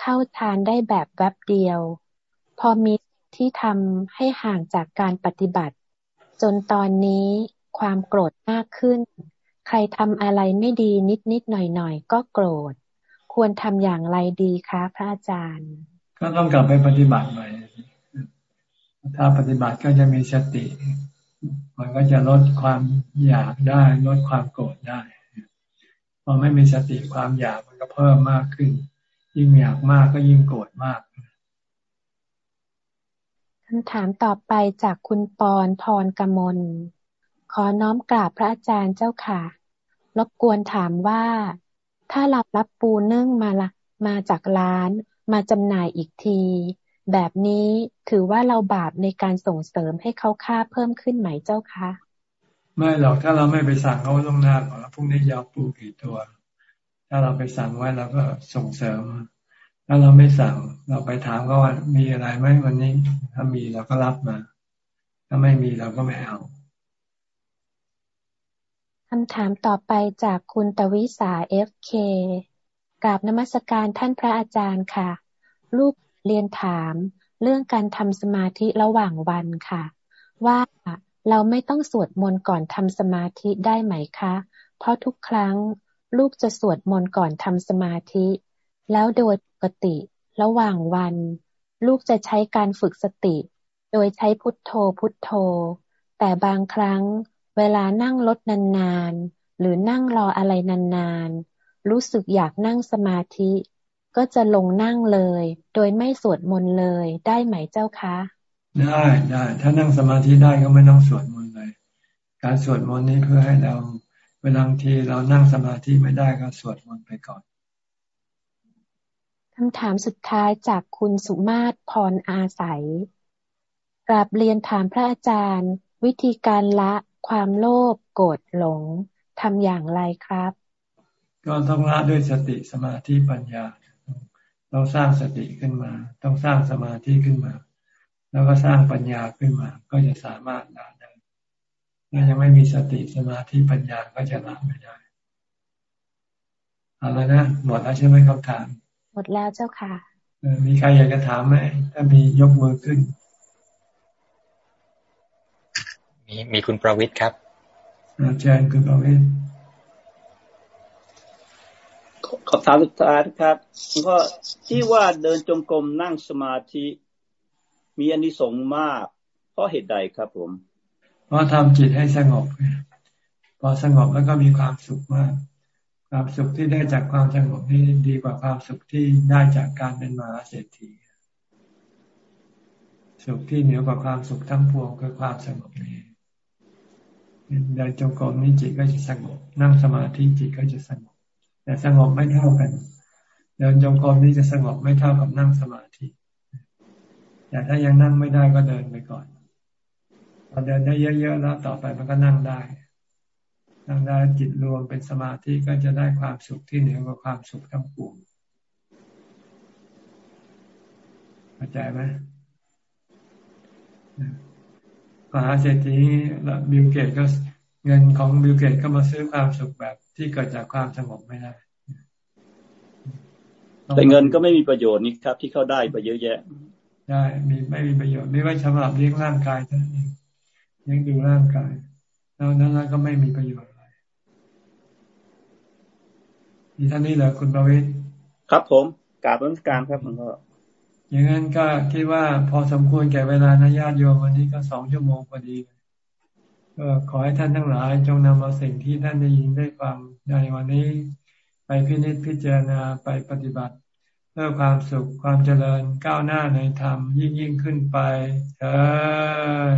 Speaker 25: เข้าทานได้แบบแวบเดียว พอมีที่ทำให้ห่างจากการปฏิบัติ จนตอนนี้ความโกรธมากขึ้น ใครทำอะไรไม่ดีนิดนิดหน่อยหน่อยก็โกรธ ควรทำอย่างไรดีคะ พระอาจารย์
Speaker 1: ก็ต้องกลับไปปฏิบัติใหม่ ถ้าปฏิบัติก็จะมีสติ มันก็จะลดความอยากได้ ลดความโกรธได้พอไม่มีสติความอยากมันก็เพิ่มมากขึ้น ยิ่งอยากมากก็ยิ่งโกรธมาก
Speaker 25: คำถามต่อไปจากคุณปอนพรกมล ขอน้อมกราบพระอาจารย์เจ้าค่ะ รบกวนถามว่า ถ้าเรารับปูนึ่งมาละมาจากร้าน มาจำหน่ายอีกที แบบนี้ถือว่าเราบาปในการส่งเสริมให้เขาค่าเพิ่มขึ้นไหมเจ้าคะ
Speaker 1: ไม่หรอกถ้าเราไม่ไปสั่งเขาล่วงหน้าก่อนแล้วพรุ่งนี้ยาวปูกี่ตัว ถ้าเราไปสั่งไว้เราก็ส่งเสริม ถ้าเราไม่สั่ง เราไปถามเขาว่ามีอะไรไหมวันนี้ ถ้ามีเราก็รับมา ถ้าไม่มีเราก็ไม่เอา
Speaker 25: คำถามต่อไปจากคุณตวิสาเอฟเคกราบนมัสการท่านพระอาจารย์ค่ะ ลูก เรียนถามเรื่องการทำสมาธิระหว่างวันค่ะ ว่าเราไม่ต้องสวดมนต์ก่อนทำสมาธิได้ไหมคะ เพราะทุกครั้งลูกจะสวดมนต์ก่อนทำสมาธิ แล้วโดยปกติระหว่างวัน ลูกจะใช้การฝึกสติ โดยใช้พุทโธพุทโธ แต่บางครั้งเวลานั่งรถนานๆ หรือนั่งรออะไรนานๆ รู้สึกอยากนั่งสมาธิ ก็จะลงนั่งเลย โดยไม่สวดมนต์เลยได้ไหมเจ้าคะ
Speaker 1: ได้ได้ ถ้านั่งสมาธิได้ก็ไม่ต้องสวดมนต์เลย การสวดมนต์นี้เพื่อให้เราเวลาที่เรานั่งสมาธิไม่ได้ก็สวดมนต์ไปก่อน
Speaker 25: คำถามสุดท้ายจากคุณสุมาศพรอาศัยกราบเรียนถามพระอาจารย์ วิธีการละความโลภโกรธหลงทำอย่างไรครับ
Speaker 1: ก็ต้องละด้วยสติสมาธิปัญญา ต้องสร้างสติขึ้นมา ต้องสร้างสมาธิขึ้นมา แล้วก็สร้างปัญญาขึ้นมา ก็จะสามารถละได้ถ้ายังไม่มีสติสมาธิปัญญาก็จะละไม่ได้เอาแล้วนะหมดแล้วใช่ไหมคำถาม
Speaker 25: หมดแล้วเจ้าค่ะ
Speaker 1: มีใครอยากจะถามไหมถ้ามียกมือขึ้น
Speaker 6: มีมีคุณประวิทย์ครับ
Speaker 1: อาจารย์คุณประวิทย์
Speaker 16: ขอถามสุดท้ายครับก็ที่ว่าเดินจงกรมนั่งสมาธิมีอนิสงส์มาก เพราะเหตุใดครับผม
Speaker 1: เพราะทำจิตให้สงบพอสงบแล้วก็มีความสุขมาก ความสุขที่ได้จากความสงบนี่ดีกว่าความสุขที่ได้จากการเป็นมหาเศรษฐีสุขที่เหนือกว่าความสุขทั้งปวงคือความสงบนี้เดินจงกรมนี่จิตก็จะสงบ นั่งสมาธิจิตก็จะสงบ แต่สงบไม่เท่ากัน เดินจงกรมนี่จะสงบไม่เท่ากับนั่งสมาธิแต่ถ้ายังนั่งไม่ได้ก็เดินไปก่อนพอเดินได้เยอะๆแล้วต่อไปมันก็นั่งได้นั่งได้จิตรวมเป็นสมาธิก็จะได้ความสุขที่เหนือกว่าความสุขทั้งปวงเข้าใจไหมมหาเศรษฐีบิลเกตก็ เงินของบิลเกตก็มาซื้อความสุขแบบที่เกิดจากความสงบไม่ได้
Speaker 16: แต่เงินก็ไม่มีประโยชน์นี่ครับ ที่เขาได้ไปเยอะแยะ
Speaker 1: ได้มีไม่มีประโยชน์ ไม่ว่าสำหรับเลี้ยงร่างกายเท่านั้นเองเลี้ยงดูร่างกาย แล้วนั้นแล้วก็ไม่มีประโยชน์มีท่านนี้เหรอคุณประวิทย์
Speaker 16: ครับผมกราบรัชการครับมันก็
Speaker 1: อย่างนั้นก็คิดว่าพอสมควรแก่เวลานะญาติโยมวันนี้ก็สองชั่วโมงพอดี ก็ขอให้ท่านทั้งหลาย จงนำเอาสิ่งที่ท่านได้ยินได้ฟังในวันนี้ ไปพินิจพิจารณาไปปฏิบัติ เพื่อความสุขความเจริญก้าวหน้าในธรรมยิ่งยิ่งขึ้นไปเออ